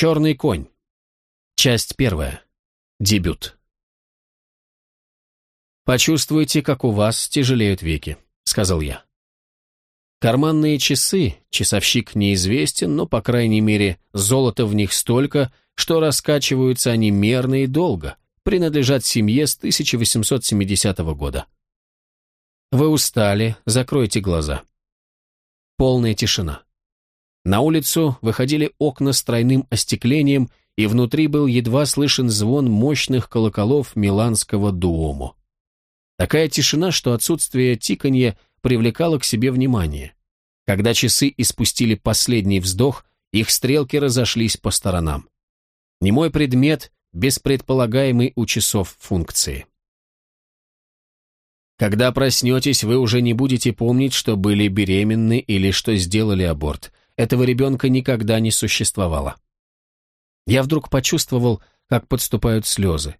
Черный конь. Часть первая. Дебют. «Почувствуйте, как у вас тяжелеют веки», — сказал я. Карманные часы, часовщик неизвестен, но, по крайней мере, золота в них столько, что раскачиваются они мерно и долго, принадлежат семье с 1870 года. Вы устали, закройте глаза. Полная тишина. На улицу выходили окна с тройным остеклением, и внутри был едва слышен звон мощных колоколов миланского дуому. Такая тишина, что отсутствие тиканья привлекало к себе внимание. Когда часы испустили последний вздох, их стрелки разошлись по сторонам. Немой предмет без предполагаемой у часов функции. Когда проснетесь, вы уже не будете помнить, что были беременны или что сделали аборт. Этого ребенка никогда не существовало. Я вдруг почувствовал, как подступают слезы.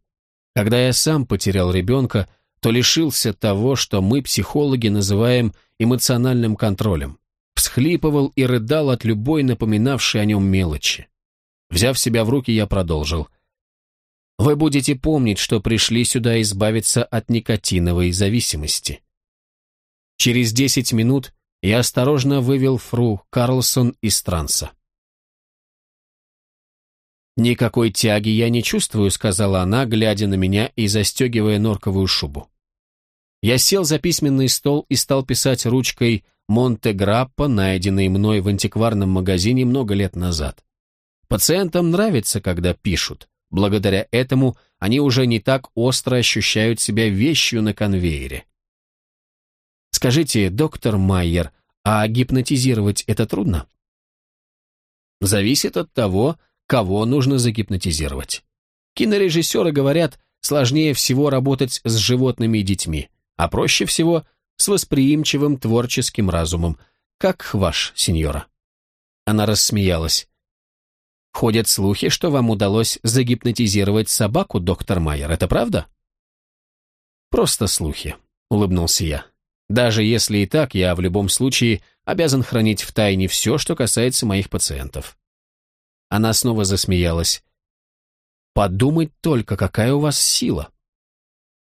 Когда я сам потерял ребенка, то лишился того, что мы, психологи, называем эмоциональным контролем. Всхлипывал и рыдал от любой напоминавшей о нем мелочи. Взяв себя в руки, я продолжил. Вы будете помнить, что пришли сюда избавиться от никотиновой зависимости. Через десять минут я осторожно вывел фру Карлсон из транса. «Никакой тяги я не чувствую», — сказала она, глядя на меня и застегивая норковую шубу. Я сел за письменный стол и стал писать ручкой «Монте-Граппо», найденной мной в антикварном магазине много лет назад. Пациентам нравится, когда пишут. Благодаря этому они уже не так остро ощущают себя вещью на конвейере. Скажите, доктор Майер, а гипнотизировать это трудно? Зависит от того, кого нужно загипнотизировать. Кинорежиссеры говорят, сложнее всего работать с животными и детьми, а проще всего с восприимчивым творческим разумом, как ваш, сеньора. Она рассмеялась. Ходят слухи, что вам удалось загипнотизировать собаку, доктор Майер, это правда? Просто слухи, улыбнулся я. Даже если и так, я в любом случае обязан хранить в тайне все, что касается моих пациентов. Она снова засмеялась. «Подумать только, какая у вас сила!»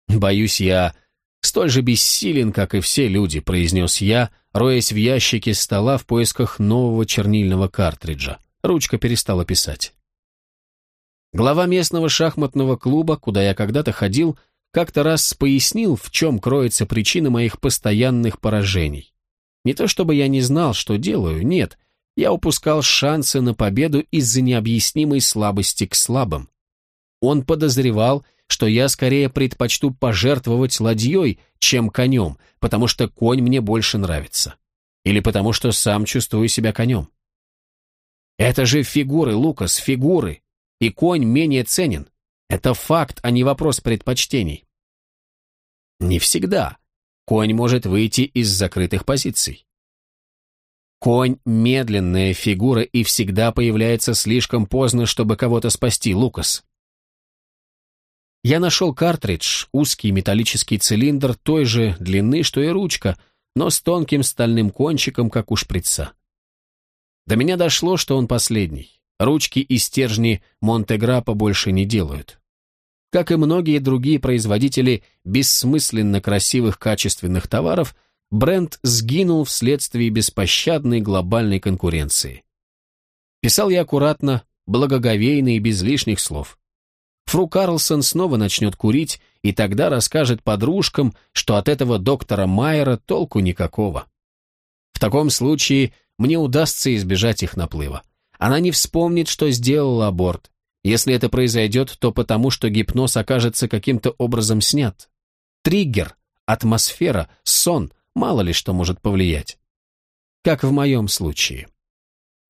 «Боюсь, я столь же бессилен, как и все люди», произнес я, роясь в ящике стола в поисках нового чернильного картриджа. Ручка перестала писать. Глава местного шахматного клуба, куда я когда-то ходил, как-то раз пояснил, в чем кроется причина моих постоянных поражений. Не то чтобы я не знал, что делаю, нет, я упускал шансы на победу из-за необъяснимой слабости к слабым. Он подозревал, что я скорее предпочту пожертвовать ладьей, чем конем, потому что конь мне больше нравится. Или потому что сам чувствую себя конем. Это же фигуры, Лукас, фигуры. И конь менее ценен. Это факт, а не вопрос предпочтений. Не всегда. Конь может выйти из закрытых позиций. Конь – медленная фигура и всегда появляется слишком поздно, чтобы кого-то спасти, Лукас. Я нашел картридж, узкий металлический цилиндр той же длины, что и ручка, но с тонким стальным кончиком, как у шприца. До меня дошло, что он последний. Ручки и стержни Монтеграппа больше не делают. Как и многие другие производители бессмысленно красивых качественных товаров, бренд сгинул вследствие беспощадной глобальной конкуренции. Писал я аккуратно, благоговейно и без лишних слов. Фру Карлсон снова начнет курить, и тогда расскажет подружкам, что от этого доктора Майера толку никакого. В таком случае мне удастся избежать их наплыва. Она не вспомнит, что сделала аборт. Если это произойдет, то потому, что гипноз окажется каким-то образом снят. Триггер, атмосфера, сон, мало ли что может повлиять. Как в моем случае.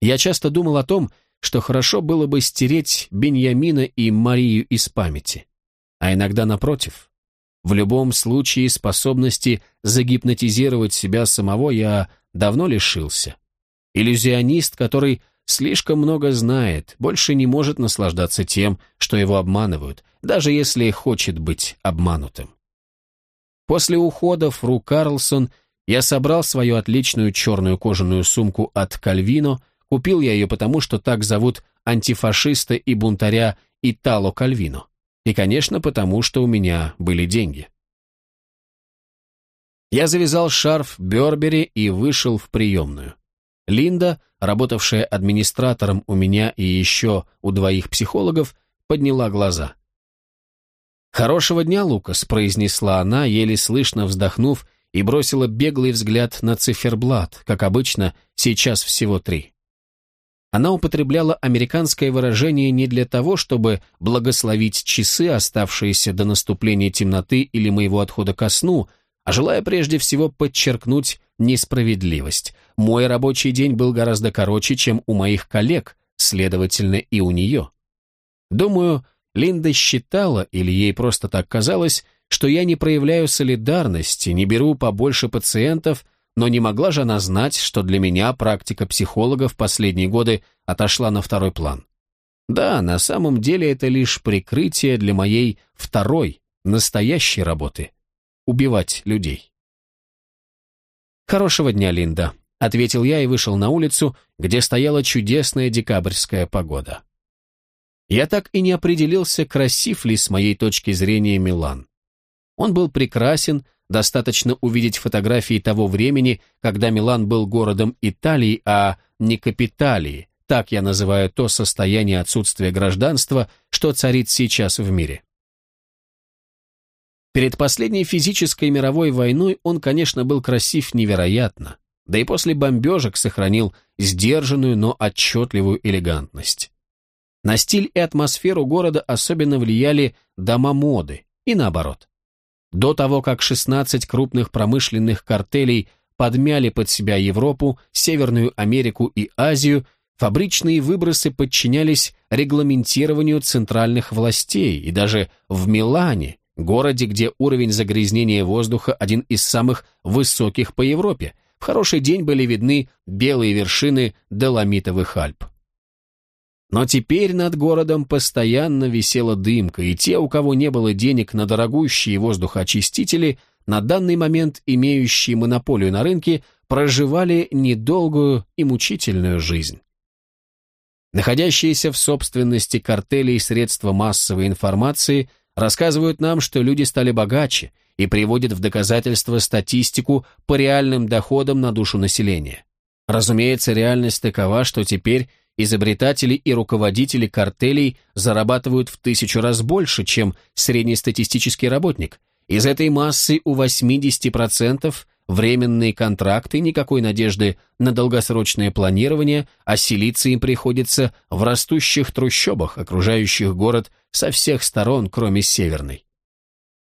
Я часто думал о том, что хорошо было бы стереть Беньямина и Марию из памяти. А иногда напротив. В любом случае способности загипнотизировать себя самого я давно лишился. Иллюзионист, который слишком много знает, больше не может наслаждаться тем, что его обманывают, даже если хочет быть обманутым. После ухода Фру Карлсон я собрал свою отличную черную кожаную сумку от Кальвино, Купил я ее потому, что так зовут антифашиста и бунтаря Итало Кальвино. И, конечно, потому, что у меня были деньги. Я завязал шарф Бербери и вышел в приемную. Линда, работавшая администратором у меня и еще у двоих психологов, подняла глаза. «Хорошего дня, Лукас», — произнесла она, еле слышно вздохнув, и бросила беглый взгляд на циферблат, как обычно, сейчас всего три. Она употребляла американское выражение не для того, чтобы благословить часы, оставшиеся до наступления темноты или моего отхода ко сну, а желая прежде всего подчеркнуть несправедливость. Мой рабочий день был гораздо короче, чем у моих коллег, следовательно, и у нее. Думаю, Линда считала, или ей просто так казалось, что я не проявляю солидарности, не беру побольше пациентов, но не могла же она знать, что для меня практика психолога в последние годы отошла на второй план. Да, на самом деле это лишь прикрытие для моей второй, настоящей работы убивать людей. «Хорошего дня, Линда», — ответил я и вышел на улицу, где стояла чудесная декабрьская погода. Я так и не определился, красив ли с моей точки зрения Милан. Он был прекрасен, достаточно увидеть фотографии того времени, когда Милан был городом Италии, а не капиталии, так я называю то состояние отсутствия гражданства, что царит сейчас в мире. Перед последней физической мировой войной он, конечно, был красив невероятно, да и после бомбежек сохранил сдержанную, но отчетливую элегантность. На стиль и атмосферу города особенно влияли дома моды, и наоборот. До того, как 16 крупных промышленных картелей подмяли под себя Европу, Северную Америку и Азию, фабричные выбросы подчинялись регламентированию центральных властей, и даже в Милане – городе, где уровень загрязнения воздуха один из самых высоких по Европе. В хороший день были видны белые вершины Доломитовых Альп. Но теперь над городом постоянно висела дымка, и те, у кого не было денег на дорогущие воздухоочистители, на данный момент имеющие монополию на рынке, проживали недолгую и мучительную жизнь. Находящиеся в собственности картелей средства массовой информации – рассказывают нам, что люди стали богаче и приводят в доказательство статистику по реальным доходам на душу населения. Разумеется, реальность такова, что теперь изобретатели и руководители картелей зарабатывают в тысячу раз больше, чем среднестатистический работник. Из этой массы у 80% временные контракты, никакой надежды на долгосрочное планирование, а селиться им приходится в растущих трущобах, окружающих город со всех сторон, кроме северной.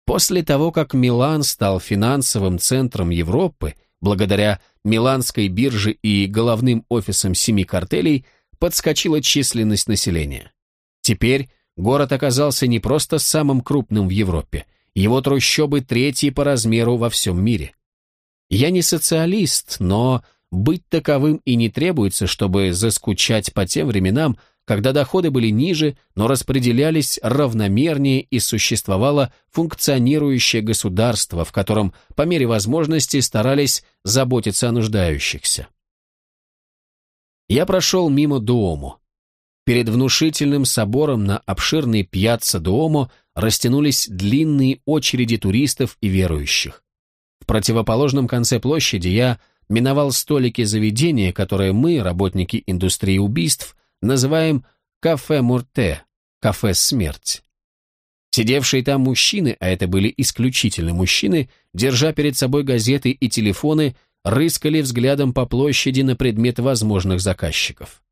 После того, как Милан стал финансовым центром Европы, благодаря Миланской бирже и головным офисам семи картелей, подскочила численность населения. Теперь город оказался не просто самым крупным в Европе, его трущобы третьи по размеру во всем мире. Я не социалист, но быть таковым и не требуется, чтобы заскучать по тем временам, когда доходы были ниже, но распределялись равномернее и существовало функционирующее государство, в котором по мере возможности старались заботиться о нуждающихся. Я прошел мимо Дуому. Перед внушительным собором на обширной пьяцца Дуомо растянулись длинные очереди туристов и верующих. В противоположном конце площади я миновал столики заведения, которые мы, работники индустрии убийств, называем «кафе Мурте», «кафе смерть». Сидевшие там мужчины, а это были исключительно мужчины, держа перед собой газеты и телефоны, рыскали взглядом по площади на предмет возможных заказчиков.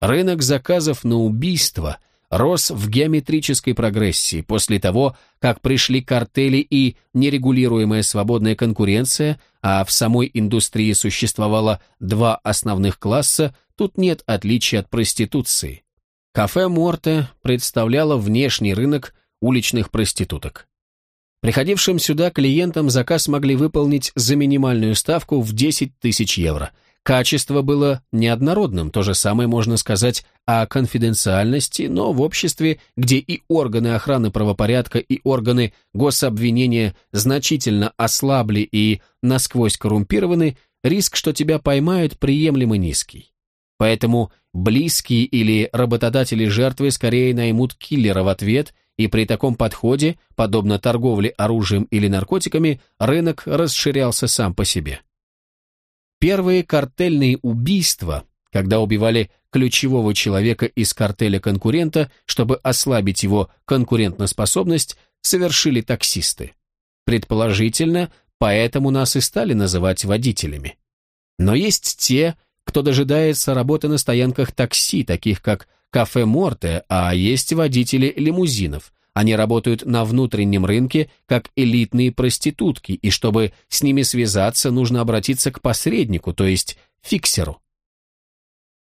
Рынок заказов на убийство рос в геометрической прогрессии после того, как пришли картели и нерегулируемая свободная конкуренция, а в самой индустрии существовало два основных класса, тут нет отличия от проституции. Кафе Морте представляло внешний рынок уличных проституток. Приходившим сюда клиентам заказ могли выполнить за минимальную ставку в 10 тысяч евро. Качество было неоднородным, то же самое можно сказать о конфиденциальности, но в обществе, где и органы охраны правопорядка, и органы гособвинения значительно ослабли и насквозь коррумпированы, риск, что тебя поймают, приемлемо низкий. Поэтому близкие или работодатели жертвы скорее наймут киллера в ответ, и при таком подходе, подобно торговле оружием или наркотиками, рынок расширялся сам по себе. Первые картельные убийства, когда убивали ключевого человека из картеля конкурента, чтобы ослабить его конкурентоспособность, совершили таксисты. Предположительно, поэтому нас и стали называть водителями. Но есть те, кто дожидается работы на стоянках такси, таких как «Кафе Морте», а есть водители лимузинов. Они работают на внутреннем рынке, как элитные проститутки, и чтобы с ними связаться, нужно обратиться к посреднику, то есть фиксеру.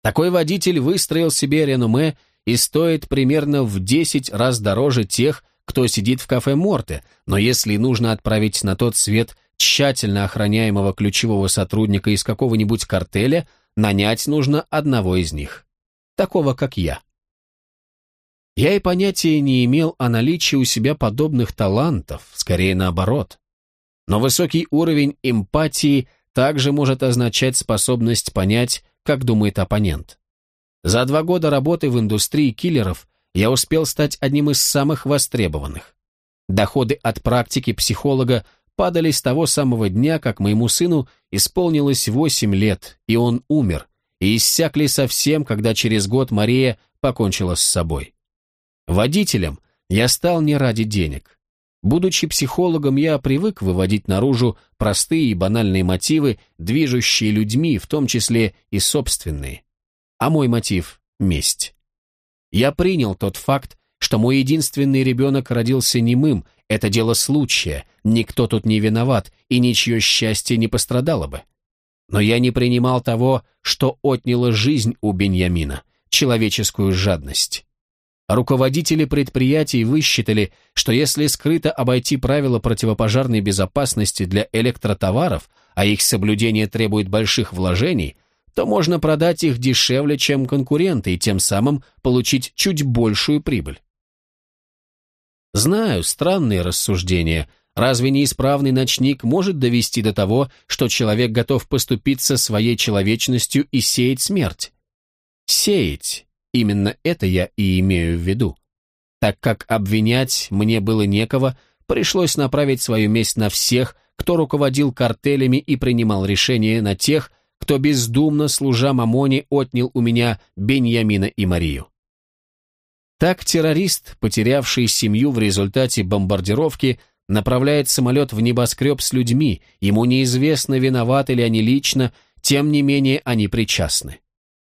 Такой водитель выстроил себе реноме и стоит примерно в 10 раз дороже тех, кто сидит в кафе Морте, но если нужно отправить на тот свет тщательно охраняемого ключевого сотрудника из какого-нибудь картеля, Нанять нужно одного из них. Такого, как я. Я и понятия не имел о наличии у себя подобных талантов, скорее наоборот. Но высокий уровень эмпатии также может означать способность понять, как думает оппонент. За два года работы в индустрии киллеров я успел стать одним из самых востребованных. Доходы от практики психолога падали с того самого дня, как моему сыну исполнилось восемь лет, и он умер, и иссякли совсем, когда через год Мария покончила с собой. Водителем я стал не ради денег. Будучи психологом, я привык выводить наружу простые и банальные мотивы, движущие людьми, в том числе и собственные. А мой мотив – месть. Я принял тот факт, что мой единственный ребенок родился немым, это дело случая, никто тут не виноват, и ничье счастье не пострадало бы. Но я не принимал того, что отняло жизнь у Беньямина, человеческую жадность. Руководители предприятий высчитали, что если скрыто обойти правила противопожарной безопасности для электротоваров, а их соблюдение требует больших вложений, то можно продать их дешевле, чем конкуренты, и тем самым получить чуть большую прибыль. Знаю, странные рассуждения. Разве неисправный ночник может довести до того, что человек готов поступиться своей человечностью и сеять смерть? Сеять. Именно это я и имею в виду. Так как обвинять мне было некого, пришлось направить свою месть на всех, кто руководил картелями и принимал решения на тех, кто бездумно, служа Мамоне, отнял у меня Беньямина и Марию. Так террорист, потерявший семью в результате бомбардировки, направляет самолет в небоскреб с людьми, ему неизвестно, виноваты ли они лично, тем не менее они причастны.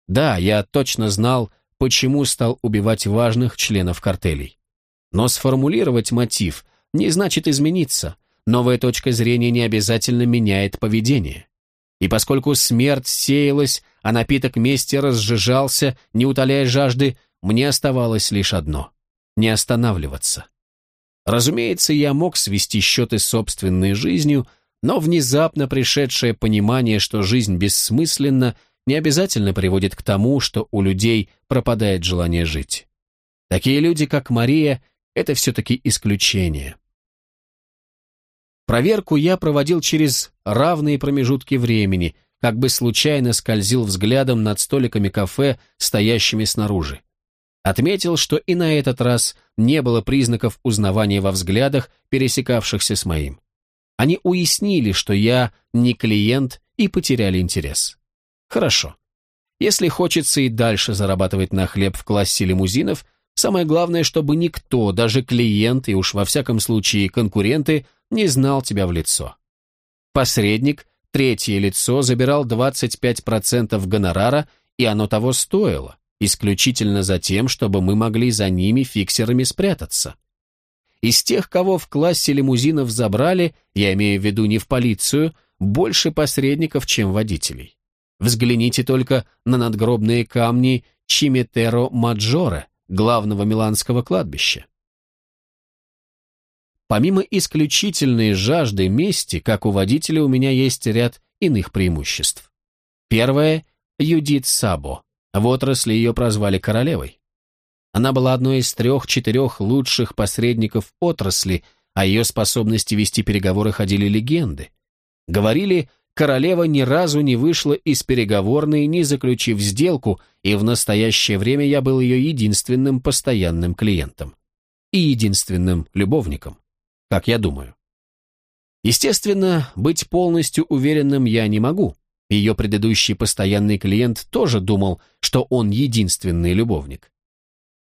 Да, я точно знал, почему стал убивать важных членов картелей. Но сформулировать мотив не значит измениться, новая точка зрения не обязательно меняет поведение. И поскольку смерть сеялась, а напиток мести разжижался, не утоляя жажды, мне оставалось лишь одно — не останавливаться. Разумеется, я мог свести счеты с собственной жизнью, но внезапно пришедшее понимание, что жизнь бессмысленна, не обязательно приводит к тому, что у людей пропадает желание жить. Такие люди, как Мария, это все-таки исключение. Проверку я проводил через равные промежутки времени, как бы случайно скользил взглядом над столиками кафе, стоящими снаружи. Отметил, что и на этот раз не было признаков узнавания во взглядах, пересекавшихся с моим. Они уяснили, что я не клиент и потеряли интерес. Хорошо. Если хочется и дальше зарабатывать на хлеб в классе лимузинов, самое главное, чтобы никто, даже клиент и уж во всяком случае конкуренты, не знал тебя в лицо. Посредник, третье лицо, забирал 25% гонорара, и оно того стоило исключительно за тем, чтобы мы могли за ними фиксерами спрятаться. Из тех, кого в классе лимузинов забрали, я имею в виду не в полицию, больше посредников, чем водителей. Взгляните только на надгробные камни Чиметеро Маджоре, главного миланского кладбища. Помимо исключительной жажды мести, как у водителя у меня есть ряд иных преимуществ. Первое – Юдит Сабо, в отрасли ее прозвали королевой. Она была одной из трех-четырех лучших посредников отрасли, о ее способности вести переговоры ходили легенды. Говорили, королева ни разу не вышла из переговорной, не заключив сделку, и в настоящее время я был ее единственным постоянным клиентом. И единственным любовником, как я думаю. Естественно, быть полностью уверенным я не могу. Ее предыдущий постоянный клиент тоже думал, что он единственный любовник.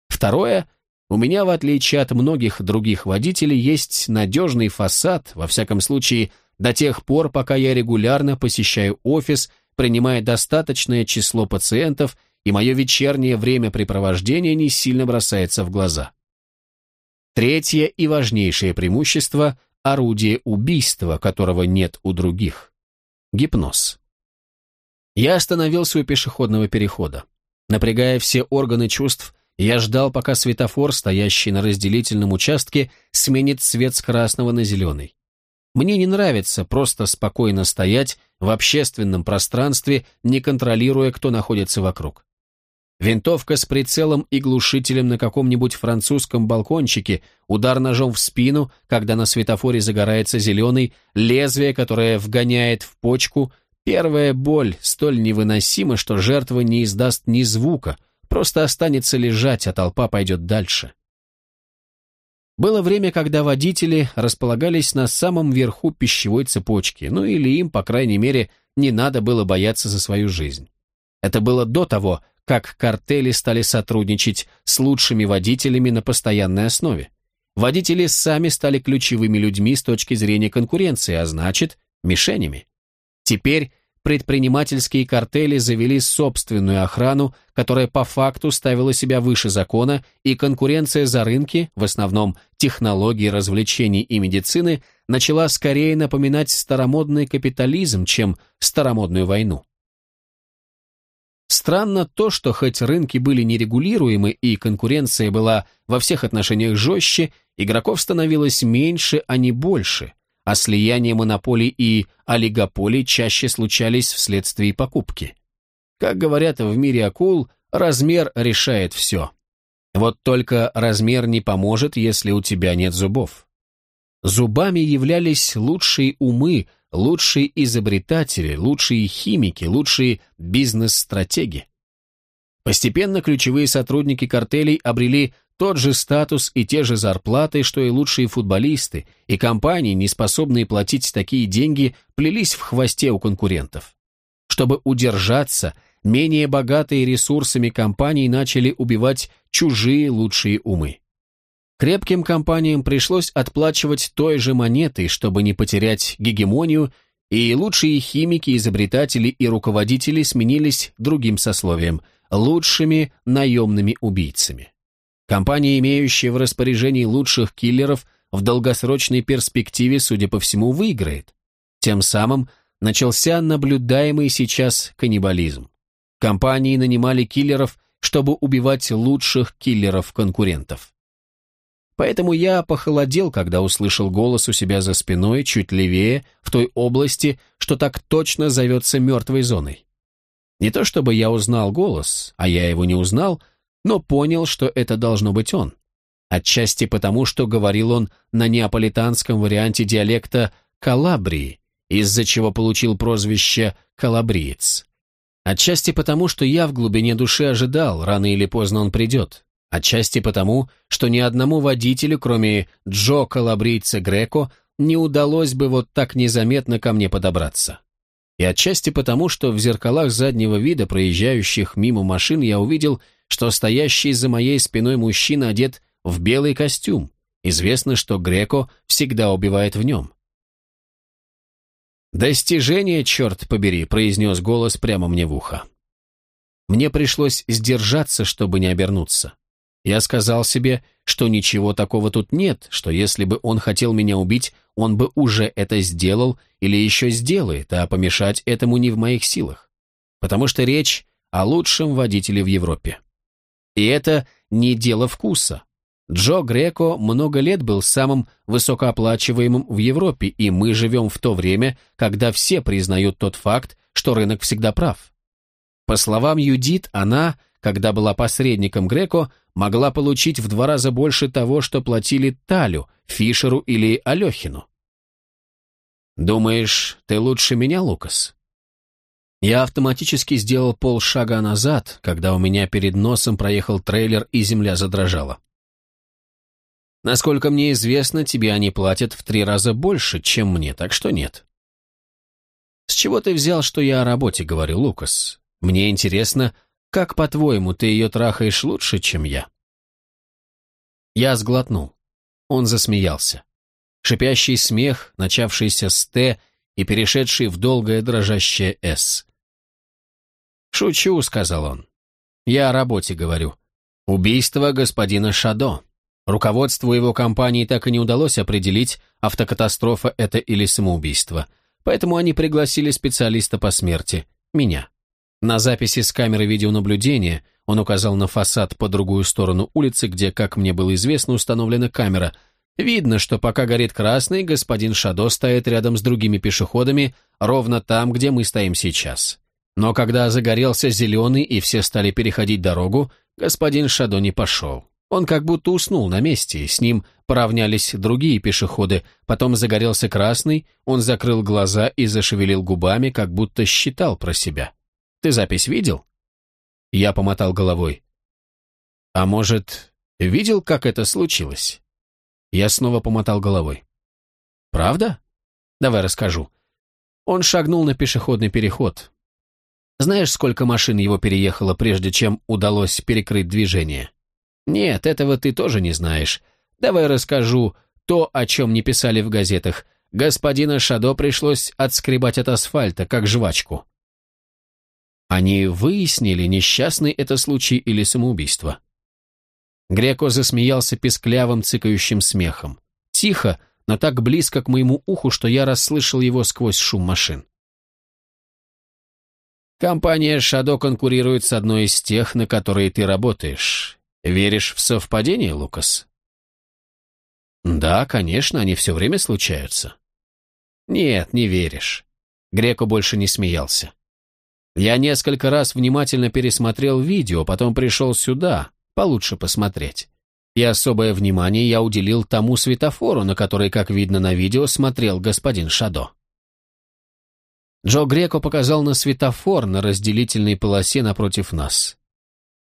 Второе, у меня, в отличие от многих других водителей, есть надежный фасад, во всяком случае, до тех пор, пока я регулярно посещаю офис, принимая достаточное число пациентов, и мое вечернее времяпрепровождение не сильно бросается в глаза. Третье и важнейшее преимущество – орудие убийства, которого нет у других. Гипноз. Я остановился у пешеходного перехода. Напрягая все органы чувств, я ждал, пока светофор, стоящий на разделительном участке, сменит цвет с красного на зеленый. Мне не нравится просто спокойно стоять в общественном пространстве, не контролируя, кто находится вокруг. Винтовка с прицелом и глушителем на каком-нибудь французском балкончике, удар ножом в спину, когда на светофоре загорается зеленый, лезвие, которое вгоняет в почку, первая боль столь невыносима, что жертва не издаст ни звука, просто останется лежать, а толпа пойдет дальше. Было время, когда водители располагались на самом верху пищевой цепочки, ну или им, по крайней мере, не надо было бояться за свою жизнь. Это было до того, как картели стали сотрудничать с лучшими водителями на постоянной основе. Водители сами стали ключевыми людьми с точки зрения конкуренции, а значит, мишенями. Теперь предпринимательские картели завели собственную охрану, которая по факту ставила себя выше закона, и конкуренция за рынки, в основном технологии развлечений и медицины, начала скорее напоминать старомодный капитализм, чем старомодную войну. Странно то, что хоть рынки были нерегулируемы и конкуренция была во всех отношениях жестче, игроков становилось меньше, а не больше – а слияние монополий и олигополий чаще случались вследствие покупки. Как говорят в мире акул, размер решает все. Вот только размер не поможет, если у тебя нет зубов. Зубами являлись лучшие умы, лучшие изобретатели, лучшие химики, лучшие бизнес-стратеги. Постепенно ключевые сотрудники картелей обрели тот же статус и те же зарплаты, что и лучшие футболисты, и компании, не способные платить такие деньги, плелись в хвосте у конкурентов. Чтобы удержаться, менее богатые ресурсами компании начали убивать чужие лучшие умы. Крепким компаниям пришлось отплачивать той же монетой, чтобы не потерять гегемонию, и лучшие химики, изобретатели и руководители сменились другим сословием – лучшими наемными убийцами. Компания, имеющая в распоряжении лучших киллеров, в долгосрочной перспективе, судя по всему, выиграет. Тем самым начался наблюдаемый сейчас каннибализм. Компании нанимали киллеров, чтобы убивать лучших киллеров-конкурентов. Поэтому я похолодел, когда услышал голос у себя за спиной, чуть левее, в той области, что так точно зовется мертвой зоной. Не то чтобы я узнал голос, а я его не узнал, но понял, что это должно быть он. Отчасти потому, что говорил он на неаполитанском варианте диалекта Калабрии, из-за чего получил прозвище «Калабриец». Отчасти потому, что я в глубине души ожидал, рано или поздно он придет. Отчасти потому, что ни одному водителю, кроме Джо Калабрийца Греко, не удалось бы вот так незаметно ко мне подобраться. И отчасти потому, что в зеркалах заднего вида проезжающих мимо машин я увидел, что стоящий за моей спиной мужчина одет в белый костюм. Известно, что Греко всегда убивает в нем. «Достижение, черт побери», — произнес голос прямо мне в ухо. Мне пришлось сдержаться, чтобы не обернуться. Я сказал себе, что ничего такого тут нет, что если бы он хотел меня убить, он бы уже это сделал или еще сделает, а помешать этому не в моих силах. Потому что речь о лучшем водителе в Европе. И это не дело вкуса. Джо Греко много лет был самым высокооплачиваемым в Европе, и мы живем в то время, когда все признают тот факт, что рынок всегда прав. По словам Юдит, она, когда была посредником Греко, могла получить в два раза больше того, что платили Талю, Фишеру или Алехину. «Думаешь, ты лучше меня, Лукас?» Я автоматически сделал полшага назад, когда у меня перед носом проехал трейлер и земля задрожала. Насколько мне известно, тебе они платят в три раза больше, чем мне, так что нет. С чего ты взял, что я о работе говорю, Лукас? Мне интересно, как, по-твоему, ты ее трахаешь лучше, чем я? Я сглотнул. Он засмеялся. Шипящий смех, начавшийся с «Т» и перешедший в долгое дрожащее «С». «Шучу», — сказал он. «Я о работе говорю. Убийство господина Шадо. Руководству его компании так и не удалось определить, автокатастрофа это или самоубийство. Поэтому они пригласили специалиста по смерти, меня. На записи с камеры видеонаблюдения он указал на фасад по другую сторону улицы, где, как мне было известно, установлена камера. Видно, что пока горит красный, господин Шадо стоит рядом с другими пешеходами, ровно там, где мы стоим сейчас. Но когда загорелся зеленый и все стали переходить дорогу, господин Шадо не пошел. Он как будто уснул на месте, с ним поравнялись другие пешеходы, потом загорелся красный, он закрыл глаза и зашевелил губами, как будто считал про себя. «Ты запись видел?» Я помотал головой. «А может, видел, как это случилось?» Я снова помотал головой. «Правда? Давай расскажу. Он шагнул на пешеходный переход. Знаешь, сколько машин его переехало, прежде чем удалось перекрыть движение?» Нет, этого ты тоже не знаешь. Давай расскажу то, о чем не писали в газетах. Господина Шадо пришлось отскребать от асфальта, как жвачку. Они выяснили, несчастный это случай или самоубийство. Греко засмеялся песклявым цыкающим смехом. Тихо, но так близко к моему уху, что я расслышал его сквозь шум машин. Компания «Шадо» конкурирует с одной из тех, на которые ты работаешь. Веришь в совпадение, Лукас? Да, конечно, они все время случаются. Нет, не веришь. Греко больше не смеялся. Я несколько раз внимательно пересмотрел видео, потом пришел сюда, получше посмотреть. И особое внимание я уделил тому светофору, на который, как видно на видео, смотрел господин Шадо. Джо Греко показал на светофор на разделительной полосе напротив нас.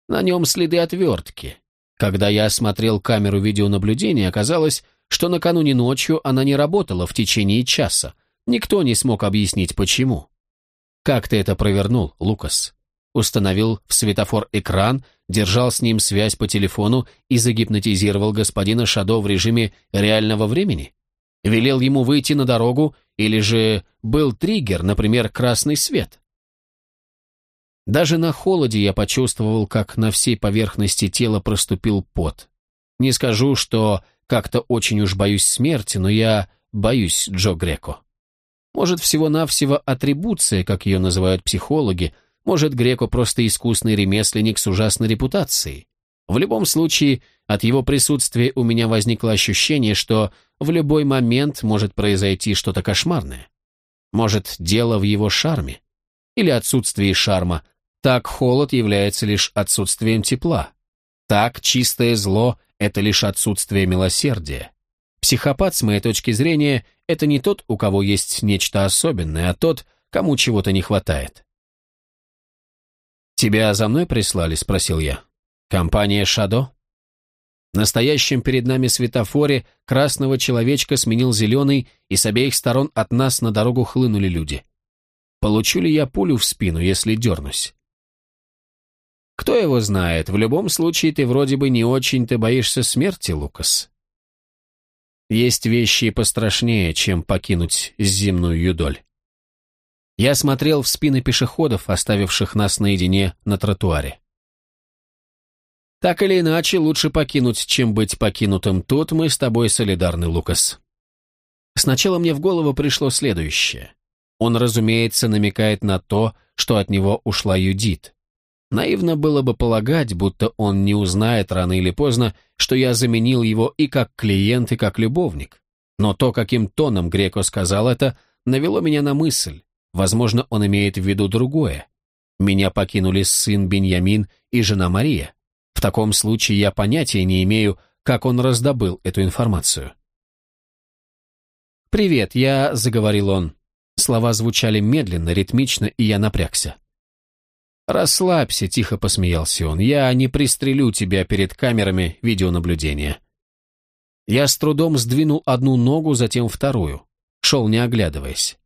На нем следы отвертки. Когда я осмотрел камеру видеонаблюдения, оказалось, что накануне ночью она не работала в течение часа. Никто не смог объяснить, почему. Как ты это провернул, Лукас? Установил в светофор экран, держал с ним связь по телефону и загипнотизировал господина Шадо в режиме реального времени? Велел ему выйти на дорогу или же был триггер, например, красный свет? Даже на холоде я почувствовал, как на всей поверхности тела проступил пот. Не скажу, что как-то очень уж боюсь смерти, но я боюсь Джо Греко. Может, всего-навсего атрибуция, как ее называют психологи, может, Греко просто искусный ремесленник с ужасной репутацией. В любом случае, от его присутствия у меня возникло ощущение, что в любой момент может произойти что-то кошмарное. Может, дело в его шарме? Или отсутствии шарма, так холод является лишь отсутствием тепла. Так чистое зло – это лишь отсутствие милосердия. Психопат, с моей точки зрения, это не тот, у кого есть нечто особенное, а тот, кому чего-то не хватает. «Тебя за мной прислали?» – спросил я. «Компания Шадо?» Настоящем перед нами светофоре красного человечка сменил зеленый, и с обеих сторон от нас на дорогу хлынули люди. Получу ли я пулю в спину, если дернусь? Кто его знает, в любом случае ты вроде бы не очень-то боишься смерти, Лукас. Есть вещи и пострашнее, чем покинуть земную юдоль. Я смотрел в спины пешеходов, оставивших нас наедине на тротуаре. Так или иначе, лучше покинуть, чем быть покинутым. Тут мы с тобой солидарны, Лукас. Сначала мне в голову пришло следующее. Он, разумеется, намекает на то, что от него ушла Юдит. Наивно было бы полагать, будто он не узнает рано или поздно, что я заменил его и как клиент, и как любовник. Но то, каким тоном Греко сказал это, навело меня на мысль. Возможно, он имеет в виду другое. Меня покинули сын Беньямин и жена Мария. В таком случае я понятия не имею, как он раздобыл эту информацию. «Привет, я...» — заговорил он. Слова звучали медленно, ритмично, и я напрягся. «Расслабься», — тихо посмеялся он. «Я не пристрелю тебя перед камерами видеонаблюдения». Я с трудом сдвинул одну ногу, затем вторую. Шел не оглядываясь.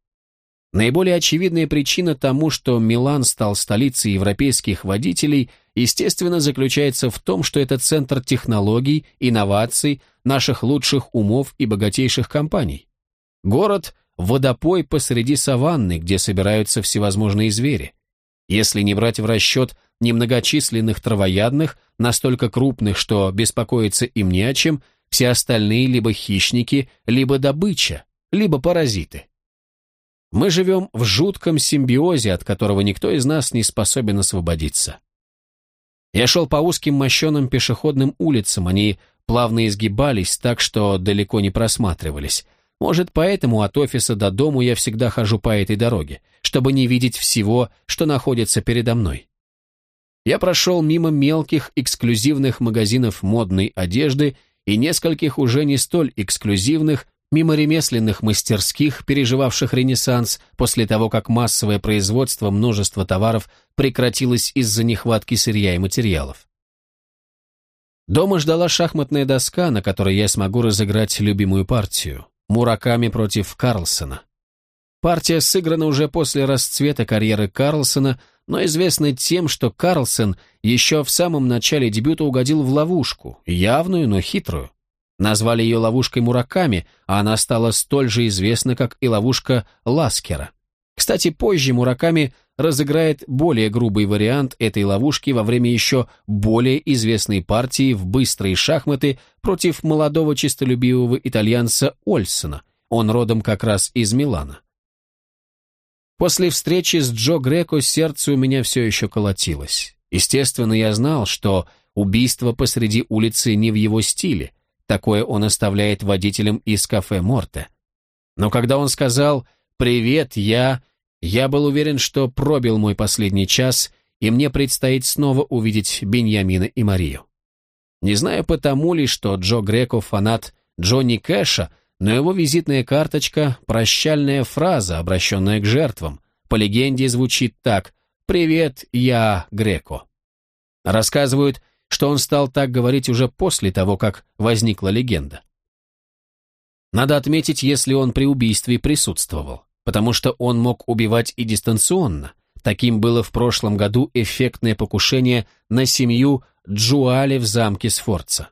Наиболее очевидная причина тому, что Милан стал столицей европейских водителей, естественно, заключается в том, что это центр технологий, инноваций, наших лучших умов и богатейших компаний. Город – водопой посреди саванны, где собираются всевозможные звери. Если не брать в расчет немногочисленных травоядных, настолько крупных, что беспокоиться им не о чем, все остальные либо хищники, либо добыча, либо паразиты. Мы живем в жутком симбиозе, от которого никто из нас не способен освободиться. Я шел по узким мощеным пешеходным улицам, они плавно изгибались так, что далеко не просматривались. Может, поэтому от офиса до дому я всегда хожу по этой дороге, чтобы не видеть всего, что находится передо мной. Я прошел мимо мелких эксклюзивных магазинов модной одежды и нескольких уже не столь эксклюзивных, мимо ремесленных мастерских, переживавших ренессанс, после того, как массовое производство множества товаров прекратилось из-за нехватки сырья и материалов. Дома ждала шахматная доска, на которой я смогу разыграть любимую партию – Мураками против Карлсона. Партия сыграна уже после расцвета карьеры Карлсона, но известна тем, что Карлсон еще в самом начале дебюта угодил в ловушку, явную, но хитрую. Назвали ее ловушкой Мураками, а она стала столь же известна, как и ловушка Ласкера. Кстати, позже Мураками разыграет более грубый вариант этой ловушки во время еще более известной партии в быстрые шахматы против молодого чистолюбивого итальянца Ольсона. Он родом как раз из Милана. После встречи с Джо Греко сердце у меня все еще колотилось. Естественно, я знал, что убийство посреди улицы не в его стиле, Такое он оставляет водителям из кафе Морте. Но когда он сказал «Привет, я...», я был уверен, что пробил мой последний час, и мне предстоит снова увидеть Беньямина и Марию. Не знаю потому ли, что Джо Греко фанат Джонни Кэша, но его визитная карточка – прощальная фраза, обращенная к жертвам. По легенде звучит так «Привет, я Греко». Рассказывают, что он стал так говорить уже после того, как возникла легенда. Надо отметить, если он при убийстве присутствовал, потому что он мог убивать и дистанционно. Таким было в прошлом году эффектное покушение на семью Джуали в замке Сфорца.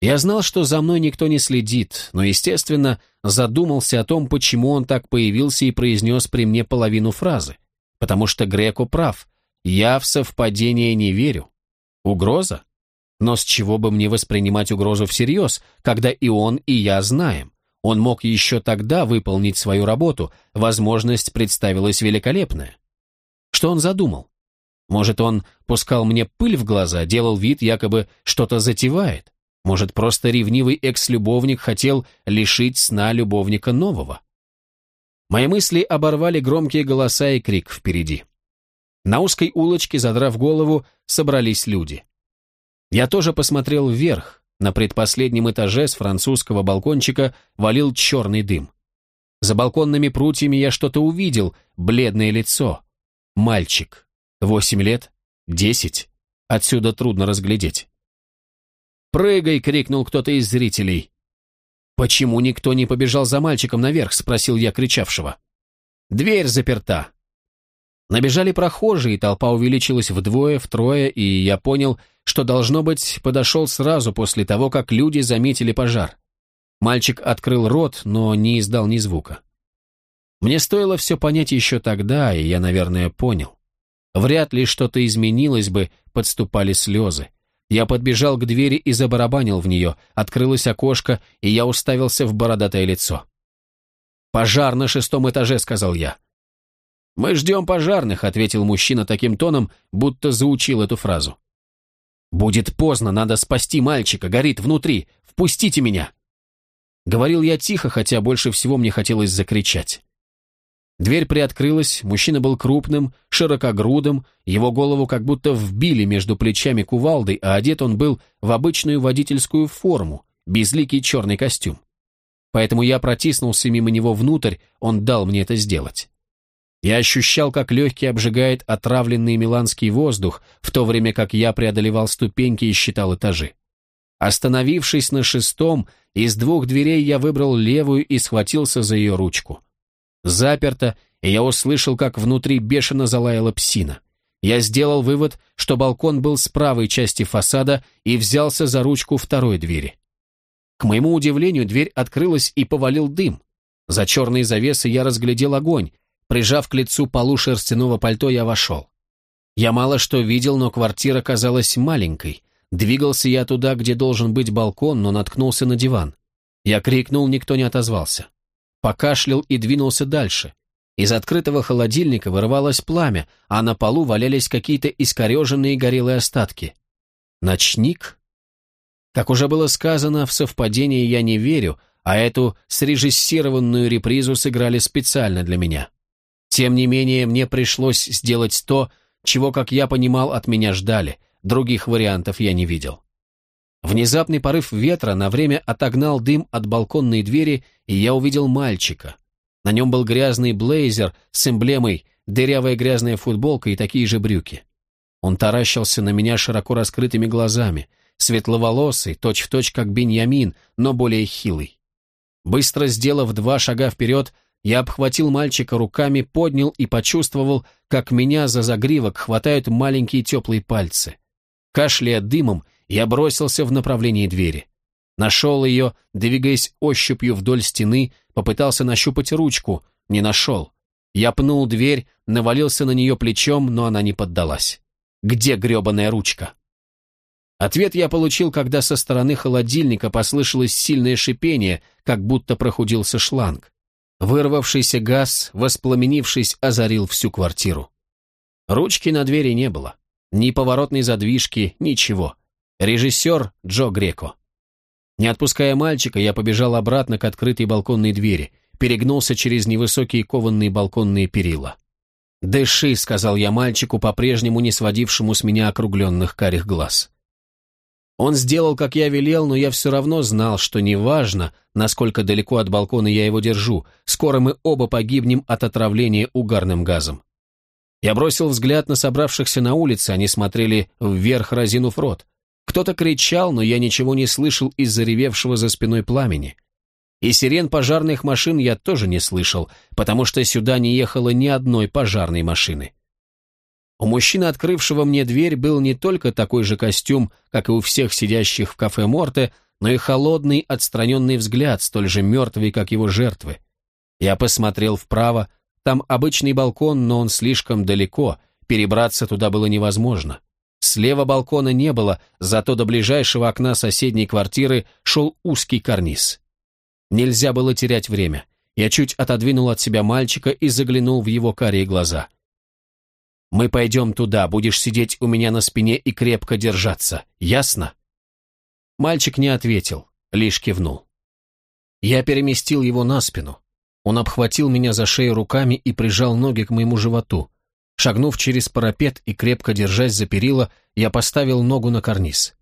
Я знал, что за мной никто не следит, но, естественно, задумался о том, почему он так появился и произнес при мне половину фразы. Потому что Греко прав, я в совпадение не верю. Угроза? Но с чего бы мне воспринимать угрозу всерьез, когда и он, и я знаем? Он мог еще тогда выполнить свою работу, возможность представилась великолепная. Что он задумал? Может, он пускал мне пыль в глаза, делал вид, якобы что-то затевает? Может, просто ревнивый экс-любовник хотел лишить сна любовника нового? Мои мысли оборвали громкие голоса и крик впереди. На узкой улочке, задрав голову, собрались люди. Я тоже посмотрел вверх. На предпоследнем этаже с французского балкончика валил черный дым. За балконными прутьями я что-то увидел, бледное лицо. Мальчик. Восемь лет? Десять? Отсюда трудно разглядеть. «Прыгай!» — крикнул кто-то из зрителей. «Почему никто не побежал за мальчиком наверх?» — спросил я кричавшего. «Дверь заперта», Набежали прохожие, толпа увеличилась вдвое, втрое, и я понял, что, должно быть, подошел сразу после того, как люди заметили пожар. Мальчик открыл рот, но не издал ни звука. Мне стоило все понять еще тогда, и я, наверное, понял. Вряд ли что-то изменилось бы, подступали слезы. Я подбежал к двери и забарабанил в нее, открылось окошко, и я уставился в бородатое лицо. «Пожар на шестом этаже», — сказал я. «Мы ждем пожарных», — ответил мужчина таким тоном, будто заучил эту фразу. «Будет поздно, надо спасти мальчика, горит внутри. Впустите меня!» Говорил я тихо, хотя больше всего мне хотелось закричать. Дверь приоткрылась, мужчина был крупным, широкогрудым, его голову как будто вбили между плечами кувалдой, а одет он был в обычную водительскую форму, безликий черный костюм. поэтому я протиснулся мимо него внутрь, он дал мне это сделать. Я ощущал, как легкий обжигает отравленный миланский воздух, в то время как я преодолевал ступеньки и считал этажи. Остановившись на шестом, из двух дверей я выбрал левую и схватился за ее ручку. Заперто, и я услышал, как внутри бешено залаяла псина. Я сделал вывод, что балкон был с правой части фасада и взялся за ручку второй двери. К моему удивлению, дверь открылась и повалил дым. За черной завесой я разглядел огонь, Прижав к лицу полу шерстяного пальто, я вошел. Я мало что видел, но квартира казалась маленькой. Двигался я туда, где должен быть балкон, но наткнулся на диван. Я крикнул, никто не отозвался. Покашлял и двинулся дальше. Из открытого холодильника вырывалось пламя, а на полу валялись какие-то искореженные горелые остатки. Ночник? Как уже было сказано, в совпадение я не верю, а эту срежиссированную репризу сыграли специально для меня. Тем не менее, мне пришлось сделать то, чего, как я понимал, от меня ждали. Других вариантов я не видел. Внезапный порыв ветра на время отогнал дым от балконной двери, и я увидел мальчика. На нем был грязный блейзер с эмблемой, дырявая грязная футболка и такие же брюки. Он таращился на меня широко раскрытыми глазами, светловолосый, точь-в-точь как Беньямин, но более хилый. Быстро сделав два шага вперед, я обхватил мальчика руками, поднял и почувствовал, как меня за загривок хватают маленькие теплые пальцы. Кашляя дымом, я бросился в направлении двери. Нашел ее, двигаясь ощупью вдоль стены, попытался нащупать ручку, не нашел. Я пнул дверь, навалился на нее плечом, но она не поддалась. Где гребаная ручка? Ответ я получил, когда со стороны холодильника послышалось сильное шипение, как будто прохудился шланг. Вырвавшийся газ, воспламенившись, озарил всю квартиру. Ручки на двери не было. Ни поворотной задвижки, ничего. Режиссер Джо Греко. Не отпуская мальчика, я побежал обратно к открытой балконной двери, перегнулся через невысокие кованные балконные перила. «Дыши», — сказал я мальчику, по-прежнему не сводившему с меня округленных карих глаз. Он сделал, как я велел, но я все равно знал, что неважно, насколько далеко от балкона я его держу, скоро мы оба погибнем от отравления угарным газом. Я бросил взгляд на собравшихся на улице, они смотрели вверх, разинув рот. Кто-то кричал, но я ничего не слышал из-за ревевшего за спиной пламени. И сирен пожарных машин я тоже не слышал, потому что сюда не ехало ни одной пожарной машины. У мужчины, открывшего мне дверь, был не только такой же костюм, как и у всех сидящих в кафе Морте, но и холодный, отстраненный взгляд, столь же мертвый, как его жертвы. Я посмотрел вправо, там обычный балкон, но он слишком далеко, перебраться туда было невозможно. Слева балкона не было, зато до ближайшего окна соседней квартиры шел узкий карниз. Нельзя было терять время. Я чуть отодвинул от себя мальчика и заглянул в его карие глаза. Мы пойдем туда, будешь сидеть у меня на спине и крепко держаться. Ясно?» Мальчик не ответил, лишь кивнул. Я переместил его на спину. Он обхватил меня за шею руками и прижал ноги к моему животу. Шагнув через парапет и крепко держась за перила, я поставил ногу на карниз.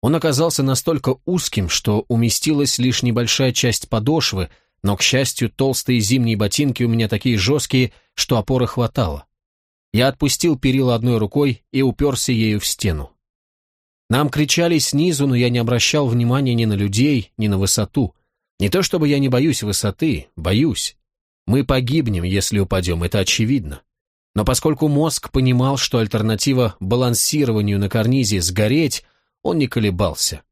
Он оказался настолько узким, что уместилась лишь небольшая часть подошвы, но, к счастью, толстые зимние ботинки у меня такие жесткие, что опоры хватало. Я отпустил перила одной рукой и уперся ею в стену. Нам кричали снизу, но я не обращал внимания ни на людей, ни на высоту. Не то чтобы я не боюсь высоты, боюсь. Мы погибнем, если упадем, это очевидно. Но поскольку мозг понимал, что альтернатива балансированию на карнизе сгореть, он не колебался.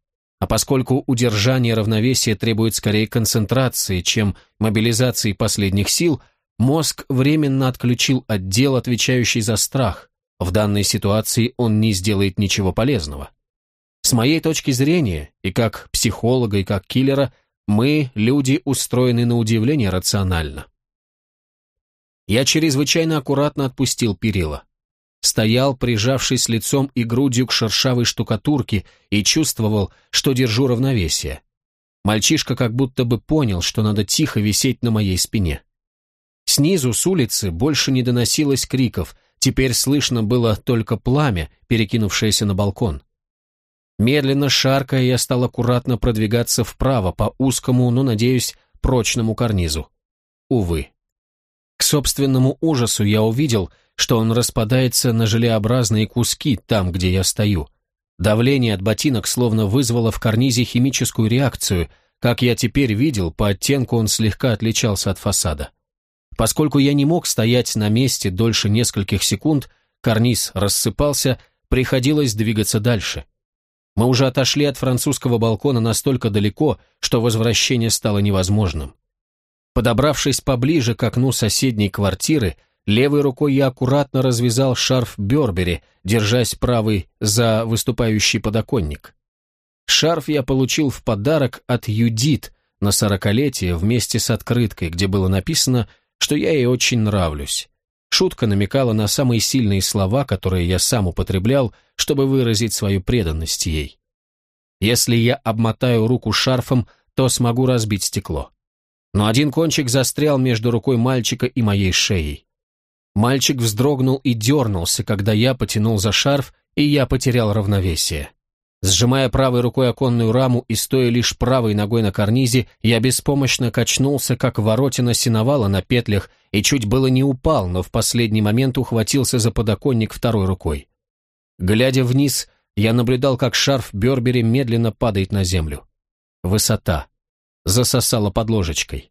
А поскольку удержание равновесия требует скорее концентрации, чем мобилизации последних сил – Мозг временно отключил отдел, отвечающий за страх. В данной ситуации он не сделает ничего полезного. С моей точки зрения, и как психолога, и как киллера, мы, люди, устроены на удивление рационально. Я чрезвычайно аккуратно отпустил перила. Стоял, прижавшись лицом и грудью к шершавой штукатурке, и чувствовал, что держу равновесие. Мальчишка как будто бы понял, что надо тихо висеть на моей спине. Снизу, с улицы, больше не доносилось криков, теперь слышно было только пламя, перекинувшееся на балкон. Медленно шаркая, я стал аккуратно продвигаться вправо по узкому, но, надеюсь, прочному карнизу. Увы. К собственному ужасу я увидел, что он распадается на желеобразные куски там, где я стою. Давление от ботинок словно вызвало в карнизе химическую реакцию. Как я теперь видел, по оттенку он слегка отличался от фасада. Поскольку я не мог стоять на месте дольше нескольких секунд, карниз рассыпался, приходилось двигаться дальше. Мы уже отошли от французского балкона настолько далеко, что возвращение стало невозможным. Подобравшись поближе к окну соседней квартиры, левой рукой я аккуратно развязал шарф Бербери, держась правой за выступающий подоконник. Шарф я получил в подарок от Юдит на сорокалетие вместе с открыткой, где было написано, что я ей очень нравлюсь. Шутка намекала на самые сильные слова, которые я сам употреблял, чтобы выразить свою преданность ей. Если я обмотаю руку шарфом, то смогу разбить стекло. Но один кончик застрял между рукой мальчика и моей шеей. Мальчик вздрогнул и дернулся, когда я потянул за шарф, и я потерял равновесие. Сжимая правой рукой оконную раму и стоя лишь правой ногой на карнизе, я беспомощно качнулся, как воротина синовала на петлях, и чуть было не упал, но в последний момент ухватился за подоконник второй рукой. Глядя вниз, я наблюдал, как шарф Бербери медленно падает на землю. Высота. Засосала под ложечкой.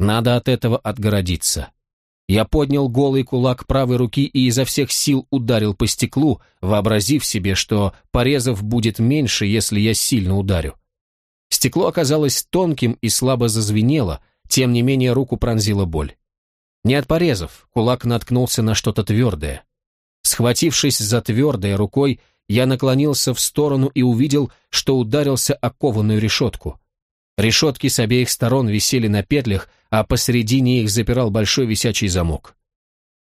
Надо от этого отгородиться. Я поднял голый кулак правой руки и изо всех сил ударил по стеклу, вообразив себе, что порезов будет меньше, если я сильно ударю. Стекло оказалось тонким и слабо зазвенело, тем не менее руку пронзила боль. Не от порезов, кулак наткнулся на что-то твердое. Схватившись за твердое рукой, я наклонился в сторону и увидел, что ударился о кованую решетку. Решетки с обеих сторон висели на петлях, а посередине их запирал большой висячий замок.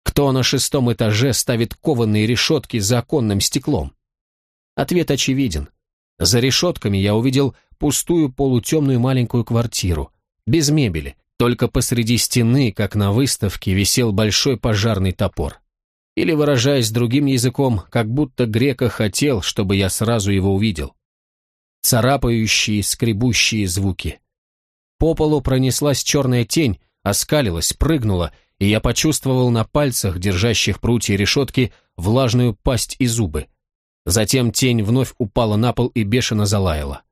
Кто на шестом этаже ставит кованые решетки за оконным стеклом? Ответ очевиден. За решетками я увидел пустую полутемную маленькую квартиру, без мебели, только посреди стены, как на выставке, висел большой пожарный топор. Или, выражаясь другим языком, как будто Грека хотел, чтобы я сразу его увидел царапающие, скребущие звуки. По полу пронеслась черная тень, оскалилась, прыгнула, и я почувствовал на пальцах, держащих прутья решетки, влажную пасть и зубы. Затем тень вновь упала на пол и бешено залаяла.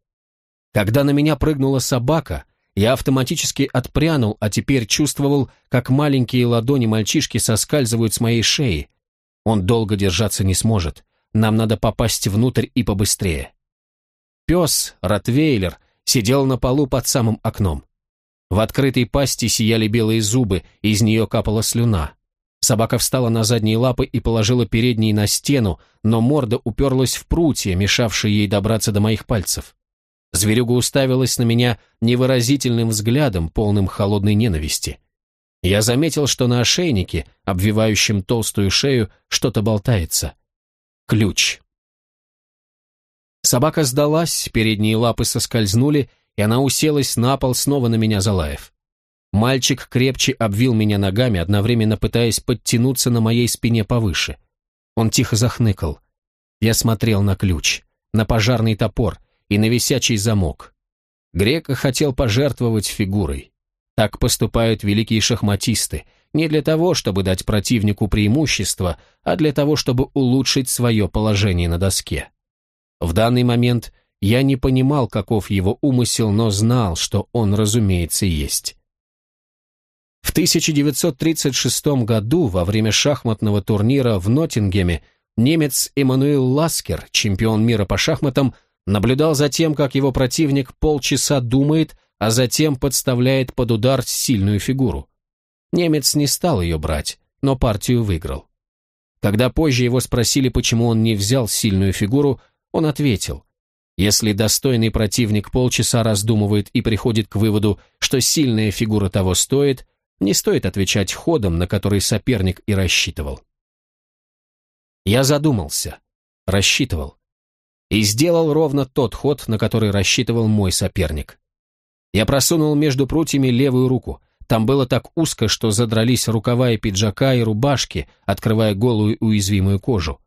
Когда на меня прыгнула собака, я автоматически отпрянул, а теперь чувствовал, как маленькие ладони мальчишки соскальзывают с моей шеи. Он долго держаться не сможет. Нам надо попасть внутрь и побыстрее. Пес, ротвейлер, сидел на полу под самым окном. В открытой пасти сияли белые зубы, из нее капала слюна. Собака встала на задние лапы и положила передние на стену, но морда уперлась в прутья, мешавшие ей добраться до моих пальцев. Зверюга уставилась на меня невыразительным взглядом, полным холодной ненависти. Я заметил, что на ошейнике, обвивающем толстую шею, что-то болтается. Ключ. Собака сдалась, передние лапы соскользнули, и она уселась на пол, снова на меня залаев. Мальчик крепче обвил меня ногами, одновременно пытаясь подтянуться на моей спине повыше. Он тихо захныкал. Я смотрел на ключ, на пожарный топор и на висячий замок. Грека хотел пожертвовать фигурой. Так поступают великие шахматисты, не для того, чтобы дать противнику преимущество, а для того, чтобы улучшить свое положение на доске. В данный момент я не понимал, каков его умысел, но знал, что он, разумеется, есть. В 1936 году, во время шахматного турнира в Ноттингеме, немец Эммануил Ласкер, чемпион мира по шахматам, наблюдал за тем, как его противник полчаса думает, а затем подставляет под удар сильную фигуру. Немец не стал ее брать, но партию выиграл. Когда позже его спросили, почему он не взял сильную фигуру, он ответил, если достойный противник полчаса раздумывает и приходит к выводу, что сильная фигура того стоит, не стоит отвечать ходом, на который соперник и рассчитывал. Я задумался, рассчитывал, и сделал ровно тот ход, на который рассчитывал мой соперник. Я просунул между прутьями левую руку, там было так узко, что задрались рукава и пиджака и рубашки, открывая голую уязвимую кожу.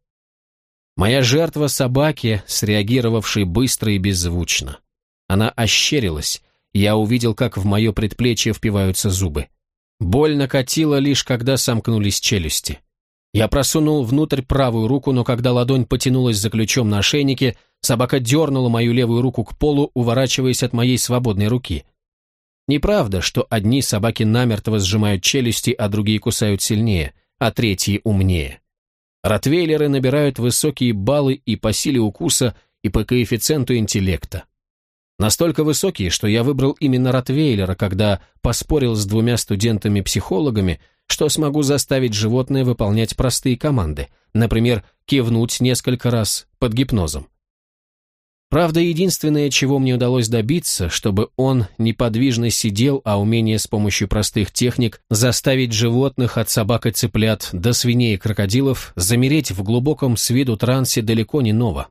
Моя жертва собаки, среагировавшей быстро и беззвучно. Она ощерилась, я увидел, как в мое предплечье впиваются зубы. Боль накатила лишь, когда сомкнулись челюсти. Я просунул внутрь правую руку, но когда ладонь потянулась за ключом на ошейнике, собака дернула мою левую руку к полу, уворачиваясь от моей свободной руки. Неправда, что одни собаки намертво сжимают челюсти, а другие кусают сильнее, а третьи умнее. Ротвейлеры набирают высокие баллы и по силе укуса, и по коэффициенту интеллекта. Настолько высокие, что я выбрал именно Ротвейлера, когда поспорил с двумя студентами-психологами, что смогу заставить животное выполнять простые команды, например, кивнуть несколько раз под гипнозом. Правда, единственное, чего мне удалось добиться, чтобы он неподвижно сидел, а умение с помощью простых техник заставить животных от собак и цыплят до свиней и крокодилов замереть в глубоком с виду трансе далеко не ново.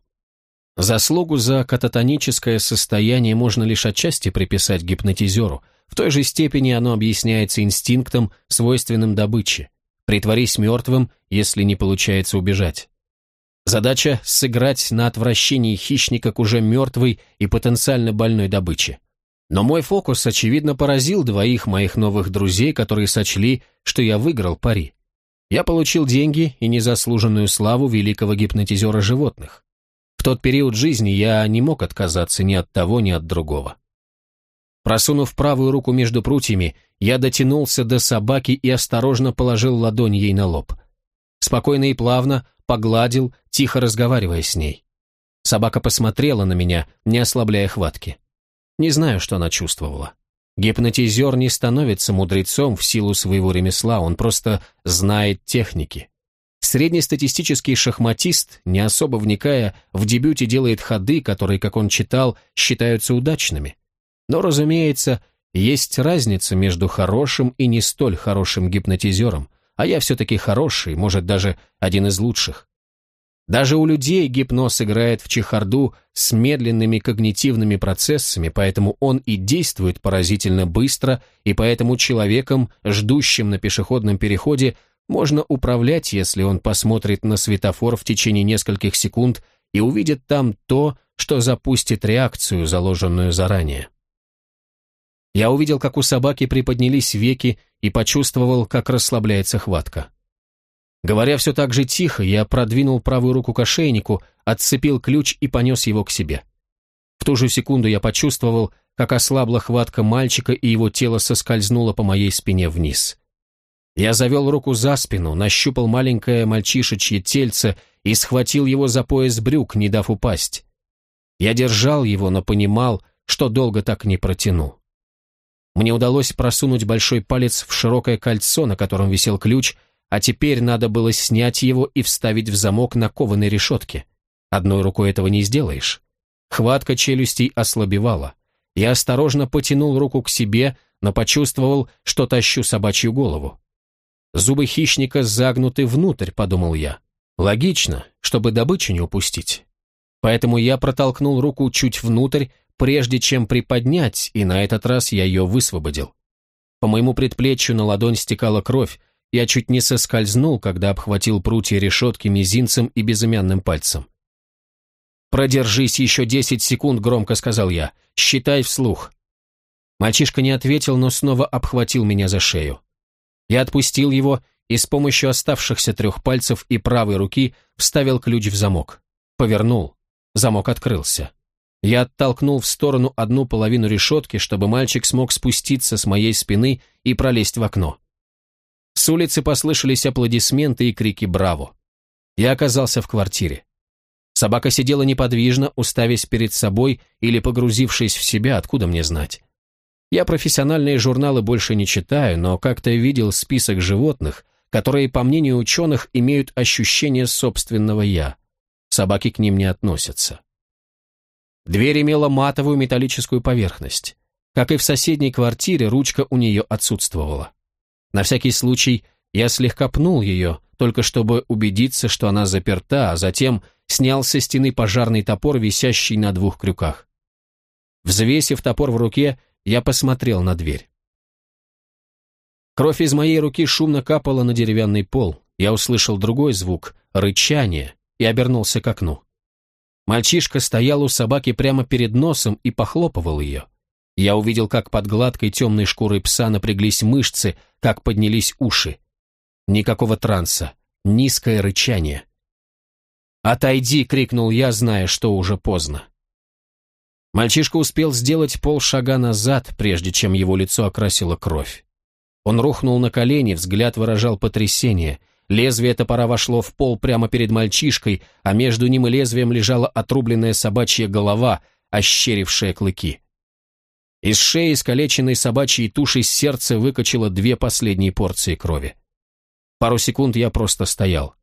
Заслугу за кататоническое состояние можно лишь отчасти приписать гипнотизеру. В той же степени оно объясняется инстинктом, свойственным добыче. Притворись мертвым, если не получается убежать. Задача – сыграть на отвращении хищника к уже мертвой и потенциально больной добыче. Но мой фокус, очевидно, поразил двоих моих новых друзей, которые сочли, что я выиграл пари. Я получил деньги и незаслуженную славу великого гипнотизера животных. В тот период жизни я не мог отказаться ни от того, ни от другого. Просунув правую руку между прутьями, я дотянулся до собаки и осторожно положил ладонь ей на лоб. Спокойно и плавно погладил, тихо разговаривая с ней. Собака посмотрела на меня, не ослабляя хватки. Не знаю, что она чувствовала. Гипнотизер не становится мудрецом в силу своего ремесла, он просто знает техники. Среднестатистический шахматист, не особо вникая, в дебюте делает ходы, которые, как он читал, считаются удачными. Но, разумеется, есть разница между хорошим и не столь хорошим гипнотизером, а я все-таки хороший, может, даже один из лучших. Даже у людей гипноз играет в чехарду с медленными когнитивными процессами, поэтому он и действует поразительно быстро, и поэтому человеком, ждущим на пешеходном переходе, можно управлять, если он посмотрит на светофор в течение нескольких секунд и увидит там то, что запустит реакцию, заложенную заранее. Я увидел, как у собаки приподнялись веки и почувствовал, как расслабляется хватка. Говоря все так же тихо, я продвинул правую руку к ошейнику, отцепил ключ и понес его к себе. В ту же секунду я почувствовал, как ослабла хватка мальчика, и его тело соскользнуло по моей спине вниз. Я завел руку за спину, нащупал маленькое мальчишечье тельце и схватил его за пояс брюк, не дав упасть. Я держал его, но понимал, что долго так не протяну. Мне удалось просунуть большой палец в широкое кольцо, на котором висел ключ, а теперь надо было снять его и вставить в замок на кованой решетке. Одной рукой этого не сделаешь. Хватка челюстей ослабевала. Я осторожно потянул руку к себе, но почувствовал, что тащу собачью голову. Зубы хищника загнуты внутрь, подумал я. Логично, чтобы добычу не упустить. Поэтому я протолкнул руку чуть внутрь, прежде чем приподнять, и на этот раз я ее высвободил. По моему предплечью на ладонь стекала кровь, я чуть не соскользнул, когда обхватил прутья решетки мизинцем и безымянным пальцем. «Продержись еще десять секунд», — громко сказал я. «Считай вслух». Мальчишка не ответил, но снова обхватил меня за шею. Я отпустил его и с помощью оставшихся трех пальцев и правой руки вставил ключ в замок. Повернул. Замок открылся. Я оттолкнул в сторону одну половину решетки, чтобы мальчик смог спуститься с моей спины и пролезть в окно. С улицы послышались аплодисменты и крики «Браво!». Я оказался в квартире. Собака сидела неподвижно, уставясь перед собой или погрузившись в себя, откуда мне знать. Я профессиональные журналы больше не читаю, но как-то видел список животных, которые, по мнению ученых, имеют ощущение собственного «я». Собаки к ним не относятся. Дверь имела матовую металлическую поверхность. Как и в соседней квартире, ручка у нее отсутствовала. На всякий случай я слегка пнул ее, только чтобы убедиться, что она заперта, а затем снял со стены пожарный топор, висящий на двух крюках. Взвесив топор в руке, я посмотрел на дверь. Кровь из моей руки шумно капала на деревянный пол. Я услышал другой звук — рычание, и обернулся к окну. Мальчишка стоял у собаки прямо перед носом и похлопывал ее. Я увидел, как под гладкой темной шкурой пса напряглись мышцы, как поднялись уши. Никакого транса, низкое рычание. «Отойди!» — крикнул я, зная, что уже поздно. Мальчишка успел сделать полшага назад, прежде чем его лицо окрасило кровь. Он рухнул на колени, взгляд выражал потрясение. Лезвие топора вошло в пол прямо перед мальчишкой, а между ним и лезвием лежала отрубленная собачья голова, ощерившая клыки. Из шеи искалеченной собачьей туши сердце выкачало две последние порции крови. Пару секунд я просто стоял.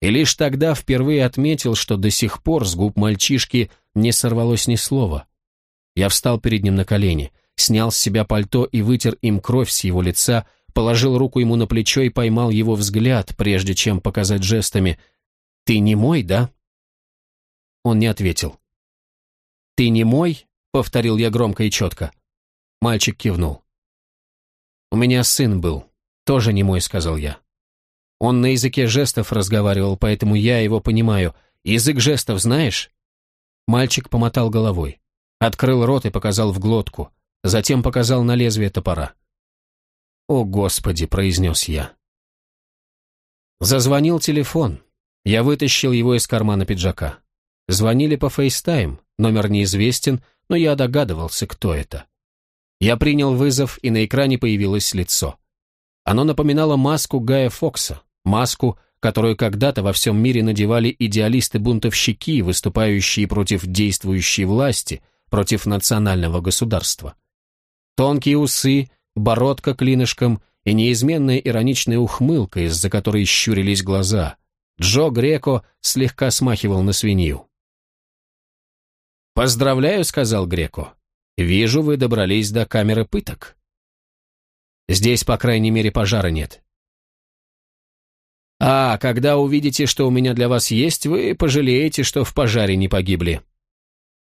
И лишь тогда впервые отметил, что до сих пор с губ мальчишки не сорвалось ни слова. Я встал перед ним на колени, снял с себя пальто и вытер им кровь с его лица, положил руку ему на плечо и поймал его взгляд, прежде чем показать жестами «Ты не мой, да?» Он не ответил. «Ты не мой?» — повторил я громко и четко. Мальчик кивнул. «У меня сын был, тоже не мой», — сказал я. Он на языке жестов разговаривал, поэтому я его понимаю. Язык жестов знаешь?» Мальчик помотал головой. Открыл рот и показал в глотку. Затем показал на лезвие топора. «О, Господи!» — произнес я. Зазвонил телефон. Я вытащил его из кармана пиджака. Звонили по FaceTime, номер неизвестен, но я догадывался, кто это. Я принял вызов, и на экране появилось лицо. Оно напоминало маску Гая Фокса маску, которую когда-то во всем мире надевали идеалисты-бунтовщики, выступающие против действующей власти, против национального государства. Тонкие усы, бородка клинышком и неизменная ироничная ухмылка, из-за которой щурились глаза. Джо Греко слегка смахивал на свинью. «Поздравляю», — сказал Греко. «Вижу, вы добрались до камеры пыток». «Здесь, по крайней мере, пожара нет. А, когда увидите, что у меня для вас есть, вы пожалеете, что в пожаре не погибли.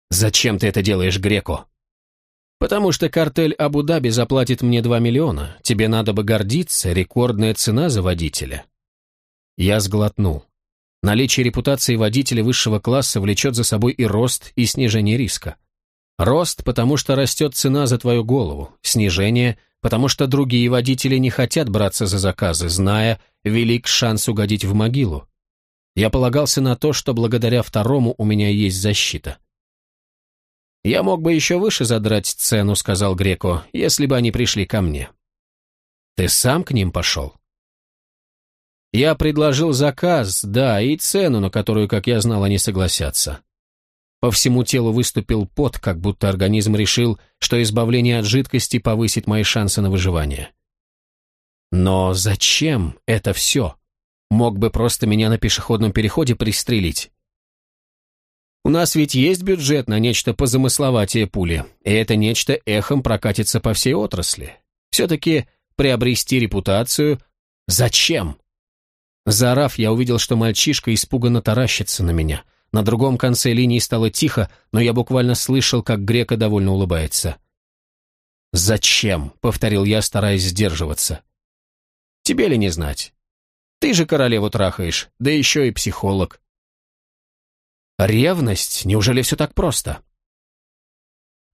Зачем ты это делаешь, Греко? Потому что картель Абу-Даби заплатит мне 2 миллиона. Тебе надо бы гордиться, рекордная цена за водителя. Я сглотнул. Наличие репутации водителя высшего класса влечет за собой и рост, и снижение риска. Рост, потому что растет цена за твою голову. Снижение, потому что другие водители не хотят браться за заказы, зная, велик шанс угодить в могилу. Я полагался на то, что благодаря второму у меня есть защита. «Я мог бы еще выше задрать цену», — сказал Греко, — «если бы они пришли ко мне». «Ты сам к ним пошел?» «Я предложил заказ, да, и цену, на которую, как я знал, они согласятся. По всему телу выступил пот, как будто организм решил, что избавление от жидкости повысит мои шансы на выживание. Но зачем это все? Мог бы просто меня на пешеходном переходе пристрелить. У нас ведь есть бюджет на нечто позамысловатее пули, и это нечто эхом прокатится по всей отрасли. Все-таки приобрести репутацию... Зачем? Заорав, я увидел, что мальчишка испуганно таращится на меня — на другом конце линии стало тихо, но я буквально слышал, как Грека довольно улыбается. «Зачем?» — повторил я, стараясь сдерживаться. «Тебе ли не знать? Ты же королеву трахаешь, да еще и психолог». «Ревность? Неужели все так просто?»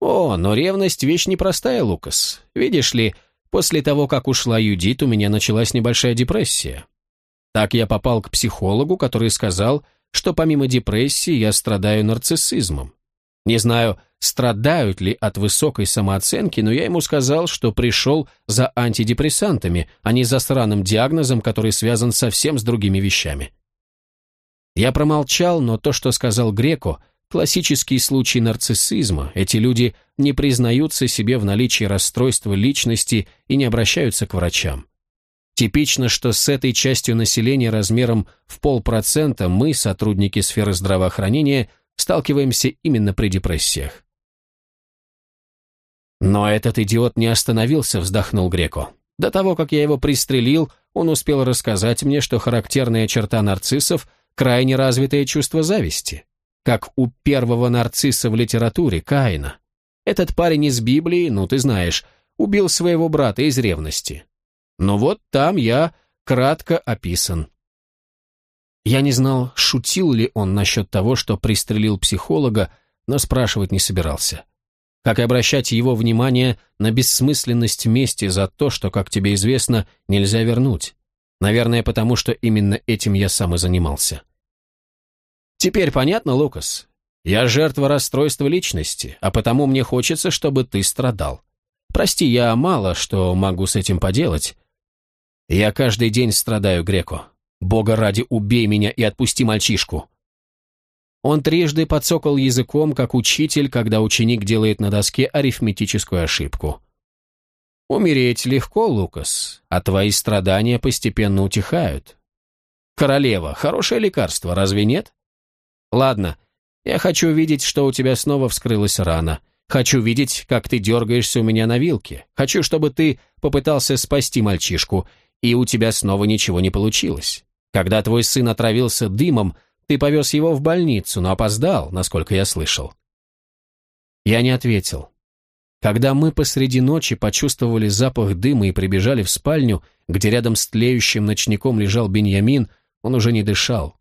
«О, но ревность — вещь непростая, Лукас. Видишь ли, после того, как ушла Юдит, у меня началась небольшая депрессия. Так я попал к психологу, который сказал, что помимо депрессии я страдаю нарциссизмом. Не знаю, страдают ли от высокой самооценки, но я ему сказал, что пришел за антидепрессантами, а не за странным диагнозом, который связан совсем с другими вещами. Я промолчал, но то, что сказал Греко, классический случай нарциссизма, эти люди не признаются себе в наличии расстройства личности и не обращаются к врачам. Типично, что с этой частью населения размером в полпроцента мы, сотрудники сферы здравоохранения, сталкиваемся именно при депрессиях. Но этот идиот не остановился, вздохнул Греко. До того, как я его пристрелил, он успел рассказать мне, что характерная черта нарциссов – крайне развитое чувство зависти, как у первого нарцисса в литературе, Каина. Этот парень из Библии, ну ты знаешь, убил своего брата из ревности. Но вот там я кратко описан. Я не знал, шутил ли он насчет того, что пристрелил психолога, но спрашивать не собирался. как и обращать его внимание на бессмысленность мести за то, что, как тебе известно, нельзя вернуть. Наверное, потому что именно этим я сам и занимался. Теперь понятно, Лукас? Я жертва расстройства личности, а потому мне хочется, чтобы ты страдал. Прости, я мало что могу с этим поделать. Я каждый день страдаю, Греко. Бога ради, убей меня и отпусти мальчишку. Он трижды подсокал языком, как учитель, когда ученик делает на доске арифметическую ошибку. «Умереть легко, Лукас, а твои страдания постепенно утихают. Королева, хорошее лекарство, разве нет? Ладно, я хочу видеть, что у тебя снова вскрылась рана. Хочу видеть, как ты дергаешься у меня на вилке. Хочу, чтобы ты попытался спасти мальчишку, и у тебя снова ничего не получилось. Когда твой сын отравился дымом, ты повез его в больницу, но опоздал, насколько я слышал. Я не ответил. Когда мы посреди ночи почувствовали запах дыма и прибежали в спальню, где рядом с тлеющим ночником лежал Беньямин, он уже не дышал.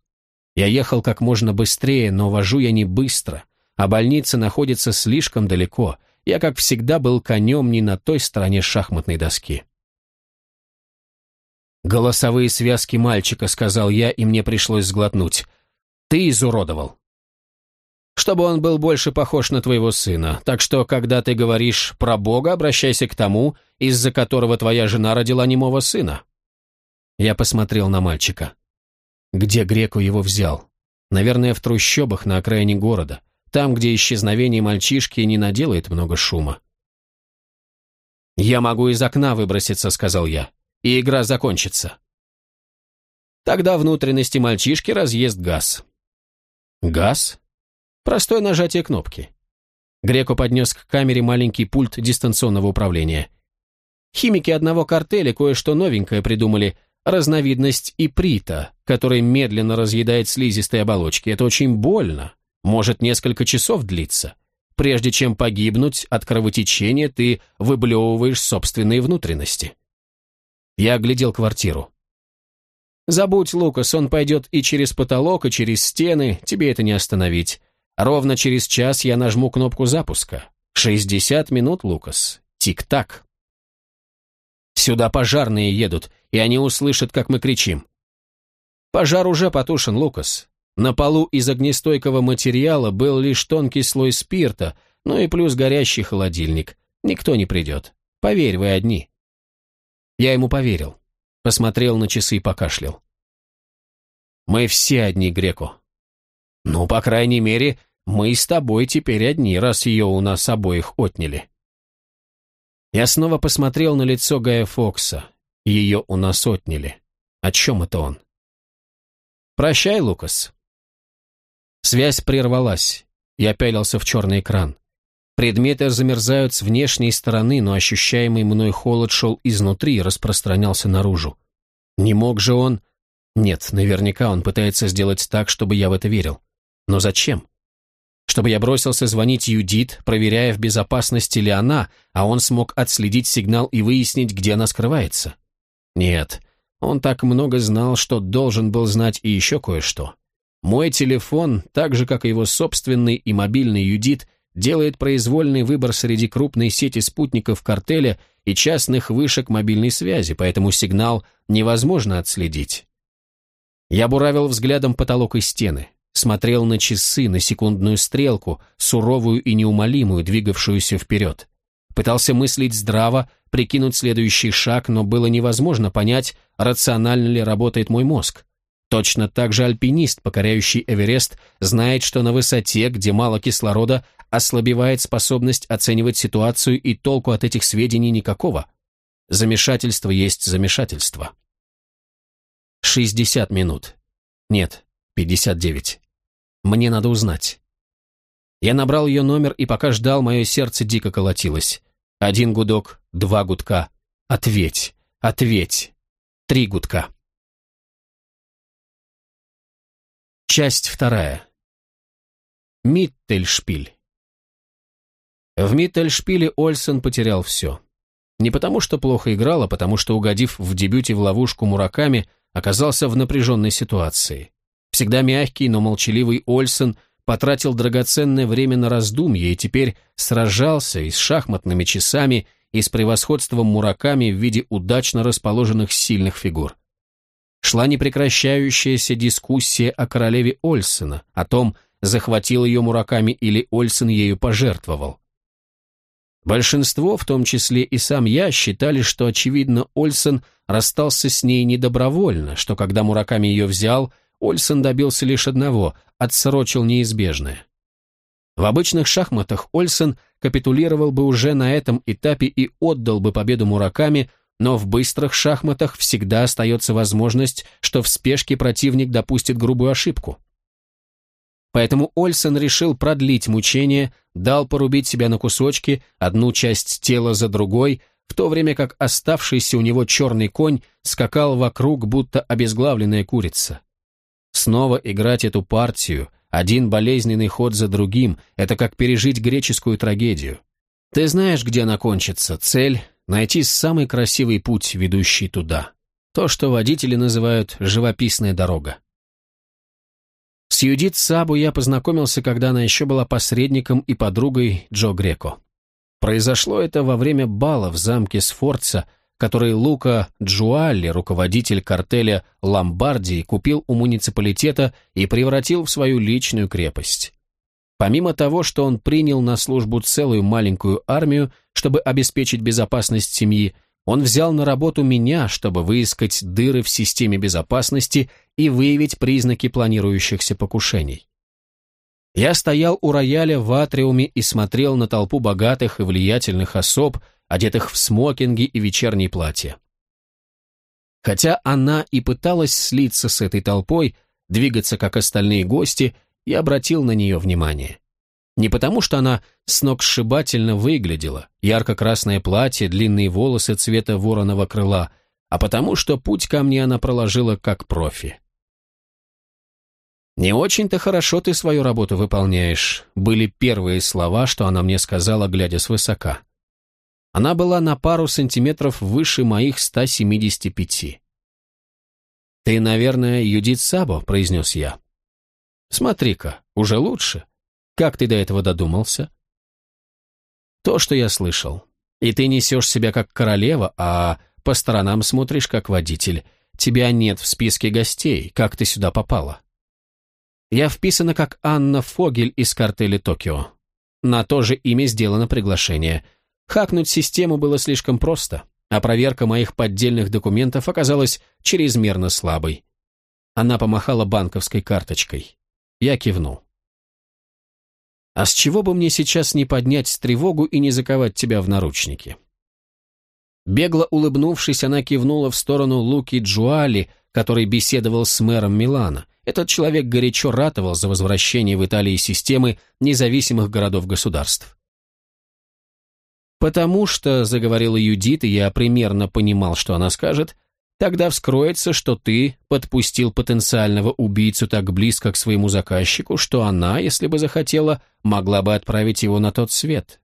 Я ехал как можно быстрее, но вожу я не быстро, а больница находится слишком далеко. Я, как всегда, был конем не на той стороне шахматной доски. «Голосовые связки мальчика», — сказал я, и мне пришлось сглотнуть. «Ты изуродовал» чтобы он был больше похож на твоего сына. Так что, когда ты говоришь про Бога, обращайся к тому, из-за которого твоя жена родила немого сына». Я посмотрел на мальчика. Где Греку его взял? Наверное, в трущобах на окраине города, там, где исчезновение мальчишки не наделает много шума. «Я могу из окна выброситься», — сказал я, — «и игра закончится». Тогда внутренности мальчишки разъест газ. «Газ?» Простое нажатие кнопки. Греко поднес к камере маленький пульт дистанционного управления. Химики одного картеля кое-что новенькое придумали. Разновидность иприта, который медленно разъедает слизистые оболочки. Это очень больно. Может несколько часов длиться. Прежде чем погибнуть от кровотечения, ты выблевываешь собственные внутренности. Я оглядел квартиру. Забудь, Лукас, он пойдет и через потолок, и через стены, тебе это не остановить. Ровно через час я нажму кнопку запуска. 60 минут, Лукас. Тик-так. Сюда пожарные едут, и они услышат, как мы кричим. Пожар уже потушен, Лукас. На полу из огнестойкого материала был лишь тонкий слой спирта, ну и плюс горящий холодильник. Никто не придет. Поверь, вы одни. Я ему поверил. Посмотрел на часы и покашлял. Мы все одни, Греко. Ну, по крайней мере, мы с тобой теперь одни, раз ее у нас обоих отняли. Я снова посмотрел на лицо Гая Фокса. Ее у нас отняли. О чем это он? Прощай, Лукас. Связь прервалась. Я пялился в черный экран. Предметы замерзают с внешней стороны, но ощущаемый мной холод шел изнутри и распространялся наружу. Не мог же он... Нет, наверняка он пытается сделать так, чтобы я в это верил. Но зачем? Чтобы я бросился звонить Юдит, проверяя, в безопасности ли она, а он смог отследить сигнал и выяснить, где она скрывается. Нет, он так много знал, что должен был знать и еще кое-что. Мой телефон, так же, как и его собственный и мобильный Юдит, делает произвольный выбор среди крупной сети спутников картеля и частных вышек мобильной связи, поэтому сигнал невозможно отследить. Я буравил взглядом потолок и стены смотрел на часы, на секундную стрелку, суровую и неумолимую, двигавшуюся вперед. Пытался мыслить здраво, прикинуть следующий шаг, но было невозможно понять, рационально ли работает мой мозг. Точно так же альпинист, покоряющий Эверест, знает, что на высоте, где мало кислорода, ослабевает способность оценивать ситуацию и толку от этих сведений никакого. Замешательство есть замешательство. 60 минут. Нет, 59. Мне надо узнать. Я набрал ее номер, и пока ждал, мое сердце дико колотилось. Один гудок, два гудка. Ответь, ответь. Три гудка. Часть вторая. Миттельшпиль. В Миттельшпиле Ольсен потерял все. Не потому, что плохо играл, а потому, что, угодив в дебюте в ловушку Мураками, оказался в напряженной ситуации. Всегда мягкий, но молчаливый Ольсен потратил драгоценное время на раздумье и теперь сражался и с шахматными часами, и с превосходством мураками в виде удачно расположенных сильных фигур. Шла непрекращающаяся дискуссия о королеве Ольсена, о том, захватил ее мураками или Ольсен ею пожертвовал. Большинство, в том числе и сам я, считали, что, очевидно, Ольсен расстался с ней недобровольно, что когда Мураками ее взял, Ольсен добился лишь одного – отсрочил неизбежное. В обычных шахматах Ольсен капитулировал бы уже на этом этапе и отдал бы победу Мураками, но в быстрых шахматах всегда остается возможность, что в спешке противник допустит грубую ошибку. Поэтому Ольсен решил продлить мучение, дал порубить себя на кусочки, одну часть тела за другой, в то время как оставшийся у него черный конь скакал вокруг, будто обезглавленная курица. Снова играть эту партию, один болезненный ход за другим, это как пережить греческую трагедию. Ты знаешь, где она кончится, цель — найти самый красивый путь, ведущий туда. То, что водители называют «живописная дорога». С Юдит Сабу я познакомился, когда она еще была посредником и подругой Джо Греко. Произошло это во время бала в замке Сфорца, который Лука Джуалли, руководитель картеля Ломбардии, купил у муниципалитета и превратил в свою личную крепость. Помимо того, что он принял на службу целую маленькую армию, чтобы обеспечить безопасность семьи, он взял на работу меня, чтобы выискать дыры в системе безопасности и выявить признаки планирующихся покушений. Я стоял у рояля в атриуме и смотрел на толпу богатых и влиятельных особ, одетых в смокинги и вечерние платья. Хотя она и пыталась слиться с этой толпой, двигаться как остальные гости, я обратил на нее внимание. Не потому, что она сногсшибательно выглядела, ярко-красное платье, длинные волосы цвета вороного крыла, а потому, что путь ко мне она проложила как профи. «Не очень-то хорошо ты свою работу выполняешь», были первые слова, что она мне сказала, глядя свысока. Она была на пару сантиметров выше моих 175. «Ты, наверное, Юдит Сабо», — произнес я. «Смотри-ка, уже лучше. Как ты до этого додумался?» «То, что я слышал. И ты несешь себя как королева, а по сторонам смотришь как водитель. Тебя нет в списке гостей. Как ты сюда попала?» Я вписана как Анна Фогель из картеля Токио. На то же имя сделано приглашение. Хакнуть систему было слишком просто, а проверка моих поддельных документов оказалась чрезмерно слабой. Она помахала банковской карточкой. Я кивнул. «А с чего бы мне сейчас не поднять тревогу и не заковать тебя в наручники?» Бегло улыбнувшись, она кивнула в сторону Луки Джуали, который беседовал с мэром Милана. Этот человек горячо ратовал за возвращение в Италии системы независимых городов-государств. «Потому что», — заговорила Юдит, и я примерно понимал, что она скажет, «тогда вскроется, что ты подпустил потенциального убийцу так близко к своему заказчику, что она, если бы захотела, могла бы отправить его на тот свет».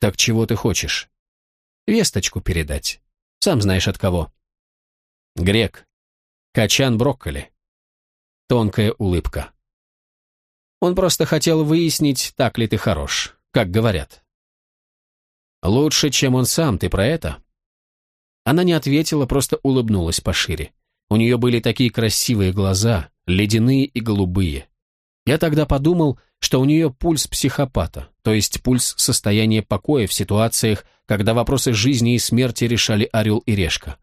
«Так чего ты хочешь?» «Весточку передать. Сам знаешь от кого». «Грек. Качан брокколи». Тонкая улыбка. Он просто хотел выяснить, так ли ты хорош, как говорят. Лучше, чем он сам, ты про это? Она не ответила, просто улыбнулась пошире. У нее были такие красивые глаза, ледяные и голубые. Я тогда подумал, что у нее пульс психопата, то есть пульс состояния покоя в ситуациях, когда вопросы жизни и смерти решали орел и решка.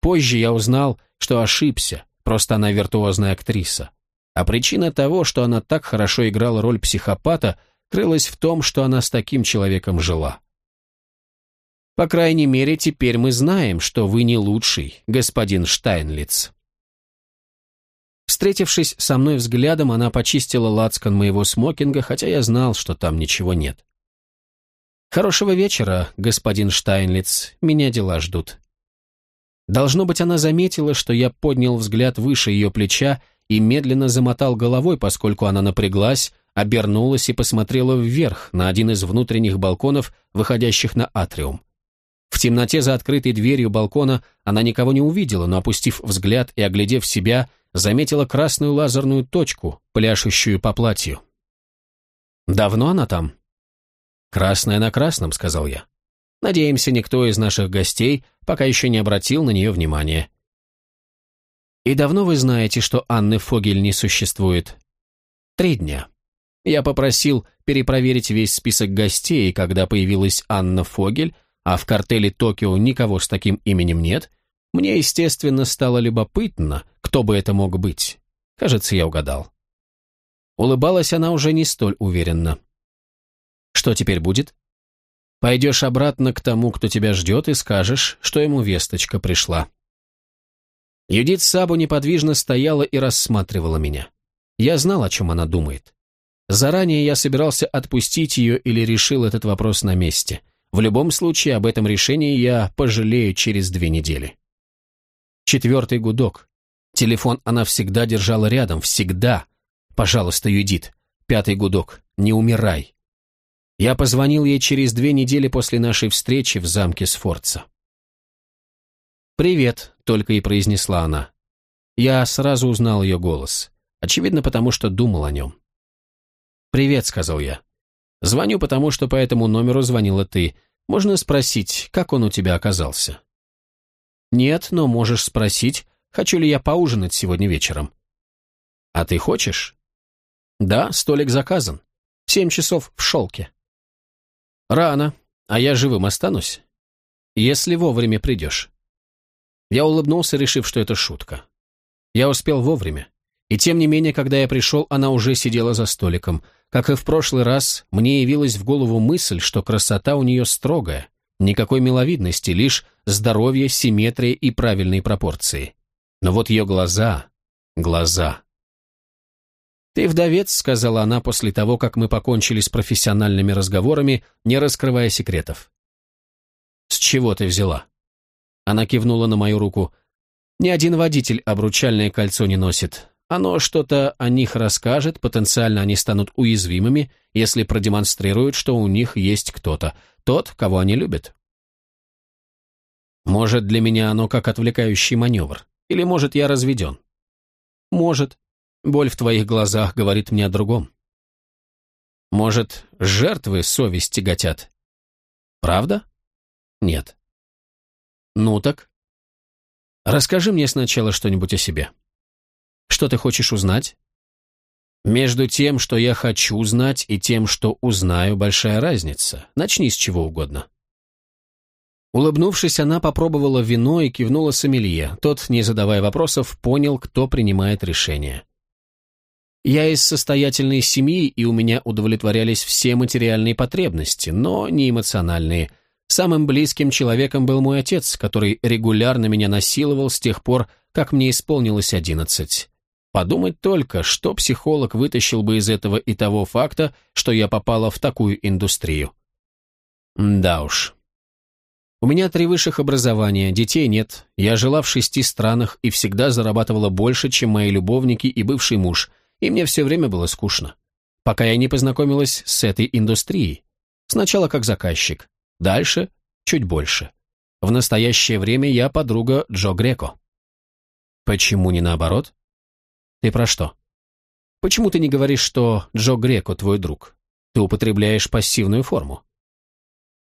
Позже я узнал, что ошибся, Просто она виртуозная актриса. А причина того, что она так хорошо играла роль психопата, крылась в том, что она с таким человеком жила. По крайней мере, теперь мы знаем, что вы не лучший, господин Штайнлиц. Встретившись со мной взглядом, она почистила лацкан моего смокинга, хотя я знал, что там ничего нет. «Хорошего вечера, господин Штайнлиц, меня дела ждут». Должно быть, она заметила, что я поднял взгляд выше ее плеча и медленно замотал головой, поскольку она напряглась, обернулась и посмотрела вверх, на один из внутренних балконов, выходящих на атриум. В темноте за открытой дверью балкона она никого не увидела, но, опустив взгляд и оглядев себя, заметила красную лазерную точку, пляшущую по платью. «Давно она там?» «Красная на красном», — сказал я. «Надеемся, никто из наших гостей пока еще не обратил на нее внимания». «И давно вы знаете, что Анны Фогель не существует?» «Три дня. Я попросил перепроверить весь список гостей, и когда появилась Анна Фогель, а в картеле Токио никого с таким именем нет, мне, естественно, стало любопытно, кто бы это мог быть. Кажется, я угадал. Улыбалась она уже не столь уверенно. Что теперь будет? Пойдешь обратно к тому, кто тебя ждет, и скажешь, что ему весточка пришла. Юдит Сабу неподвижно стояла и рассматривала меня. Я знал, о чем она думает. Заранее я собирался отпустить ее или решил этот вопрос на месте. В любом случае, об этом решении я пожалею через две недели. Четвертый гудок. Телефон она всегда держала рядом, всегда. Пожалуйста, Юдит. Пятый гудок. Не умирай. Я позвонил ей через две недели после нашей встречи в замке Сфорца. «Привет», — только и произнесла она. Я сразу узнал ее голос. Очевидно, потому что думал о нем. «Привет», — сказал я. «Звоню, потому что по этому номеру звонила ты. Можно спросить, как он у тебя оказался?» «Нет, но можешь спросить, хочу ли я поужинать сегодня вечером». «А ты хочешь?» «Да, столик заказан. Семь часов в шелке». «Рано, а я живым останусь?» «Если вовремя придешь». Я улыбнулся, решив, что это шутка. Я успел вовремя. И тем не менее, когда я пришел, она уже сидела за столиком. Как и в прошлый раз, мне явилась в голову мысль, что красота у нее строгая, никакой миловидности, лишь здоровье, симметрия и правильные пропорции. Но вот ее глаза, глаза. «Ты вдовец», — сказала она после того, как мы покончили с профессиональными разговорами, не раскрывая секретов. «С чего ты взяла?» Она кивнула на мою руку. «Ни один водитель обручальное кольцо не носит. Оно что-то о них расскажет, потенциально они станут уязвимыми, если продемонстрируют, что у них есть кто-то, тот, кого они любят. Может, для меня оно как отвлекающий маневр, или может, я разведен? Может. Боль в твоих глазах говорит мне о другом. Может, жертвы совесть тяготят? Правда? Нет. Ну так. Расскажи мне сначала что-нибудь о себе. Что ты хочешь узнать? Между тем, что я хочу знать, и тем, что узнаю, большая разница. Начни с чего угодно. Улыбнувшись, она попробовала вино и кивнула сомелье. Тот, не задавая вопросов, понял, кто принимает решение. Я из состоятельной семьи, и у меня удовлетворялись все материальные потребности, но не эмоциональные. Самым близким человеком был мой отец, который регулярно меня насиловал с тех пор, как мне исполнилось одиннадцать. Подумать только, что психолог вытащил бы из этого и того факта, что я попала в такую индустрию. Да уж. У меня три высших образования, детей нет, я жила в шести странах и всегда зарабатывала больше, чем мои любовники и бывший муж, и мне все время было скучно. Пока я не познакомилась с этой индустрией. Сначала как заказчик, дальше чуть больше. В настоящее время я подруга Джо Греко. Почему не наоборот? Ты про что? Почему ты не говоришь, что Джо Греко твой друг? Ты употребляешь пассивную форму.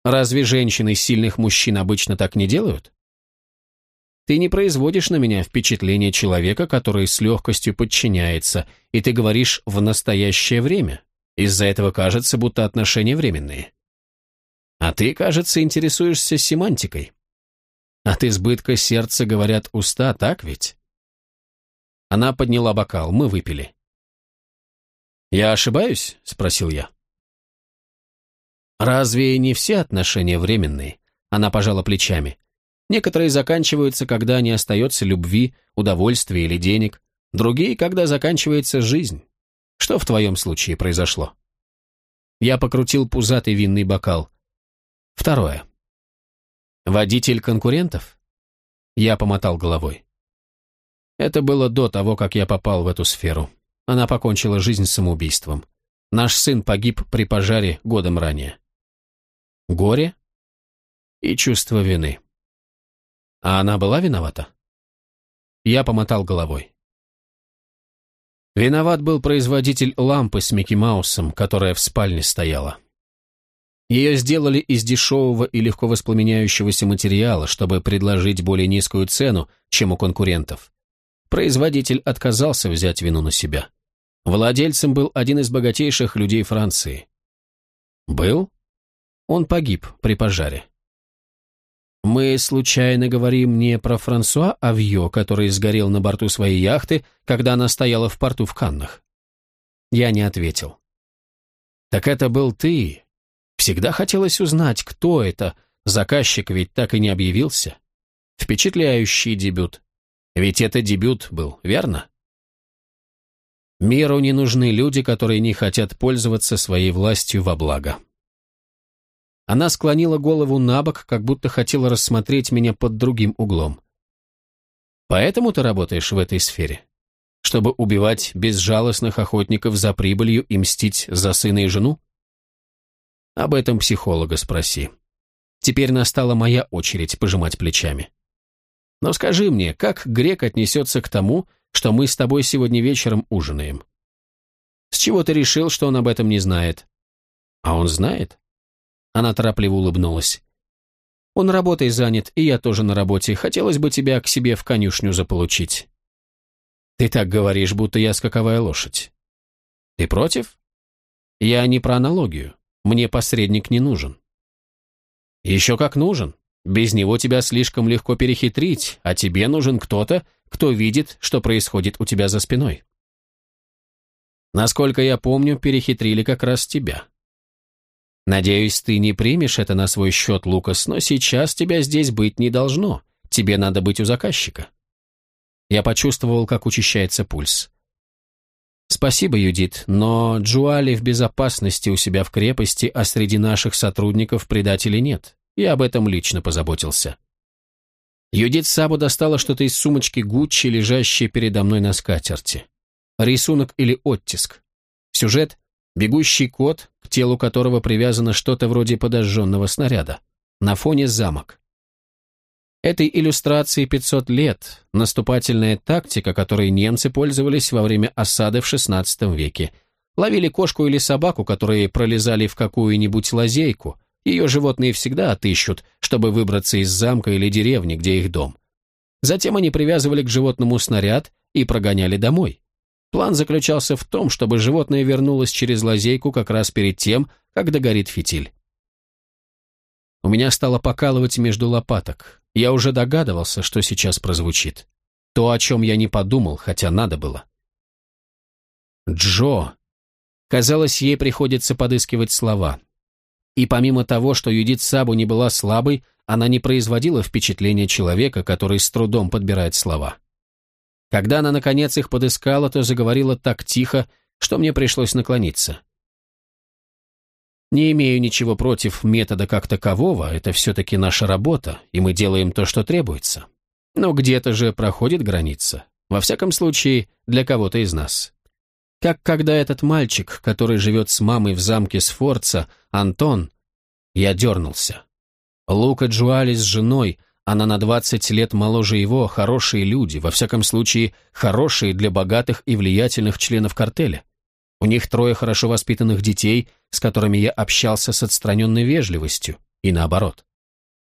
Разве женщины сильных мужчин обычно так не делают? Ты не производишь на меня впечатление человека, который с легкостью подчиняется, и ты говоришь «в настоящее время». Из-за этого кажется, будто отношения временные. А ты, кажется, интересуешься семантикой. От избытка сердца говорят уста, так ведь? Она подняла бокал, мы выпили. «Я ошибаюсь?» — спросил я. «Разве не все отношения временные?» Она пожала плечами. «Некоторые заканчиваются, когда не остается любви, удовольствия или денег, другие, когда заканчивается жизнь. Что в твоем случае произошло?» Я покрутил пузатый винный бокал. Второе. «Водитель конкурентов?» Я помотал головой. Это было до того, как я попал в эту сферу. Она покончила жизнь самоубийством. Наш сын погиб при пожаре годом ранее. Горе и чувство вины. А она была виновата? Я помотал головой. Виноват был производитель лампы с Микки Маусом, которая в спальне стояла. Ее сделали из дешевого и легко воспламеняющегося материала, чтобы предложить более низкую цену, чем у конкурентов. Производитель отказался взять вину на себя. Владельцем был один из богатейших людей Франции. Был? Он погиб при пожаре. Мы случайно говорим не про Франсуа Авьо, который сгорел на борту своей яхты, когда она стояла в порту в Каннах. Я не ответил. Так это был ты. Всегда хотелось узнать, кто это. Заказчик ведь так и не объявился. Впечатляющий дебют. Ведь это дебют был, верно? Миру не нужны люди, которые не хотят пользоваться своей властью во благо. Она склонила голову на бок, как будто хотела рассмотреть меня под другим углом. «Поэтому ты работаешь в этой сфере? Чтобы убивать безжалостных охотников за прибылью и мстить за сына и жену?» «Об этом психолога спроси. Теперь настала моя очередь пожимать плечами. Но скажи мне, как грек отнесется к тому, что мы с тобой сегодня вечером ужинаем? С чего ты решил, что он об этом не знает? А он знает? Она торопливо улыбнулась. «Он работой занят, и я тоже на работе. Хотелось бы тебя к себе в конюшню заполучить». «Ты так говоришь, будто я скаковая лошадь». «Ты против?» «Я не про аналогию. Мне посредник не нужен». «Еще как нужен. Без него тебя слишком легко перехитрить, а тебе нужен кто-то, кто видит, что происходит у тебя за спиной». Насколько я помню, перехитрили как раз тебя. Надеюсь, ты не примешь это на свой счет, Лукас, но сейчас тебя здесь быть не должно. Тебе надо быть у заказчика. Я почувствовал, как учащается пульс. Спасибо, Юдит, но Джуали в безопасности у себя в крепости, а среди наших сотрудников предателей нет. Я об этом лично позаботился. Юдит Сабу достала что-то из сумочки Гуччи, лежащей передо мной на скатерти. Рисунок или оттиск. Сюжет Бегущий кот, к телу которого привязано что-то вроде подожженного снаряда. На фоне замок. Этой иллюстрации 500 лет, наступательная тактика, которой немцы пользовались во время осады в XVI веке. Ловили кошку или собаку, которые пролезали в какую-нибудь лазейку. Ее животные всегда отыщут, чтобы выбраться из замка или деревни, где их дом. Затем они привязывали к животному снаряд и прогоняли домой. План заключался в том, чтобы животное вернулось через лазейку как раз перед тем, как догорит фитиль. У меня стало покалывать между лопаток. Я уже догадывался, что сейчас прозвучит. То, о чем я не подумал, хотя надо было. Джо. Казалось, ей приходится подыскивать слова. И помимо того, что Юдит Сабу не была слабой, она не производила впечатления человека, который с трудом подбирает слова. Когда она, наконец, их подыскала, то заговорила так тихо, что мне пришлось наклониться. Не имею ничего против метода как такового, это все-таки наша работа, и мы делаем то, что требуется. Но где-то же проходит граница. Во всяком случае, для кого-то из нас. Как когда этот мальчик, который живет с мамой в замке Сфорца, Антон, я дернулся. Лука Джуали с женой — она на 20 лет моложе его, хорошие люди, во всяком случае, хорошие для богатых и влиятельных членов картеля. У них трое хорошо воспитанных детей, с которыми я общался с отстраненной вежливостью, и наоборот.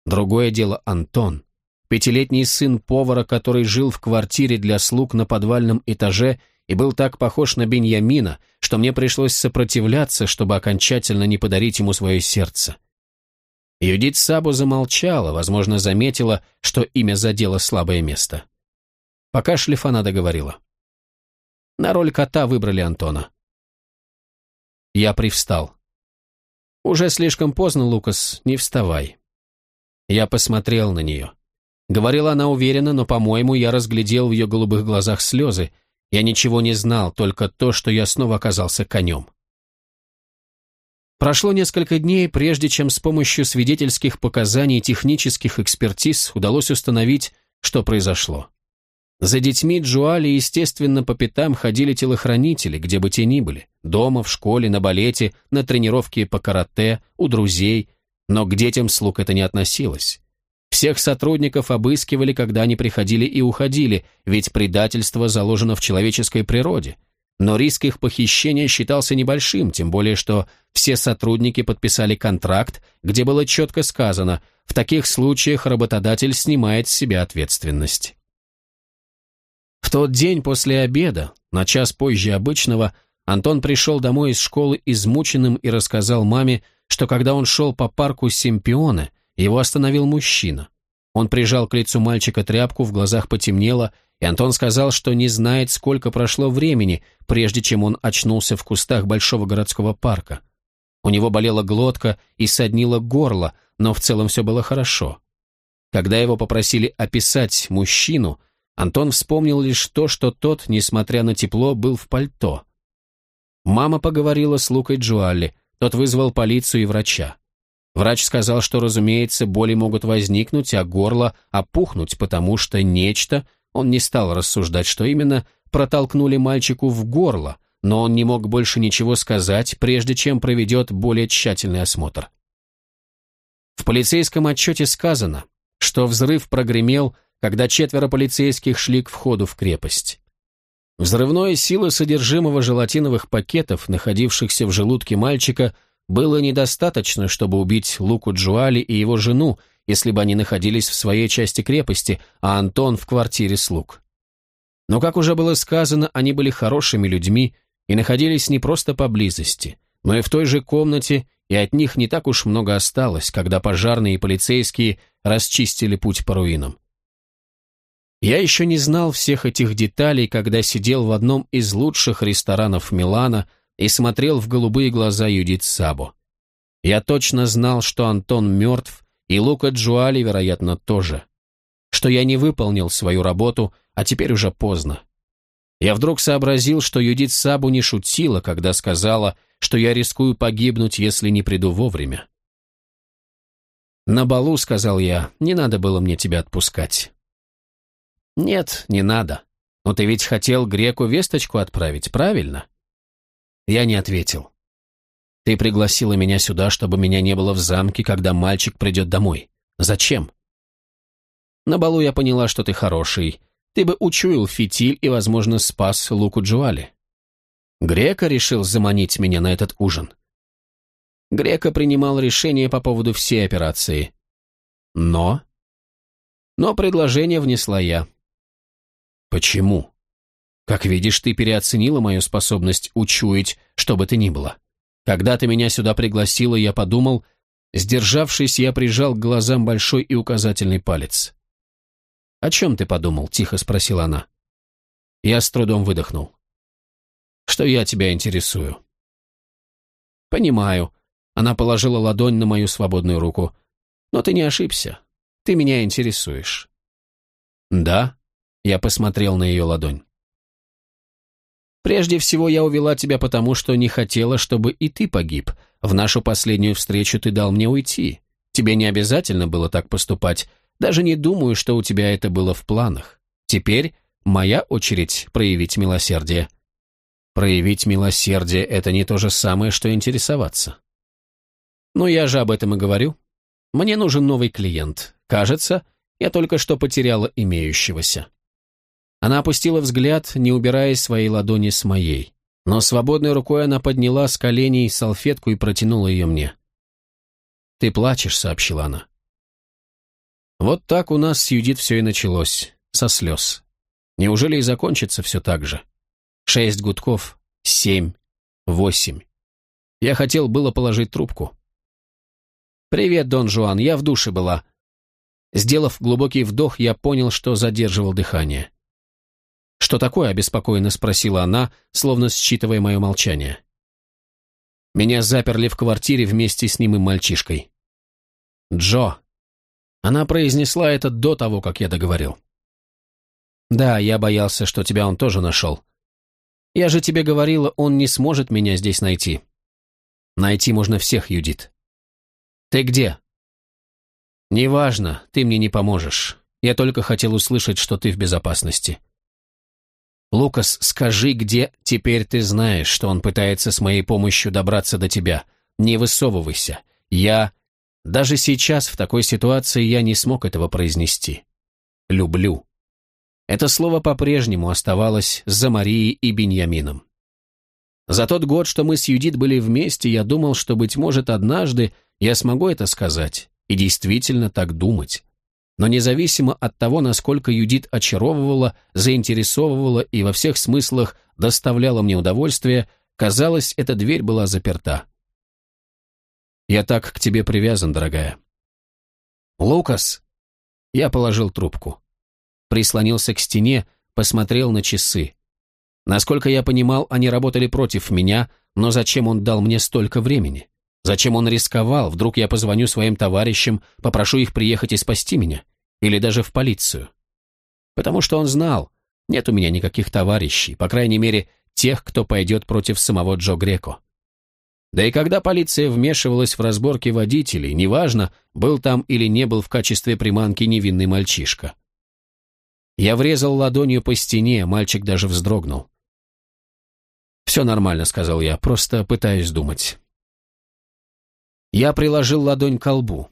Другое дело Антон, пятилетний сын повара, который жил в квартире для слуг на подвальном этаже и был так похож на Беньямина, что мне пришлось сопротивляться, чтобы окончательно не подарить ему свое сердце. Юдит Сабу замолчала, возможно, заметила, что имя задело слабое место. Пока Шлифана договорила. На роль кота выбрали Антона. Я привстал. «Уже слишком поздно, Лукас, не вставай». Я посмотрел на нее. Говорила она уверенно, но, по-моему, я разглядел в ее голубых глазах слезы. Я ничего не знал, только то, что я снова оказался конем. Прошло несколько дней, прежде чем с помощью свидетельских показаний и технических экспертиз удалось установить, что произошло. За детьми Джуали, естественно, по пятам ходили телохранители, где бы те ни были, дома, в школе, на балете, на тренировке по карате, у друзей, но к детям слуг это не относилось. Всех сотрудников обыскивали, когда они приходили и уходили, ведь предательство заложено в человеческой природе – но риск их похищения считался небольшим, тем более что все сотрудники подписали контракт, где было четко сказано, в таких случаях работодатель снимает с себя ответственность. В тот день после обеда, на час позже обычного, Антон пришел домой из школы измученным и рассказал маме, что когда он шел по парку Симпионе, его остановил мужчина. Он прижал к лицу мальчика тряпку, в глазах потемнело, и Антон сказал, что не знает, сколько прошло времени, прежде чем он очнулся в кустах большого городского парка. У него болела глотка и соднило горло, но в целом все было хорошо. Когда его попросили описать мужчину, Антон вспомнил лишь то, что тот, несмотря на тепло, был в пальто. Мама поговорила с Лукой Джуалли, тот вызвал полицию и врача. Врач сказал, что, разумеется, боли могут возникнуть, а горло опухнуть, потому что нечто, он не стал рассуждать, что именно, протолкнули мальчику в горло, но он не мог больше ничего сказать, прежде чем проведет более тщательный осмотр. В полицейском отчете сказано, что взрыв прогремел, когда четверо полицейских шли к входу в крепость. Взрывной силы содержимого желатиновых пакетов, находившихся в желудке мальчика, было недостаточно, чтобы убить Луку Джуали и его жену, если бы они находились в своей части крепости, а Антон в квартире слуг. Но, как уже было сказано, они были хорошими людьми и находились не просто поблизости, но и в той же комнате, и от них не так уж много осталось, когда пожарные и полицейские расчистили путь по руинам. Я еще не знал всех этих деталей, когда сидел в одном из лучших ресторанов Милана и смотрел в голубые глаза Юдит Сабо. Я точно знал, что Антон мертв, и Лука Джуали, вероятно, тоже. Что я не выполнил свою работу, а теперь уже поздно. Я вдруг сообразил, что Юдит Сабу не шутила, когда сказала, что я рискую погибнуть, если не приду вовремя. «На балу», — сказал я, — «не надо было мне тебя отпускать». «Нет, не надо. Но ты ведь хотел греку весточку отправить, правильно?» Я не ответил. «Ты пригласила меня сюда, чтобы меня не было в замке, когда мальчик придет домой. Зачем?» «На балу я поняла, что ты хороший. Ты бы учуял фитиль и, возможно, спас Луку Джуали. Грека решил заманить меня на этот ужин. Грека принимал решение по поводу всей операции. Но... Но предложение внесла я. Почему? Как видишь, ты переоценила мою способность учуять, что бы то ни было. Когда ты меня сюда пригласила, я подумал... Сдержавшись, я прижал к глазам большой и указательный палец. «О чем ты подумал?» — тихо спросила она. Я с трудом выдохнул. «Что я тебя интересую?» «Понимаю». Она положила ладонь на мою свободную руку. «Но ты не ошибся. Ты меня интересуешь». «Да?» Я посмотрел на ее ладонь. «Прежде всего, я увела тебя потому, что не хотела, чтобы и ты погиб. В нашу последнюю встречу ты дал мне уйти. Тебе не обязательно было так поступать. Даже не думаю, что у тебя это было в планах. Теперь моя очередь проявить милосердие». «Проявить милосердие — это не то же самое, что интересоваться». «Ну, я же об этом и говорю. Мне нужен новый клиент. Кажется, я только что потеряла имеющегося». Она опустила взгляд, не убирая своей ладони с моей. Но свободной рукой она подняла с коленей салфетку и протянула ее мне. «Ты плачешь», — сообщила она. Вот так у нас с Юдит все и началось, со слез. Неужели и закончится все так же? Шесть гудков, семь, восемь. Я хотел было положить трубку. «Привет, Дон Жуан, я в душе была». Сделав глубокий вдох, я понял, что задерживал дыхание. «Что такое?» – обеспокоенно спросила она, словно считывая мое молчание. Меня заперли в квартире вместе с ним и мальчишкой. «Джо!» Она произнесла это до того, как я договорил. «Да, я боялся, что тебя он тоже нашел. Я же тебе говорила, он не сможет меня здесь найти. Найти можно всех, Юдит. Ты где?» «Неважно, ты мне не поможешь. Я только хотел услышать, что ты в безопасности. «Лукас, скажи, где теперь ты знаешь, что он пытается с моей помощью добраться до тебя? Не высовывайся. Я... Даже сейчас, в такой ситуации, я не смог этого произнести. Люблю». Это слово по-прежнему оставалось за Марией и Беньямином. За тот год, что мы с Юдит были вместе, я думал, что, быть может, однажды я смогу это сказать, и действительно так думать. Но независимо от того, насколько Юдит очаровывала, заинтересовывала и во всех смыслах доставляла мне удовольствие, казалось, эта дверь была заперта. «Я так к тебе привязан, дорогая». «Лукас!» Я положил трубку. Прислонился к стене, посмотрел на часы. Насколько я понимал, они работали против меня, но зачем он дал мне столько времени? Зачем он рисковал? Вдруг я позвоню своим товарищам, попрошу их приехать и спасти меня? Или даже в полицию? Потому что он знал, нет у меня никаких товарищей, по крайней мере, тех, кто пойдет против самого Джо Греко. Да и когда полиция вмешивалась в разборки водителей, неважно, был там или не был в качестве приманки невинный мальчишка. Я врезал ладонью по стене, мальчик даже вздрогнул. «Все нормально», — сказал я, — «просто пытаюсь думать». Я приложил ладонь к лбу.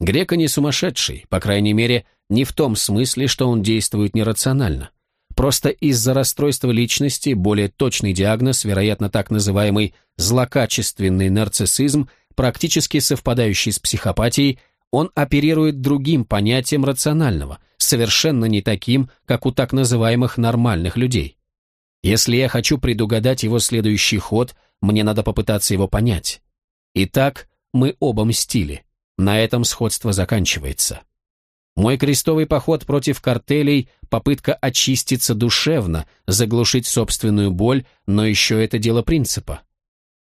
Грека не сумасшедший, по крайней мере, не в том смысле, что он действует нерационально. Просто из-за расстройства личности более точный диагноз, вероятно, так называемый злокачественный нарциссизм, практически совпадающий с психопатией, он оперирует другим понятием рационального, совершенно не таким, как у так называемых нормальных людей. Если я хочу предугадать его следующий ход, мне надо попытаться его понять. Итак, мы оба мстили. На этом сходство заканчивается. Мой крестовый поход против картелей – попытка очиститься душевно, заглушить собственную боль, но еще это дело принципа.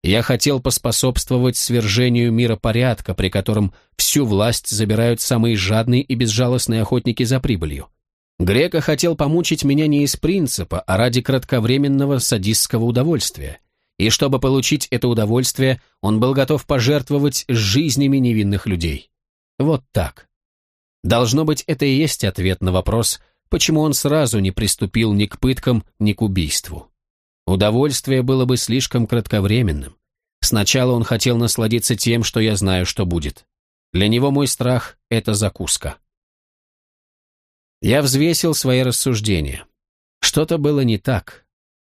Я хотел поспособствовать свержению миропорядка, при котором всю власть забирают самые жадные и безжалостные охотники за прибылью. Грека хотел помучить меня не из принципа, а ради кратковременного садистского удовольствия. И чтобы получить это удовольствие, он был готов пожертвовать жизнями невинных людей. Вот так. Должно быть, это и есть ответ на вопрос, почему он сразу не приступил ни к пыткам, ни к убийству. Удовольствие было бы слишком кратковременным. Сначала он хотел насладиться тем, что я знаю, что будет. Для него мой страх — это закуска. Я взвесил свои рассуждения. Что-то было не так.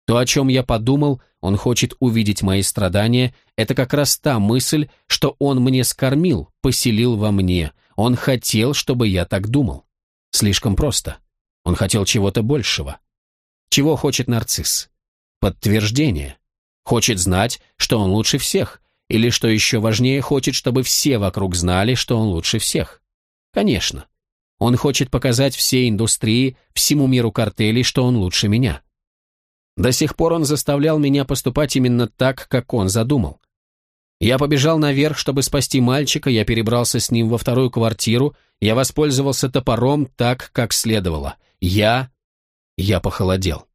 То, о чем я подумал, он хочет увидеть мои страдания, это как раз та мысль, что он мне скормил, поселил во мне, он хотел, чтобы я так думал. Слишком просто. Он хотел чего-то большего. Чего хочет нарцисс? Подтверждение. Хочет знать, что он лучше всех, или, что еще важнее, хочет, чтобы все вокруг знали, что он лучше всех. Конечно. Он хочет показать всей индустрии, всему миру картелей, что он лучше меня. До сих пор он заставлял меня поступать именно так, как он задумал. Я побежал наверх, чтобы спасти мальчика, я перебрался с ним во вторую квартиру, я воспользовался топором так, как следовало. Я... Я похолодел.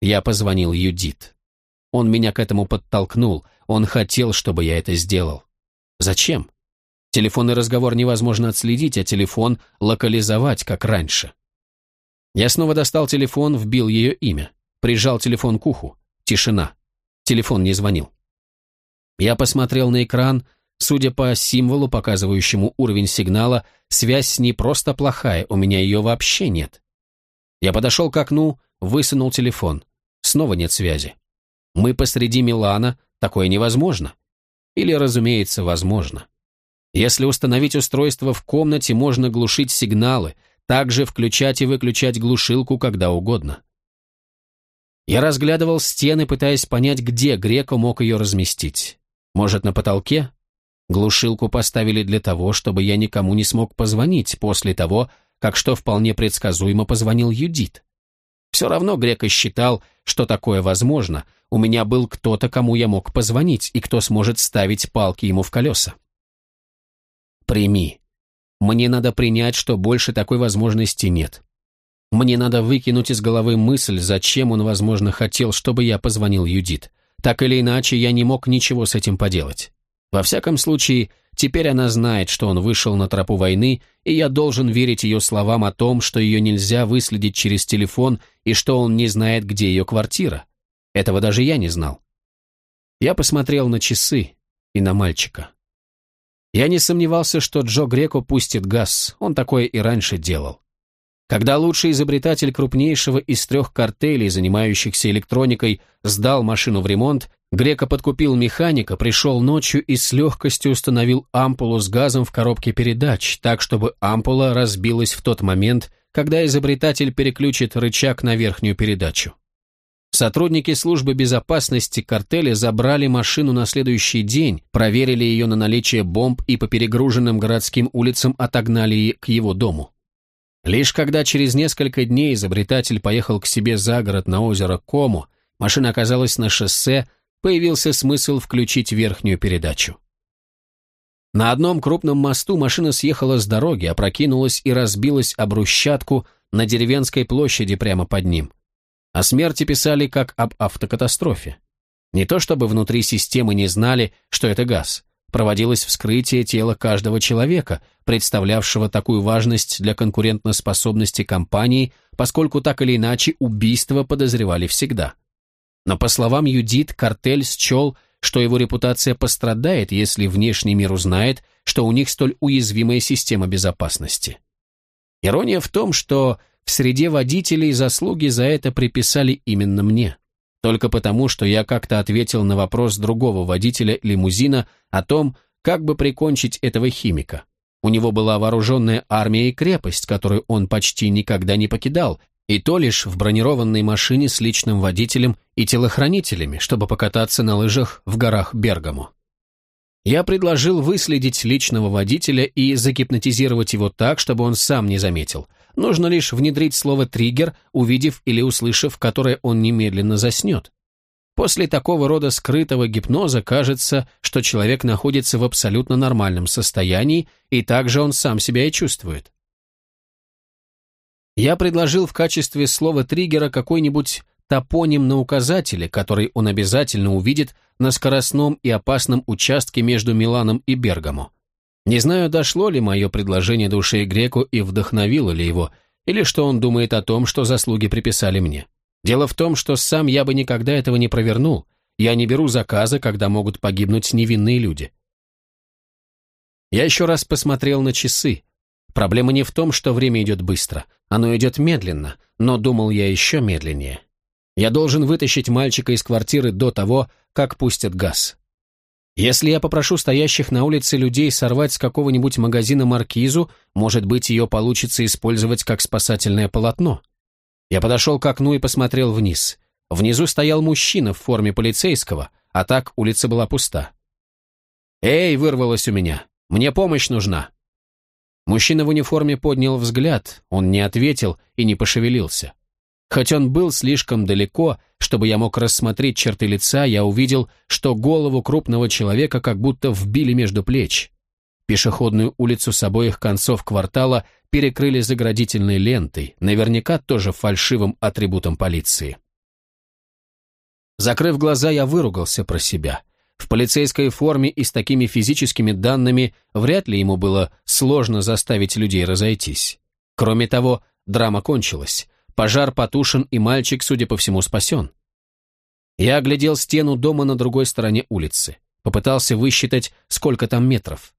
Я позвонил Юдит. Он меня к этому подтолкнул, он хотел, чтобы я это сделал. Зачем? Телефонный разговор невозможно отследить, а телефон локализовать, как раньше. Я снова достал телефон, вбил ее имя. Прижал телефон к уху. Тишина. Телефон не звонил. Я посмотрел на экран. Судя по символу, показывающему уровень сигнала, связь с ней просто плохая, у меня ее вообще нет. Я подошел к окну, высунул телефон. Снова нет связи. Мы посреди Милана, такое невозможно. Или, разумеется, возможно. Если установить устройство в комнате, можно глушить сигналы, также включать и выключать глушилку когда угодно. Я разглядывал стены, пытаясь понять, где Греко мог ее разместить. Может, на потолке? Глушилку поставили для того, чтобы я никому не смог позвонить после того, как что вполне предсказуемо позвонил Юдит. Все равно Грека считал, что такое возможно. У меня был кто-то, кому я мог позвонить, и кто сможет ставить палки ему в колеса. Прими. Мне надо принять, что больше такой возможности нет. Мне надо выкинуть из головы мысль, зачем он, возможно, хотел, чтобы я позвонил Юдит. Так или иначе, я не мог ничего с этим поделать. Во всяком случае, теперь она знает, что он вышел на тропу войны, и я должен верить ее словам о том, что ее нельзя выследить через телефон и что он не знает, где ее квартира. Этого даже я не знал. Я посмотрел на часы и на мальчика. Я не сомневался, что Джо Греко пустит газ, он такое и раньше делал. Когда лучший изобретатель крупнейшего из трех картелей, занимающихся электроникой, сдал машину в ремонт, Грека подкупил механика, пришел ночью и с легкостью установил ампулу с газом в коробке передач, так, чтобы ампула разбилась в тот момент, когда изобретатель переключит рычаг на верхнюю передачу. Сотрудники службы безопасности картеля забрали машину на следующий день, проверили ее на наличие бомб и по перегруженным городским улицам отогнали к его дому. Лишь когда через несколько дней изобретатель поехал к себе за город на озеро Кому, машина оказалась на шоссе, появился смысл включить верхнюю передачу. На одном крупном мосту машина съехала с дороги, опрокинулась и разбилась об брусчатку на деревенской площади прямо под ним. О смерти писали как об автокатастрофе. Не то чтобы внутри системы не знали, что это газ. Проводилось вскрытие тела каждого человека, представлявшего такую важность для конкурентоспособности компании, поскольку так или иначе убийство подозревали всегда. Но по словам Юдит, картель счел, что его репутация пострадает, если внешний мир узнает, что у них столь уязвимая система безопасности. Ирония в том, что в среде водителей заслуги за это приписали именно мне. Только потому, что я как-то ответил на вопрос другого водителя лимузина о том, как бы прикончить этого химика. У него была вооруженная армия и крепость, которую он почти никогда не покидал, и то лишь в бронированной машине с личным водителем и телохранителями, чтобы покататься на лыжах в горах Бергамо. Я предложил выследить личного водителя и загипнотизировать его так, чтобы он сам не заметил – Нужно лишь внедрить слово «триггер», увидев или услышав, которое он немедленно заснет. После такого рода скрытого гипноза кажется, что человек находится в абсолютно нормальном состоянии, и также он сам себя и чувствует. Я предложил в качестве слова триггера какой-нибудь топоним на указателе, который он обязательно увидит на скоростном и опасном участке между Миланом и Бергамо. Не знаю, дошло ли мое предложение душе Греку и вдохновило ли его, или что он думает о том, что заслуги приписали мне. Дело в том, что сам я бы никогда этого не провернул. Я не беру заказа, когда могут погибнуть невинные люди. Я еще раз посмотрел на часы. Проблема не в том, что время идет быстро. Оно идет медленно, но думал я еще медленнее. Я должен вытащить мальчика из квартиры до того, как пустят газ. Если я попрошу стоящих на улице людей сорвать с какого-нибудь магазина маркизу, может быть, ее получится использовать как спасательное полотно. Я подошел к окну и посмотрел вниз. Внизу стоял мужчина в форме полицейского, а так улица была пуста. «Эй!» — вырвалось у меня. «Мне помощь нужна!» Мужчина в униформе поднял взгляд, он не ответил и не пошевелился. Хоть он был слишком далеко, чтобы я мог рассмотреть черты лица, я увидел, что голову крупного человека как будто вбили между плеч. Пешеходную улицу с обоих концов квартала перекрыли заградительной лентой, наверняка тоже фальшивым атрибутом полиции. Закрыв глаза, я выругался про себя. В полицейской форме и с такими физическими данными вряд ли ему было сложно заставить людей разойтись. Кроме того, драма кончилась. Пожар потушен, и мальчик, судя по всему, спасен. Я оглядел стену дома на другой стороне улицы. Попытался высчитать, сколько там метров.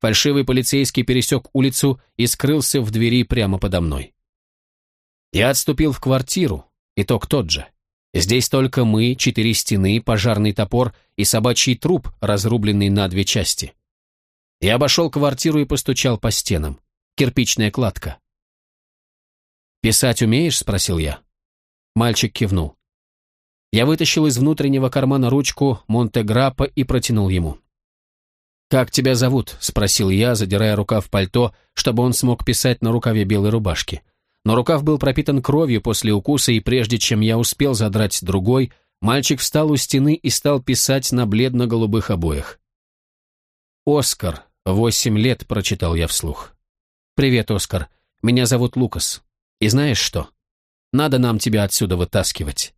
Фальшивый полицейский пересек улицу и скрылся в двери прямо подо мной. Я отступил в квартиру, итог тот же. Здесь только мы, четыре стены, пожарный топор и собачий труп, разрубленный на две части. Я обошел квартиру и постучал по стенам. Кирпичная кладка. «Писать умеешь?» — спросил я. Мальчик кивнул. Я вытащил из внутреннего кармана ручку Монтеграппа и протянул ему. «Как тебя зовут?» — спросил я, задирая рукав пальто, чтобы он смог писать на рукаве белой рубашки. Но рукав был пропитан кровью после укуса, и прежде чем я успел задрать другой, мальчик встал у стены и стал писать на бледно-голубых обоях. «Оскар, восемь лет», — прочитал я вслух. «Привет, Оскар. Меня зовут Лукас. И знаешь что? Надо нам тебя отсюда вытаскивать.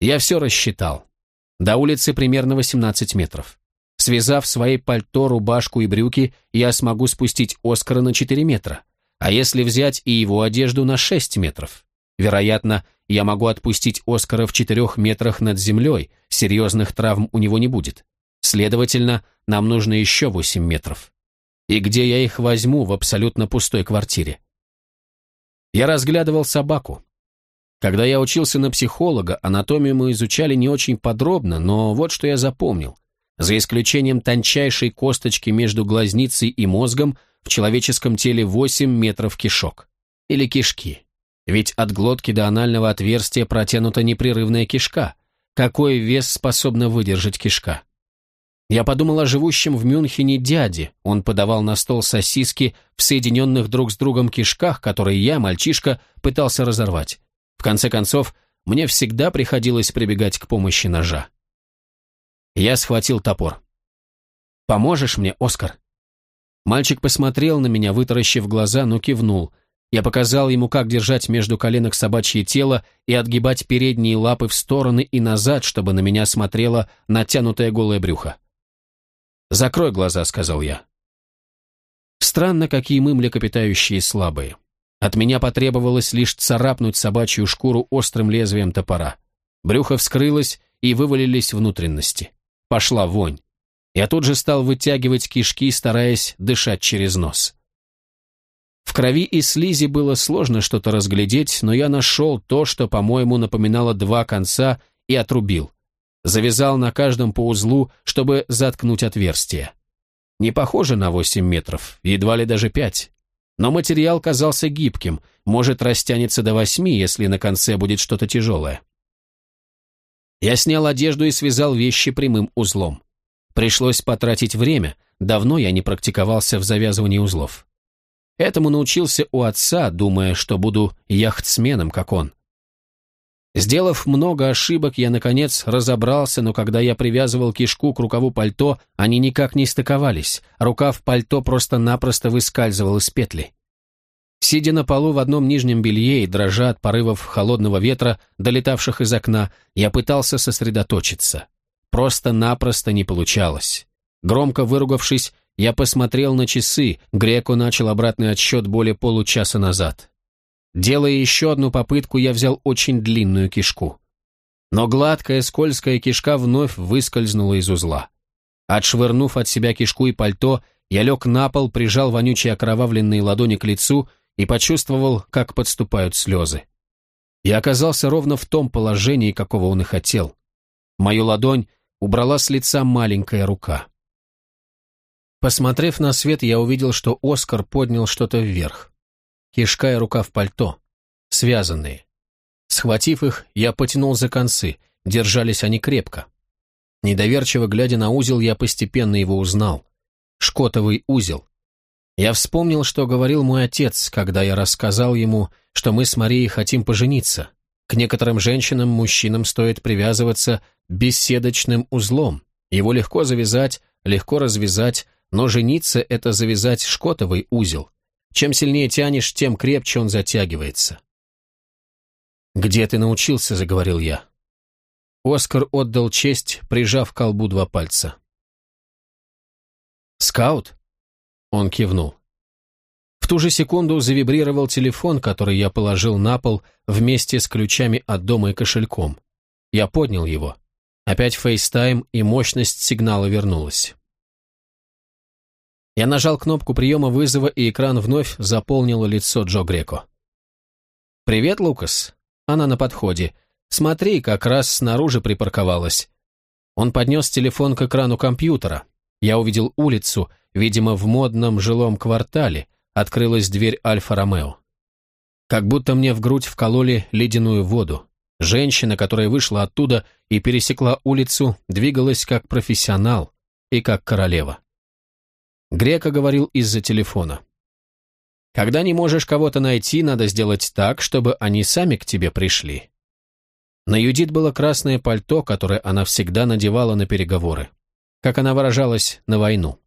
Я все рассчитал. До улицы примерно 18 метров. Связав свои пальто, рубашку и брюки, я смогу спустить Оскара на 4 метра. А если взять и его одежду на 6 метров? Вероятно, я могу отпустить Оскара в 4 метрах над землей, серьезных травм у него не будет. Следовательно, нам нужно еще 8 метров. И где я их возьму в абсолютно пустой квартире? Я разглядывал собаку. Когда я учился на психолога, анатомию мы изучали не очень подробно, но вот что я запомнил. За исключением тончайшей косточки между глазницей и мозгом, в человеческом теле 8 метров кишок. Или кишки. Ведь от глотки до анального отверстия протянута непрерывная кишка. Какой вес способна выдержать кишка? Я подумал о живущем в Мюнхене дяде. Он подавал на стол сосиски в соединенных друг с другом кишках, которые я, мальчишка, пытался разорвать. В конце концов, мне всегда приходилось прибегать к помощи ножа. Я схватил топор. «Поможешь мне, Оскар?» Мальчик посмотрел на меня, вытаращив глаза, но кивнул. Я показал ему, как держать между коленок собачье тело и отгибать передние лапы в стороны и назад, чтобы на меня смотрело натянутое голое брюхо. «Закрой глаза», — сказал я. Странно, какие мы млекопитающие слабые. От меня потребовалось лишь царапнуть собачью шкуру острым лезвием топора. Брюхо вскрылось, и вывалились внутренности. Пошла вонь. Я тут же стал вытягивать кишки, стараясь дышать через нос. В крови и слизи было сложно что-то разглядеть, но я нашел то, что, по-моему, напоминало два конца, и отрубил завязал на каждом по узлу, чтобы заткнуть отверстие. Не похоже на 8 метров, едва ли даже 5. Но материал казался гибким, может растянется до 8, если на конце будет что-то тяжелое. Я снял одежду и связал вещи прямым узлом. Пришлось потратить время, давно я не практиковался в завязывании узлов. Этому научился у отца, думая, что буду яхтсменом, как он. Сделав много ошибок, я, наконец, разобрался, но когда я привязывал кишку к рукаву пальто, они никак не стыковались, рукав пальто просто-напросто выскальзывал из петли. Сидя на полу в одном нижнем белье и дрожа от порывов холодного ветра, долетавших из окна, я пытался сосредоточиться. Просто-напросто не получалось. Громко выругавшись, я посмотрел на часы, Греко начал обратный отсчет более получаса назад. Делая еще одну попытку, я взял очень длинную кишку. Но гладкая, скользкая кишка вновь выскользнула из узла. Отшвырнув от себя кишку и пальто, я лег на пол, прижал вонючие окровавленные ладони к лицу и почувствовал, как подступают слезы. Я оказался ровно в том положении, какого он и хотел. Мою ладонь убрала с лица маленькая рука. Посмотрев на свет, я увидел, что Оскар поднял что-то вверх кишка и рука в пальто, связанные. Схватив их, я потянул за концы, держались они крепко. Недоверчиво глядя на узел, я постепенно его узнал. Шкотовый узел. Я вспомнил, что говорил мой отец, когда я рассказал ему, что мы с Марией хотим пожениться. К некоторым женщинам, мужчинам стоит привязываться беседочным узлом. Его легко завязать, легко развязать, но жениться — это завязать шкотовый узел. Чем сильнее тянешь, тем крепче он затягивается. «Где ты научился?» — заговорил я. Оскар отдал честь, прижав ко лбу два пальца. «Скаут?» Он кивнул. В ту же секунду завибрировал телефон, который я положил на пол вместе с ключами от дома и кошельком. Я поднял его. Опять FaceTime, и мощность сигнала вернулась. Я нажал кнопку приема вызова, и экран вновь заполнило лицо Джо Греко. «Привет, Лукас. Она на подходе. Смотри, как раз снаружи припарковалась». Он поднес телефон к экрану компьютера. Я увидел улицу, видимо, в модном жилом квартале. Открылась дверь Альфа-Ромео. Как будто мне в грудь вкололи ледяную воду. Женщина, которая вышла оттуда и пересекла улицу, двигалась как профессионал и как королева. Грека говорил из-за телефона. «Когда не можешь кого-то найти, надо сделать так, чтобы они сами к тебе пришли». На Юдит было красное пальто, которое она всегда надевала на переговоры. Как она выражалась, на войну.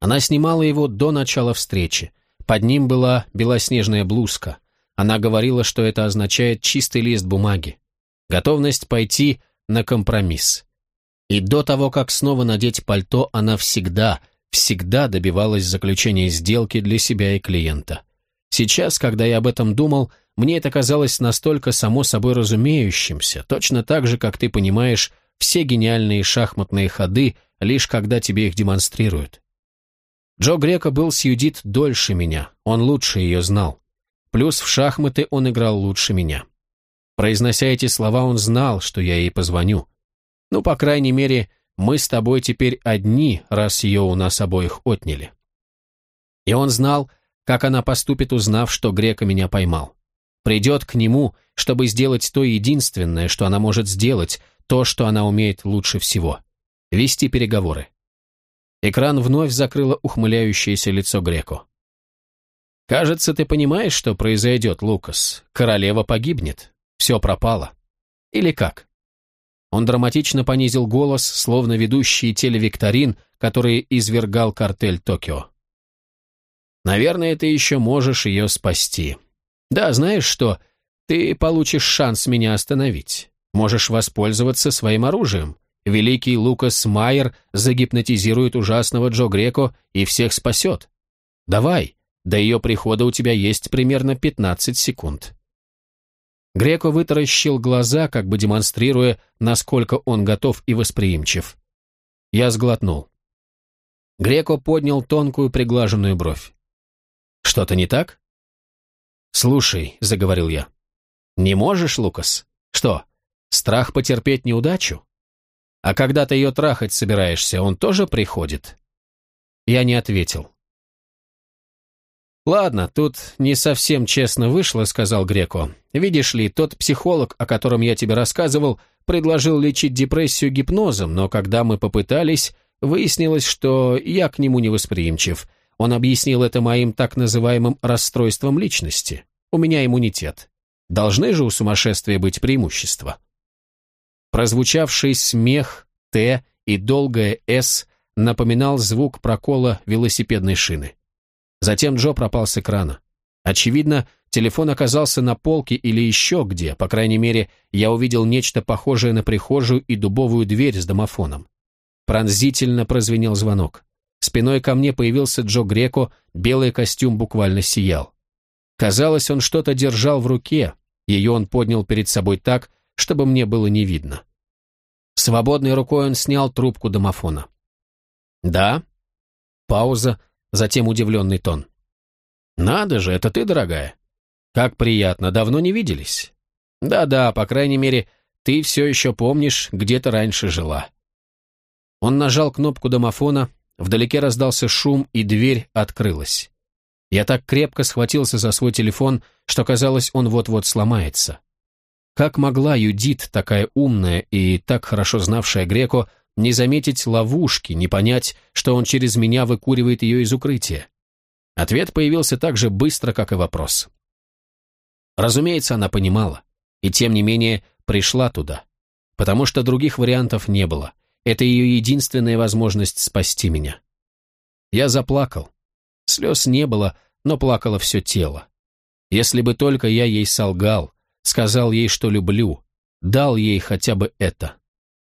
Она снимала его до начала встречи. Под ним была белоснежная блузка. Она говорила, что это означает чистый лист бумаги. Готовность пойти на компромисс. И до того, как снова надеть пальто, она всегда, всегда добивалась заключения сделки для себя и клиента. Сейчас, когда я об этом думал, мне это казалось настолько само собой разумеющимся, точно так же, как ты понимаешь все гениальные шахматные ходы, лишь когда тебе их демонстрируют. Джо Грека был с Юдит дольше меня, он лучше ее знал. Плюс в шахматы он играл лучше меня. Произнося эти слова, он знал, что я ей позвоню. Ну, по крайней мере, мы с тобой теперь одни, раз ее у нас обоих отняли. И он знал, как она поступит, узнав, что Грека меня поймал. Придет к нему, чтобы сделать то единственное, что она может сделать, то, что она умеет лучше всего — вести переговоры. Экран вновь закрыло ухмыляющееся лицо Греко. «Кажется, ты понимаешь, что произойдет, Лукас. Королева погибнет. Все пропало. Или как?» Он драматично понизил голос, словно ведущий телевикторин, который извергал картель Токио. «Наверное, ты еще можешь ее спасти. Да, знаешь что, ты получишь шанс меня остановить. Можешь воспользоваться своим оружием. Великий Лукас Майер загипнотизирует ужасного Джо Греко и всех спасет. Давай, до ее прихода у тебя есть примерно 15 секунд». Греко вытаращил глаза, как бы демонстрируя, насколько он готов и восприимчив. Я сглотнул. Греко поднял тонкую приглаженную бровь. «Что-то не так?» «Слушай», — заговорил я. «Не можешь, Лукас? Что, страх потерпеть неудачу? А когда ты ее трахать собираешься, он тоже приходит?» Я не ответил. «Ладно, тут не совсем честно вышло», — сказал Греко. «Видишь ли, тот психолог, о котором я тебе рассказывал, предложил лечить депрессию гипнозом, но когда мы попытались, выяснилось, что я к нему невосприимчив. Он объяснил это моим так называемым расстройством личности. У меня иммунитет. Должны же у сумасшествия быть преимущества». Прозвучавший смех «Т» и долгое «С» напоминал звук прокола велосипедной шины. Затем Джо пропал с экрана. Очевидно, телефон оказался на полке или еще где, по крайней мере, я увидел нечто похожее на прихожую и дубовую дверь с домофоном. Пронзительно прозвенел звонок. Спиной ко мне появился Джо Греко, белый костюм буквально сиял. Казалось, он что-то держал в руке, ее он поднял перед собой так, чтобы мне было не видно. Свободной рукой он снял трубку домофона. «Да?» Пауза, затем удивленный тон. «Надо же, это ты, дорогая. Как приятно, давно не виделись. Да-да, по крайней мере, ты все еще помнишь, где ты раньше жила». Он нажал кнопку домофона, вдалеке раздался шум, и дверь открылась. Я так крепко схватился за свой телефон, что казалось, он вот-вот сломается. Как могла Юдит, такая умная и так хорошо знавшая Греко, не заметить ловушки, не понять, что он через меня выкуривает ее из укрытия? Ответ появился так же быстро, как и вопрос. Разумеется, она понимала, и тем не менее пришла туда, потому что других вариантов не было. Это ее единственная возможность спасти меня. Я заплакал. Слез не было, но плакало все тело. Если бы только я ей солгал, сказал ей, что люблю, дал ей хотя бы это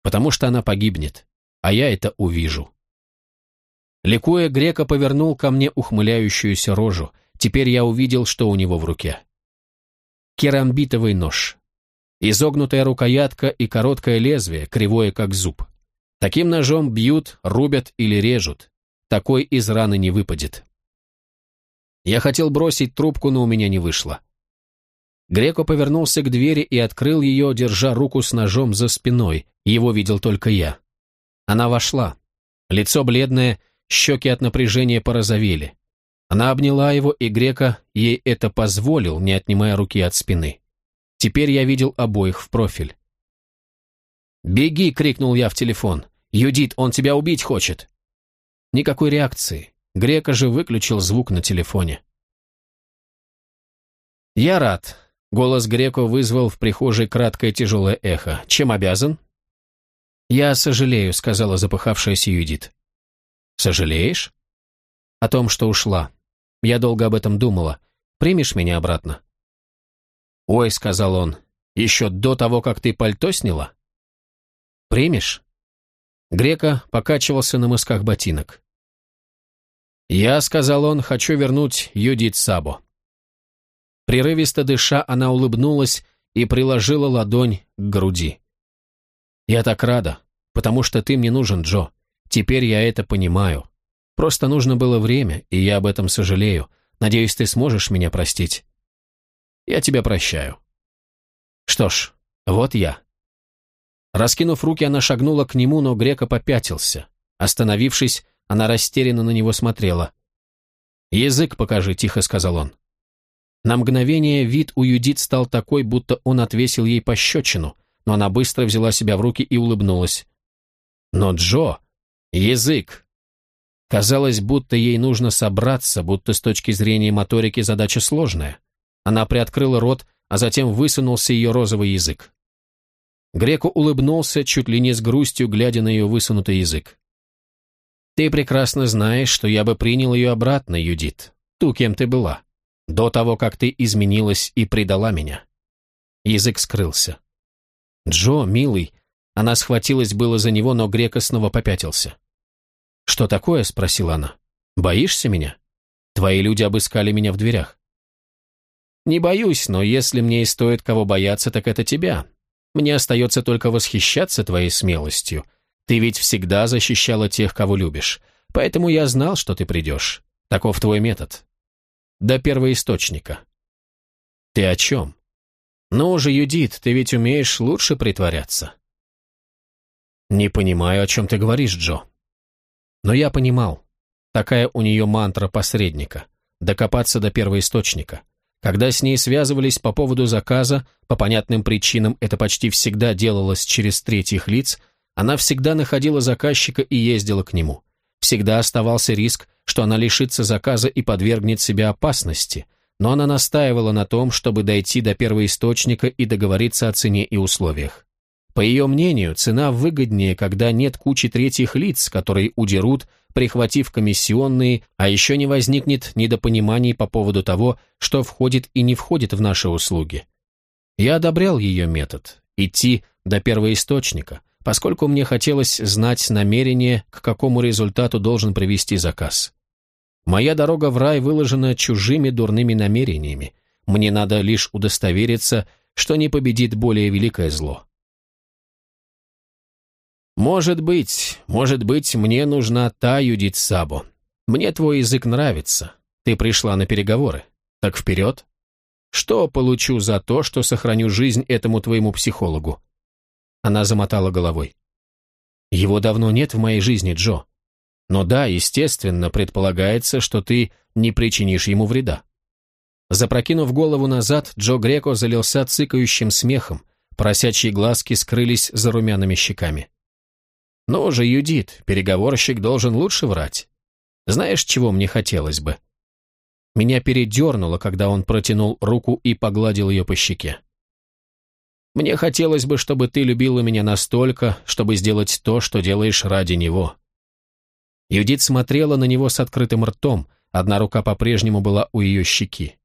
потому что она погибнет, а я это увижу. Ликуя, Грека повернул ко мне ухмыляющуюся рожу. Теперь я увидел, что у него в руке. Керамбитовый нож. Изогнутая рукоятка и короткое лезвие, кривое как зуб. Таким ножом бьют, рубят или режут. Такой из раны не выпадет. Я хотел бросить трубку, но у меня не вышло. Греко повернулся к двери и открыл ее, держа руку с ножом за спиной. Его видел только я. Она вошла. Лицо бледное, щеки от напряжения порозовели. Она обняла его, и Грека ей это позволил, не отнимая руки от спины. Теперь я видел обоих в профиль. «Беги!» — крикнул я в телефон. «Юдит, он тебя убить хочет!» Никакой реакции. Грека же выключил звук на телефоне. «Я рад. Голос Греко вызвал в прихожей краткое тяжелое эхо. «Чем обязан?» «Я сожалею», — сказала запыхавшаяся Юдит. «Сожалеешь?» «О том, что ушла. Я долго об этом думала. Примешь меня обратно?» «Ой», — сказал он, — «еще до того, как ты пальто сняла?» «Примешь?» Грека покачивался на мысках ботинок. «Я», — сказал он, — «хочу вернуть Юдит Сабо». Прерывисто дыша, она улыбнулась и приложила ладонь к груди. «Я так рада, потому что ты мне нужен, Джо. Теперь я это понимаю. Просто нужно было время, и я об этом сожалею. Надеюсь, ты сможешь меня простить». Я тебя прощаю. Что ж, вот я. Раскинув руки, она шагнула к нему, но Грека попятился. Остановившись, она растерянно на него смотрела. «Язык покажи», — тихо сказал он. На мгновение вид у Юдит стал такой, будто он отвесил ей пощечину, но она быстро взяла себя в руки и улыбнулась. «Но Джо! Язык!» Казалось, будто ей нужно собраться, будто с точки зрения моторики задача сложная. Она приоткрыла рот, а затем высунулся ее розовый язык. Греко улыбнулся, чуть ли не с грустью, глядя на ее высунутый язык. «Ты прекрасно знаешь, что я бы принял ее обратно, Юдит, ту, кем ты была, до того, как ты изменилась и предала меня». Язык скрылся. «Джо, милый», она схватилась было за него, но Греко снова попятился. «Что такое?» — спросила она. «Боишься меня? Твои люди обыскали меня в дверях». «Не боюсь, но если мне и стоит кого бояться, так это тебя. Мне остается только восхищаться твоей смелостью. Ты ведь всегда защищала тех, кого любишь. Поэтому я знал, что ты придешь. Таков твой метод. До первоисточника». «Ты о чем?» «Ну же, Юдит, ты ведь умеешь лучше притворяться». «Не понимаю, о чем ты говоришь, Джо». Но я понимал. Такая у нее мантра посредника. Докопаться до первоисточника. Когда с ней связывались по поводу заказа, по понятным причинам это почти всегда делалось через третьих лиц, она всегда находила заказчика и ездила к нему. Всегда оставался риск, что она лишится заказа и подвергнет себя опасности, но она настаивала на том, чтобы дойти до первоисточника и договориться о цене и условиях. По ее мнению, цена выгоднее, когда нет кучи третьих лиц, которые удерут, прихватив комиссионные, а еще не возникнет недопониманий по поводу того, что входит и не входит в наши услуги. Я одобрял ее метод – идти до первоисточника, поскольку мне хотелось знать намерение, к какому результату должен привести заказ. Моя дорога в рай выложена чужими дурными намерениями. Мне надо лишь удостовериться, что не победит более великое зло. «Может быть, может быть, мне нужна та Юдит Сабо. Мне твой язык нравится. Ты пришла на переговоры. Так вперед. Что получу за то, что сохраню жизнь этому твоему психологу?» Она замотала головой. «Его давно нет в моей жизни, Джо. Но да, естественно, предполагается, что ты не причинишь ему вреда». Запрокинув голову назад, Джо Греко залился цыкающим смехом, поросячьи глазки скрылись за румяными щеками. «Ну же, Юдит, переговорщик должен лучше врать. Знаешь, чего мне хотелось бы?» Меня передернуло, когда он протянул руку и погладил ее по щеке. «Мне хотелось бы, чтобы ты любила меня настолько, чтобы сделать то, что делаешь ради него». Юдит смотрела на него с открытым ртом, одна рука по-прежнему была у ее щеки.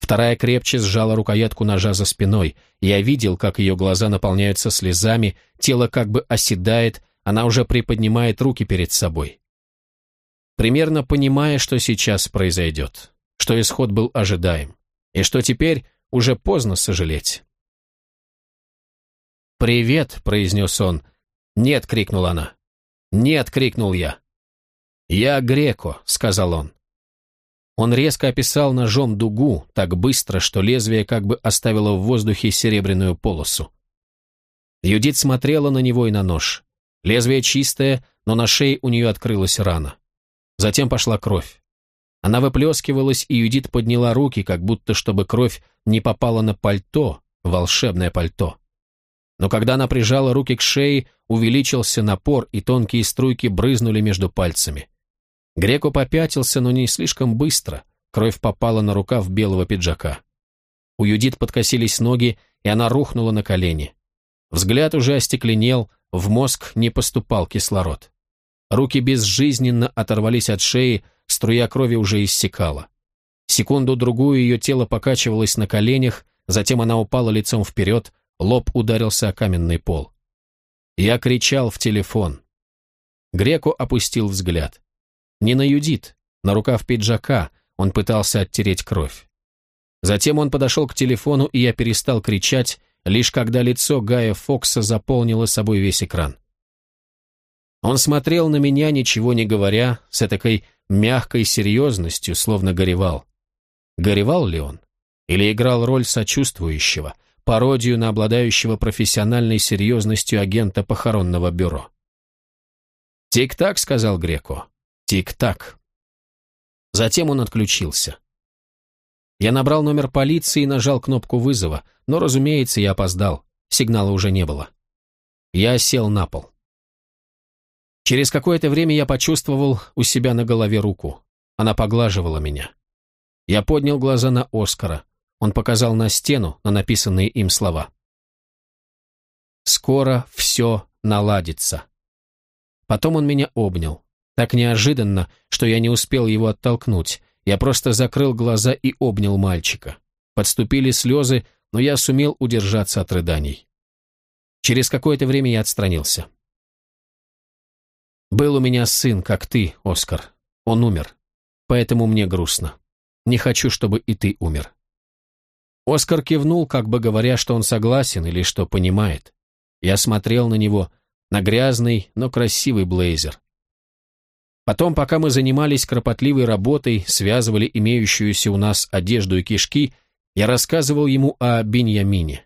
Вторая крепче сжала рукоятку ножа за спиной. Я видел, как ее глаза наполняются слезами, тело как бы оседает, она уже приподнимает руки перед собой. Примерно понимая, что сейчас произойдет, что исход был ожидаем, и что теперь уже поздно сожалеть. «Привет», — произнес он. «Нет», — крикнула она. «Нет», — крикнул я. «Я Греко», — сказал он. Он резко описал ножом дугу, так быстро, что лезвие как бы оставило в воздухе серебряную полосу. Юдит смотрела на него и на нож. Лезвие чистое, но на шее у нее открылась рана. Затем пошла кровь. Она выплескивалась, и Юдит подняла руки, как будто чтобы кровь не попала на пальто, волшебное пальто. Но когда она прижала руки к шее, увеличился напор, и тонкие струйки брызнули между пальцами. Греко попятился, но не слишком быстро. Кровь попала на рукав белого пиджака. У Юдит подкосились ноги, и она рухнула на колени. Взгляд уже остекленел, в мозг не поступал кислород. Руки безжизненно оторвались от шеи, струя крови уже иссякала. Секунду-другую ее тело покачивалось на коленях, затем она упала лицом вперед, лоб ударился о каменный пол. Я кричал в телефон. Греку опустил взгляд. Не на Юдит, на рукав пиджака, он пытался оттереть кровь. Затем он подошел к телефону, и я перестал кричать, лишь когда лицо Гая Фокса заполнило собой весь экран. Он смотрел на меня, ничего не говоря, с такой мягкой серьезностью, словно горевал. Горевал ли он? или играл роль сочувствующего, пародию на обладающего профессиональной серьезностью агента похоронного бюро. «Тик-так», — сказал Греко. «Тик-так». Затем он отключился. Я набрал номер полиции и нажал кнопку вызова, но, разумеется, я опоздал. Сигнала уже не было. Я сел на пол. Через какое-то время я почувствовал у себя на голове руку. Она поглаживала меня. Я поднял глаза на Оскара. Он показал на стену, на написанные им слова. «Скоро все наладится». Потом он меня обнял. Так неожиданно, что я не успел его оттолкнуть. Я просто закрыл глаза и обнял мальчика. Подступили слезы, но я сумел удержаться от рыданий. Через какое-то время я отстранился. «Был у меня сын, как ты, Оскар. Он умер. Поэтому мне грустно. Не хочу, чтобы и ты умер». Оскар кивнул, как бы говоря, что он согласен или что понимает. Я смотрел на него, на грязный, но красивый блейзер. Потом, пока мы занимались кропотливой работой, связывали имеющуюся у нас одежду и кишки, я рассказывал ему о Беньямине.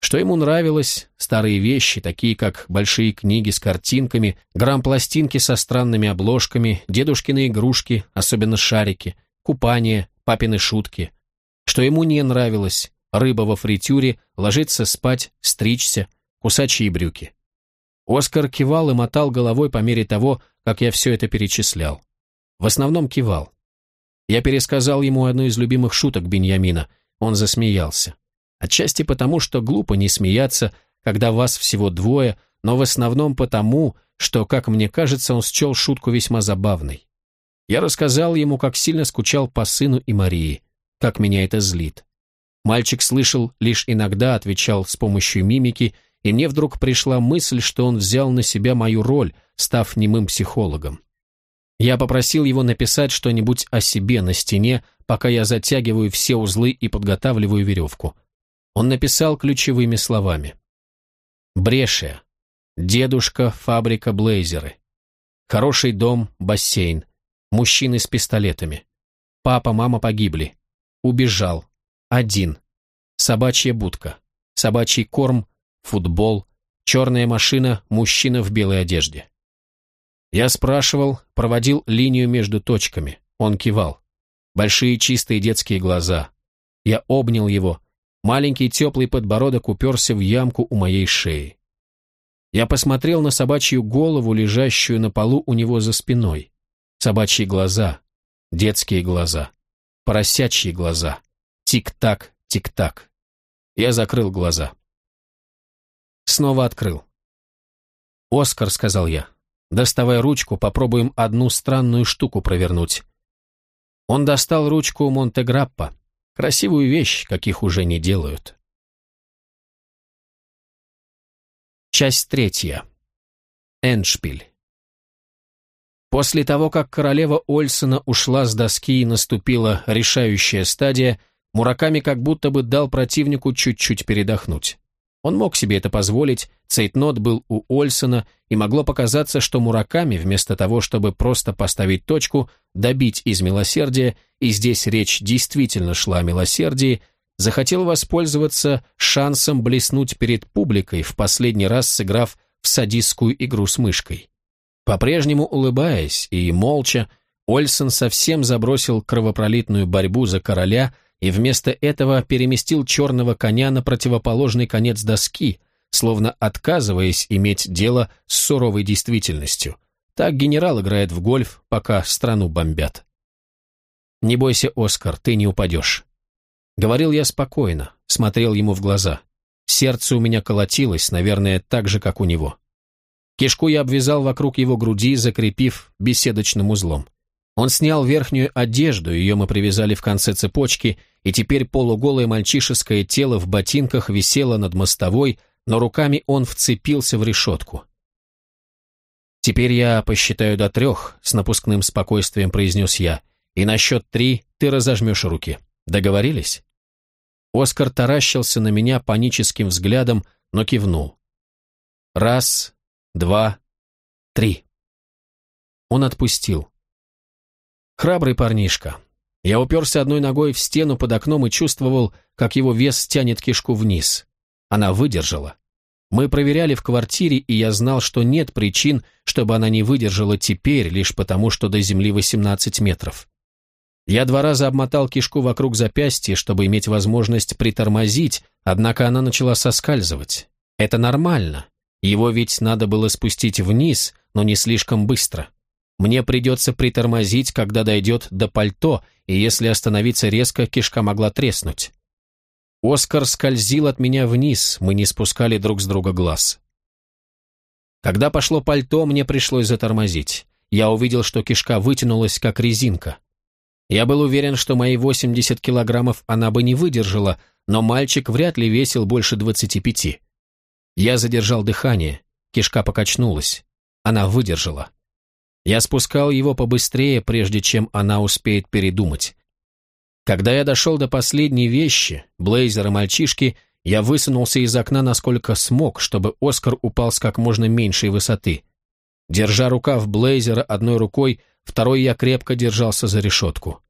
Что ему нравилось, старые вещи, такие как большие книги с картинками, грамм-пластинки со странными обложками, дедушкины игрушки, особенно шарики, купание, папины шутки. Что ему не нравилось, рыба во фритюре, ложиться спать, стричься, кусачие брюки. Оскар кивал и мотал головой по мере того, как я все это перечислял. В основном кивал. Я пересказал ему одну из любимых шуток Беньямина. Он засмеялся. Отчасти потому, что глупо не смеяться, когда вас всего двое, но в основном потому, что, как мне кажется, он счел шутку весьма забавной. Я рассказал ему, как сильно скучал по сыну и Марии, как меня это злит. Мальчик слышал, лишь иногда отвечал с помощью мимики, и мне вдруг пришла мысль, что он взял на себя мою роль, став немым психологом. Я попросил его написать что-нибудь о себе на стене, пока я затягиваю все узлы и подготавливаю веревку. Он написал ключевыми словами. Брешия. Дедушка, фабрика, блейзеры. Хороший дом, бассейн. Мужчины с пистолетами. Папа, мама погибли. Убежал. Один. Собачья будка. Собачий корм, футбол. Черная машина, мужчина в белой одежде. Я спрашивал, проводил линию между точками. Он кивал. Большие чистые детские глаза. Я обнял его, Маленький теплый подбородок уперся в ямку у моей шеи. Я посмотрел на собачью голову, лежащую на полу у него за спиной. Собачьи глаза, детские глаза, поросячьи глаза. Тик-так, тик-так. Я закрыл глаза. Снова открыл. «Оскар», — сказал я, — «доставай ручку, попробуем одну странную штуку провернуть». Он достал ручку Монтеграппа, Красивую вещь, каких уже не делают. Часть третья. Эндшпиль. После того, как королева Ольсона ушла с доски и наступила решающая стадия, Мураками как будто бы дал противнику чуть-чуть передохнуть. Он мог себе это позволить, цейтнот был у Ольсона, и могло показаться, что Мураками, вместо того, чтобы просто поставить точку, добить из милосердия, и здесь речь действительно шла о милосердии, захотел воспользоваться шансом блеснуть перед публикой, в последний раз сыграв в садистскую игру с мышкой. По-прежнему улыбаясь и молча, Ольсон совсем забросил кровопролитную борьбу за короля – и вместо этого переместил черного коня на противоположный конец доски, словно отказываясь иметь дело с суровой действительностью. Так генерал играет в гольф, пока страну бомбят. «Не бойся, Оскар, ты не упадешь». Говорил я спокойно, смотрел ему в глаза. Сердце у меня колотилось, наверное, так же, как у него. Кишку я обвязал вокруг его груди, закрепив беседочным узлом. Он снял верхнюю одежду, ее мы привязали в конце цепочки, и теперь полуголое мальчишеское тело в ботинках висело над мостовой, но руками он вцепился в решетку. «Теперь я посчитаю до трех», — с напускным спокойствием произнес я, «и на счет три ты разожмешь руки. Договорились?» Оскар таращился на меня паническим взглядом, но кивнул. «Раз, два, три». Он отпустил. Храбрый парнишка. Я уперся одной ногой в стену под окном и чувствовал, как его вес тянет кишку вниз. Она выдержала. Мы проверяли в квартире, и я знал, что нет причин, чтобы она не выдержала теперь, лишь потому, что до земли 18 метров. Я два раза обмотал кишку вокруг запястья, чтобы иметь возможность притормозить, однако она начала соскальзывать. Это нормально. Его ведь надо было спустить вниз, но не слишком быстро. Мне придется притормозить, когда дойдет до пальто, и если остановиться резко, кишка могла треснуть. Оскар скользил от меня вниз, мы не спускали друг с друга глаз. Когда пошло пальто, мне пришлось затормозить. Я увидел, что кишка вытянулась, как резинка. Я был уверен, что мои 80 килограммов она бы не выдержала, но мальчик вряд ли весил больше 25. Я задержал дыхание, кишка покачнулась. Она выдержала. Я спускал его побыстрее, прежде чем она успеет передумать. Когда я дошел до последней вещи, блейзера мальчишки, я высунулся из окна насколько смог, чтобы Оскар упал с как можно меньшей высоты. Держа рукав блейзера одной рукой, второй я крепко держался за решетку.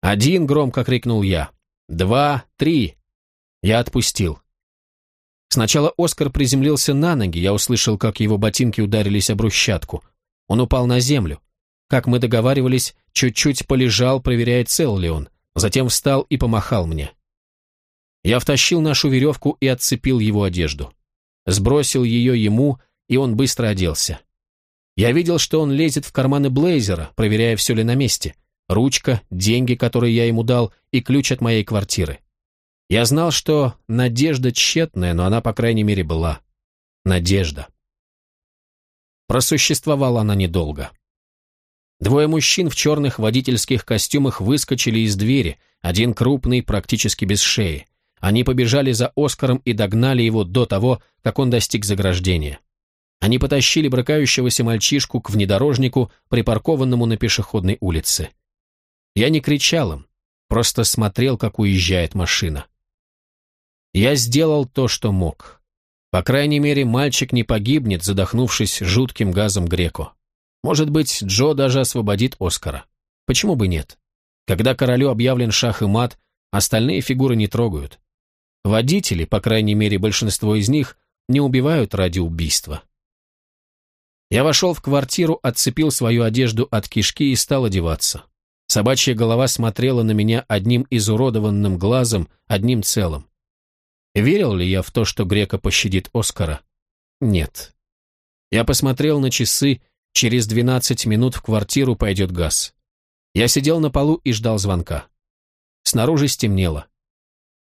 «Один!» — громко крикнул я. «Два! Три!» Я отпустил. Сначала Оскар приземлился на ноги, я услышал, как его ботинки ударились об брусчатку. Он упал на землю. Как мы договаривались, чуть-чуть полежал, проверяя, цел ли он. Затем встал и помахал мне. Я втащил нашу веревку и отцепил его одежду. Сбросил ее ему, и он быстро оделся. Я видел, что он лезет в карманы блейзера, проверяя, все ли на месте. Ручка, деньги, которые я ему дал, и ключ от моей квартиры. Я знал, что надежда тщетная, но она, по крайней мере, была. Надежда. Просуществовала она недолго. Двое мужчин в черных водительских костюмах выскочили из двери, один крупный, практически без шеи. Они побежали за Оскаром и догнали его до того, как он достиг заграждения. Они потащили брыкающегося мальчишку к внедорожнику, припаркованному на пешеходной улице. Я не кричал им, просто смотрел, как уезжает машина. Я сделал то, что мог. По крайней мере, мальчик не погибнет, задохнувшись жутким газом Греко. Может быть, Джо даже освободит Оскара. Почему бы нет? Когда королю объявлен шах и мат, остальные фигуры не трогают. Водители, по крайней мере большинство из них, не убивают ради убийства. Я вошел в квартиру, отцепил свою одежду от кишки и стал одеваться. Собачья голова смотрела на меня одним изуродованным глазом, одним целым. Верил ли я в то, что Грека пощадит Оскара? Нет. Я посмотрел на часы Через 12 минут в квартиру пойдет газ. Я сидел на полу и ждал звонка. Снаружи стемнело.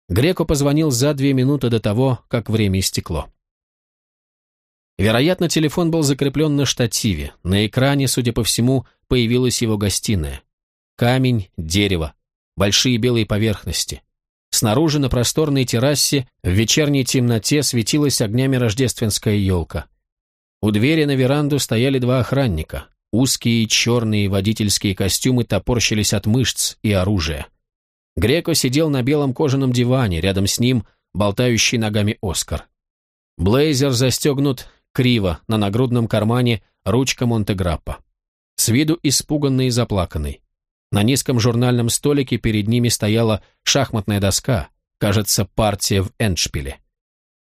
Греко позвонил за две минуты до того, как время истекло. Вероятно, телефон был закреплен на штативе. На экране, судя по всему, появилась его гостиная. Камень, дерево, большие белые поверхности. Снаружи на просторной террасе в вечерней темноте светилась огнями рождественская елка. У двери на веранду стояли два охранника. Узкие черные водительские костюмы топорщились от мышц и оружия. Греко сидел на белом кожаном диване, рядом с ним болтающий ногами Оскар. Блейзер застегнут криво, на нагрудном кармане ручка Монтеграппа. С виду испуганный и заплаканный. На низком журнальном столике перед ними стояла шахматная доска, кажется, партия в эндшпиле.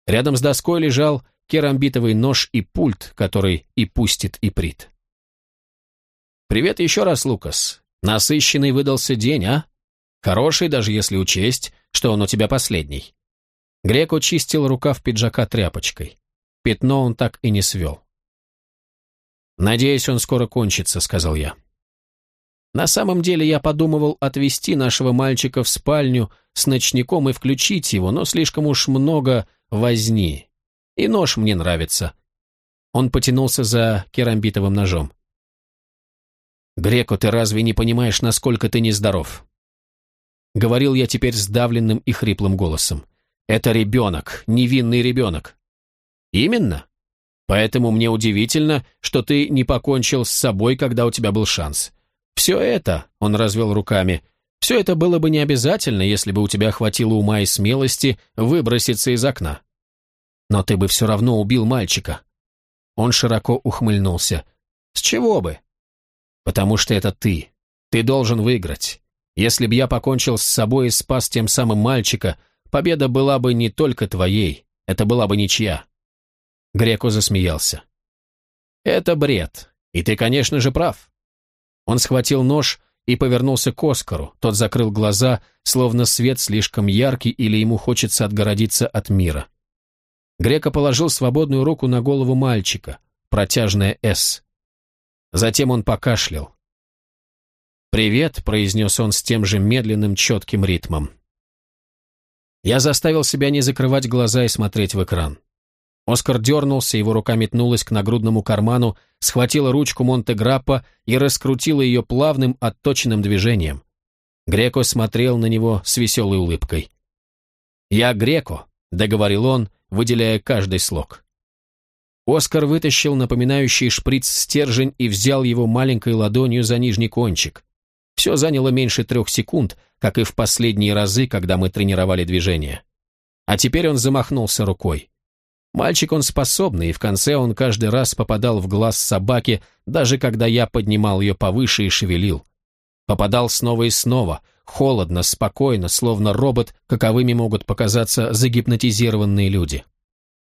Рядом с доской лежал керамбитовый нож и пульт, который и пустит и прит. «Привет еще раз, Лукас. Насыщенный выдался день, а? Хороший, даже если учесть, что он у тебя последний». Греко чистил рукав пиджака тряпочкой. Пятно он так и не свел. «Надеюсь, он скоро кончится», — сказал я. На самом деле я подумывал отвезти нашего мальчика в спальню с ночником и включить его, но слишком уж много возни, и нож мне нравится». Он потянулся за керамбитовым ножом. «Греко, ты разве не понимаешь, насколько ты нездоров?» Говорил я теперь сдавленным и хриплым голосом. «Это ребенок, невинный ребенок». «Именно. Поэтому мне удивительно, что ты не покончил с собой, когда у тебя был шанс. Все это, — он развел руками, — все это было бы не обязательно, если бы у тебя хватило ума и смелости выброситься из окна. Но ты бы все равно убил мальчика. Он широко ухмыльнулся. С чего бы? Потому что это ты. Ты должен выиграть. Если б я покончил с собой и спас тем самым мальчика, победа была бы не только твоей, это была бы ничья». Греко засмеялся. «Это бред, и ты, конечно же, прав». Он схватил нож и повернулся к Оскару. Тот закрыл глаза, словно свет слишком яркий или ему хочется отгородиться от мира. Греко положил свободную руку на голову мальчика, протяжное «С». Затем он покашлял. «Привет», — произнес он с тем же медленным, четким ритмом. Я заставил себя не закрывать глаза и смотреть в экран. Оскар дернулся, его рука метнулась к нагрудному карману, схватила ручку Монте-Граппа и раскрутила ее плавным, отточенным движением. Греко смотрел на него с веселой улыбкой. «Я Греко», — договорил он, выделяя каждый слог. Оскар вытащил напоминающий шприц стержень и взял его маленькой ладонью за нижний кончик. Все заняло меньше трех секунд, как и в последние разы, когда мы тренировали движение. А теперь он замахнулся рукой. Мальчик он способный, и в конце он каждый раз попадал в глаз собаки, даже когда я поднимал ее повыше и шевелил. Попадал снова и снова, холодно, спокойно, словно робот, каковыми могут показаться загипнотизированные люди.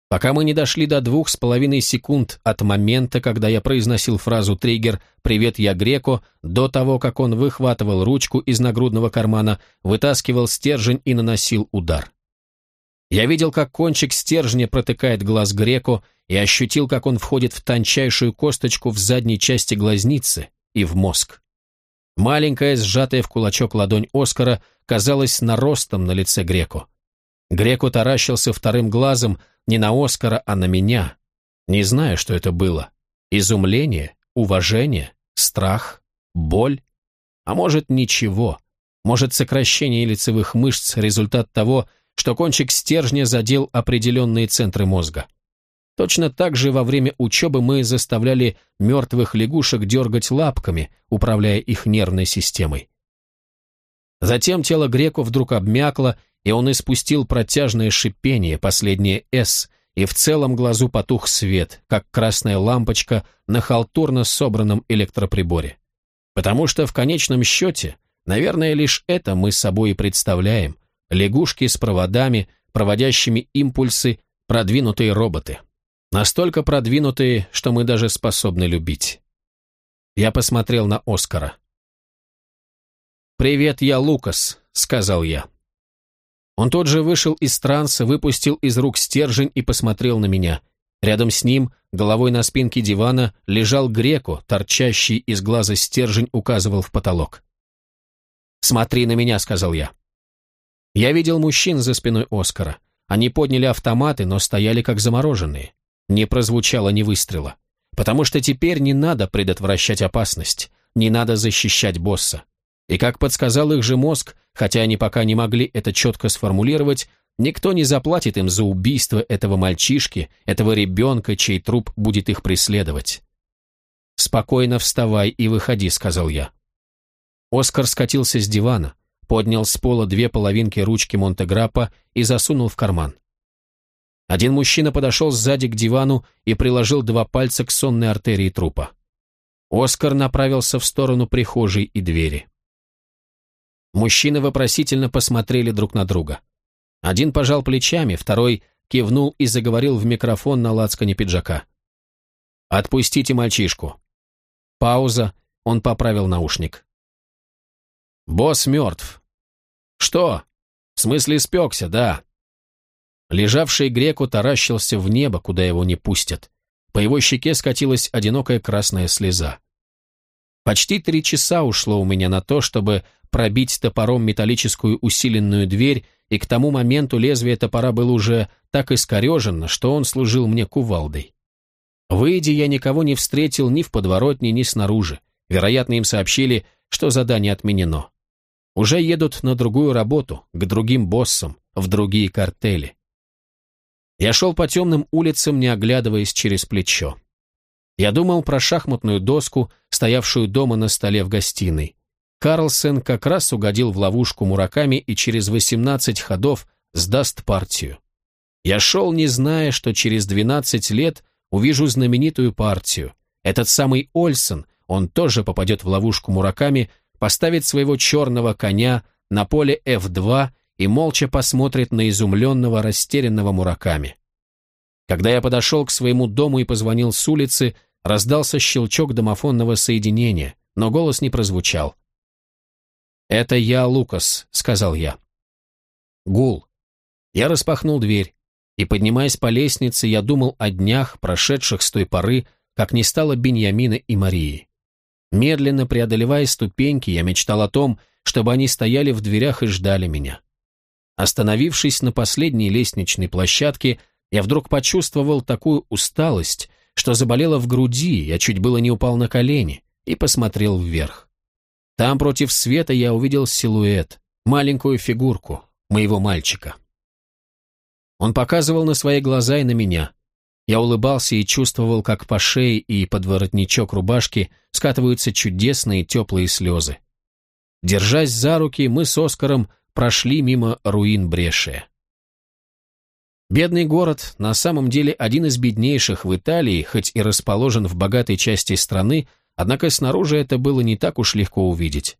Пока мы не дошли до двух с половиной секунд от момента, когда я произносил фразу «триггер «Привет, я Греко», до того, как он выхватывал ручку из нагрудного кармана, вытаскивал стержень и наносил удар. Я видел, как кончик стержня протыкает глаз Греко и ощутил, как он входит в тончайшую косточку в задней части глазницы и в мозг. Маленькая, сжатая в кулачок ладонь Оскара казалась наростом на лице Греко. Греко таращился вторым глазом не на Оскара, а на меня. Не знаю, что это было. Изумление, уважение, страх, боль. А может, ничего. Может, сокращение лицевых мышц – результат того, что кончик стержня задел определенные центры мозга. Точно так же во время учебы мы заставляли мертвых лягушек дергать лапками, управляя их нервной системой. Затем тело Греку вдруг обмякло, и он испустил протяжное шипение, последнее «С», и в целом глазу потух свет, как красная лампочка на халтурно собранном электроприборе. Потому что в конечном счете, наверное, лишь это мы собой и представляем, лягушки с проводами, проводящими импульсы, продвинутые роботы. Настолько продвинутые, что мы даже способны любить. Я посмотрел на Оскара. «Привет, я Лукас», — сказал я. Он тот же вышел из транса, выпустил из рук стержень и посмотрел на меня. Рядом с ним, головой на спинке дивана, лежал Греко, торчащий из глаза стержень указывал в потолок. «Смотри на меня», — сказал я. Я видел мужчин за спиной Оскара. Они подняли автоматы, но стояли как замороженные. Не прозвучало ни выстрела. Потому что теперь не надо предотвращать опасность, не надо защищать босса. И как подсказал их же мозг, хотя они пока не могли это четко сформулировать, никто не заплатит им за убийство этого мальчишки, этого ребенка, чей труп будет их преследовать. «Спокойно вставай и выходи», — сказал я. Оскар скатился с дивана поднял с пола две половинки ручки Монтеграппа и засунул в карман. Один мужчина подошел сзади к дивану и приложил два пальца к сонной артерии трупа. Оскар направился в сторону прихожей и двери. Мужчины вопросительно посмотрели друг на друга. Один пожал плечами, второй кивнул и заговорил в микрофон на лацкане пиджака. «Отпустите мальчишку». Пауза, он поправил наушник. «Босс мертв. «Что? В смысле спекся, да?» Лежавший греку таращился в небо, куда его не пустят. По его щеке скатилась одинокая красная слеза. Почти три часа ушло у меня на то, чтобы пробить топором металлическую усиленную дверь, и к тому моменту лезвие топора было уже так искорежено, что он служил мне кувалдой. Выйдя, я никого не встретил ни в подворотне, ни снаружи. Вероятно, им сообщили, что задание отменено уже едут на другую работу, к другим боссам, в другие картели. Я шел по темным улицам, не оглядываясь через плечо. Я думал про шахматную доску, стоявшую дома на столе в гостиной. Карлсон как раз угодил в ловушку Мураками и через 18 ходов сдаст партию. Я шел, не зная, что через 12 лет увижу знаменитую партию. Этот самый Ольсон, он тоже попадет в ловушку Мураками, поставит своего черного коня на поле F2 и молча посмотрит на изумленного, растерянного Мураками. Когда я подошел к своему дому и позвонил с улицы, раздался щелчок домофонного соединения, но голос не прозвучал. «Это я, Лукас», — сказал я. Гул. Я распахнул дверь, и, поднимаясь по лестнице, я думал о днях, прошедших с той поры, как не стало Беньямина и Марии. Медленно преодолевая ступеньки, я мечтал о том, чтобы они стояли в дверях и ждали меня. Остановившись на последней лестничной площадке, я вдруг почувствовал такую усталость, что заболело в груди, я чуть было не упал на колени и посмотрел вверх. Там против света я увидел силуэт, маленькую фигурку моего мальчика. Он показывал на свои глаза и на меня. Я улыбался и чувствовал, как по шее и под воротничок рубашки скатываются чудесные теплые слезы. Держась за руки, мы с Оскаром прошли мимо руин Брешия. Бедный город, на самом деле один из беднейших в Италии, хоть и расположен в богатой части страны, Однако снаружи это было не так уж легко увидеть.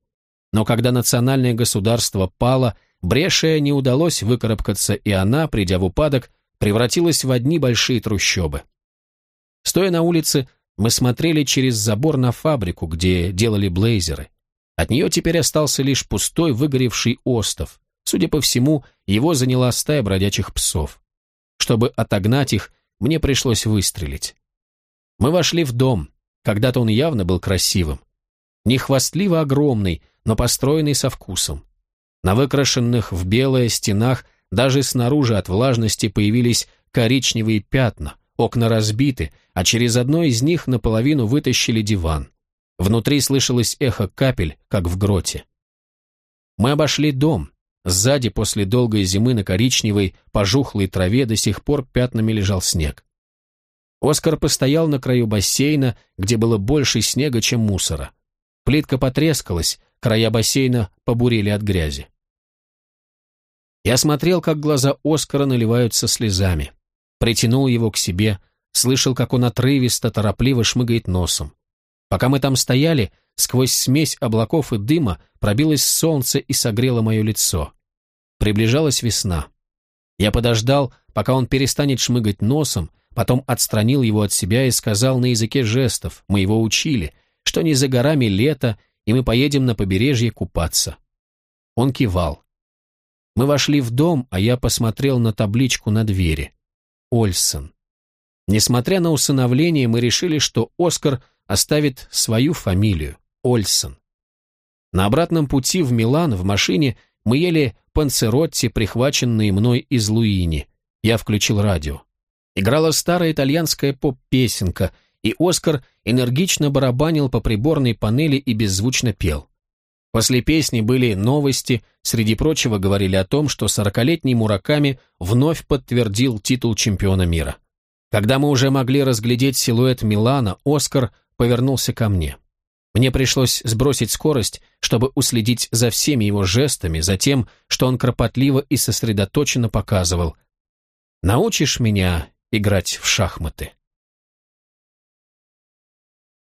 Но когда национальное государство пало, Брешия не удалось выкарабкаться, и она, придя в упадок, превратилась в одни большие трущобы. Стоя на улице, мы смотрели через забор на фабрику, где делали блейзеры. От нее теперь остался лишь пустой выгоревший остов. Судя по всему, его заняла стая бродячих псов. Чтобы отогнать их, мне пришлось выстрелить. Мы вошли в дом, когда-то он явно был красивым. Не хвастливо огромный, но построенный со вкусом. На выкрашенных в белое стенах даже снаружи от влажности появились коричневые пятна, окна разбиты, а через одно из них наполовину вытащили диван. Внутри слышалось эхо капель, как в гроте. Мы обошли дом. Сзади, после долгой зимы на коричневой, пожухлой траве до сих пор пятнами лежал снег. Оскар постоял на краю бассейна, где было больше снега, чем мусора. Плитка потрескалась, края бассейна побурели от грязи. Я смотрел, как глаза Оскара наливаются слезами. Притянул его к себе, слышал, как он отрывисто, торопливо шмыгает носом. Пока мы там стояли, сквозь смесь облаков и дыма пробилось солнце и согрело мое лицо. Приближалась весна. Я подождал, пока он перестанет шмыгать носом, потом отстранил его от себя и сказал на языке жестов, мы его учили, что не за горами лето, и мы поедем на побережье купаться. Он кивал. Мы вошли в дом, а я посмотрел на табличку на двери. Ольсон. Несмотря на усыновление, мы решили, что Оскар оставит свою фамилию, Ольсон. На обратном пути в Милан в машине мы ели панцеротти, прихваченные мной из Луини. Я включил радио. Играла старая итальянская поп-песенка, и Оскар энергично барабанил по приборной панели и беззвучно пел. После песни были новости, среди прочего говорили о том, что сорокалетний Мураками вновь подтвердил титул чемпиона мира. Когда мы уже могли разглядеть силуэт Милана, Оскар повернулся ко мне. Мне пришлось сбросить скорость, чтобы уследить за всеми его жестами, за тем, что он кропотливо и сосредоточенно показывал. «Научишь меня играть в шахматы.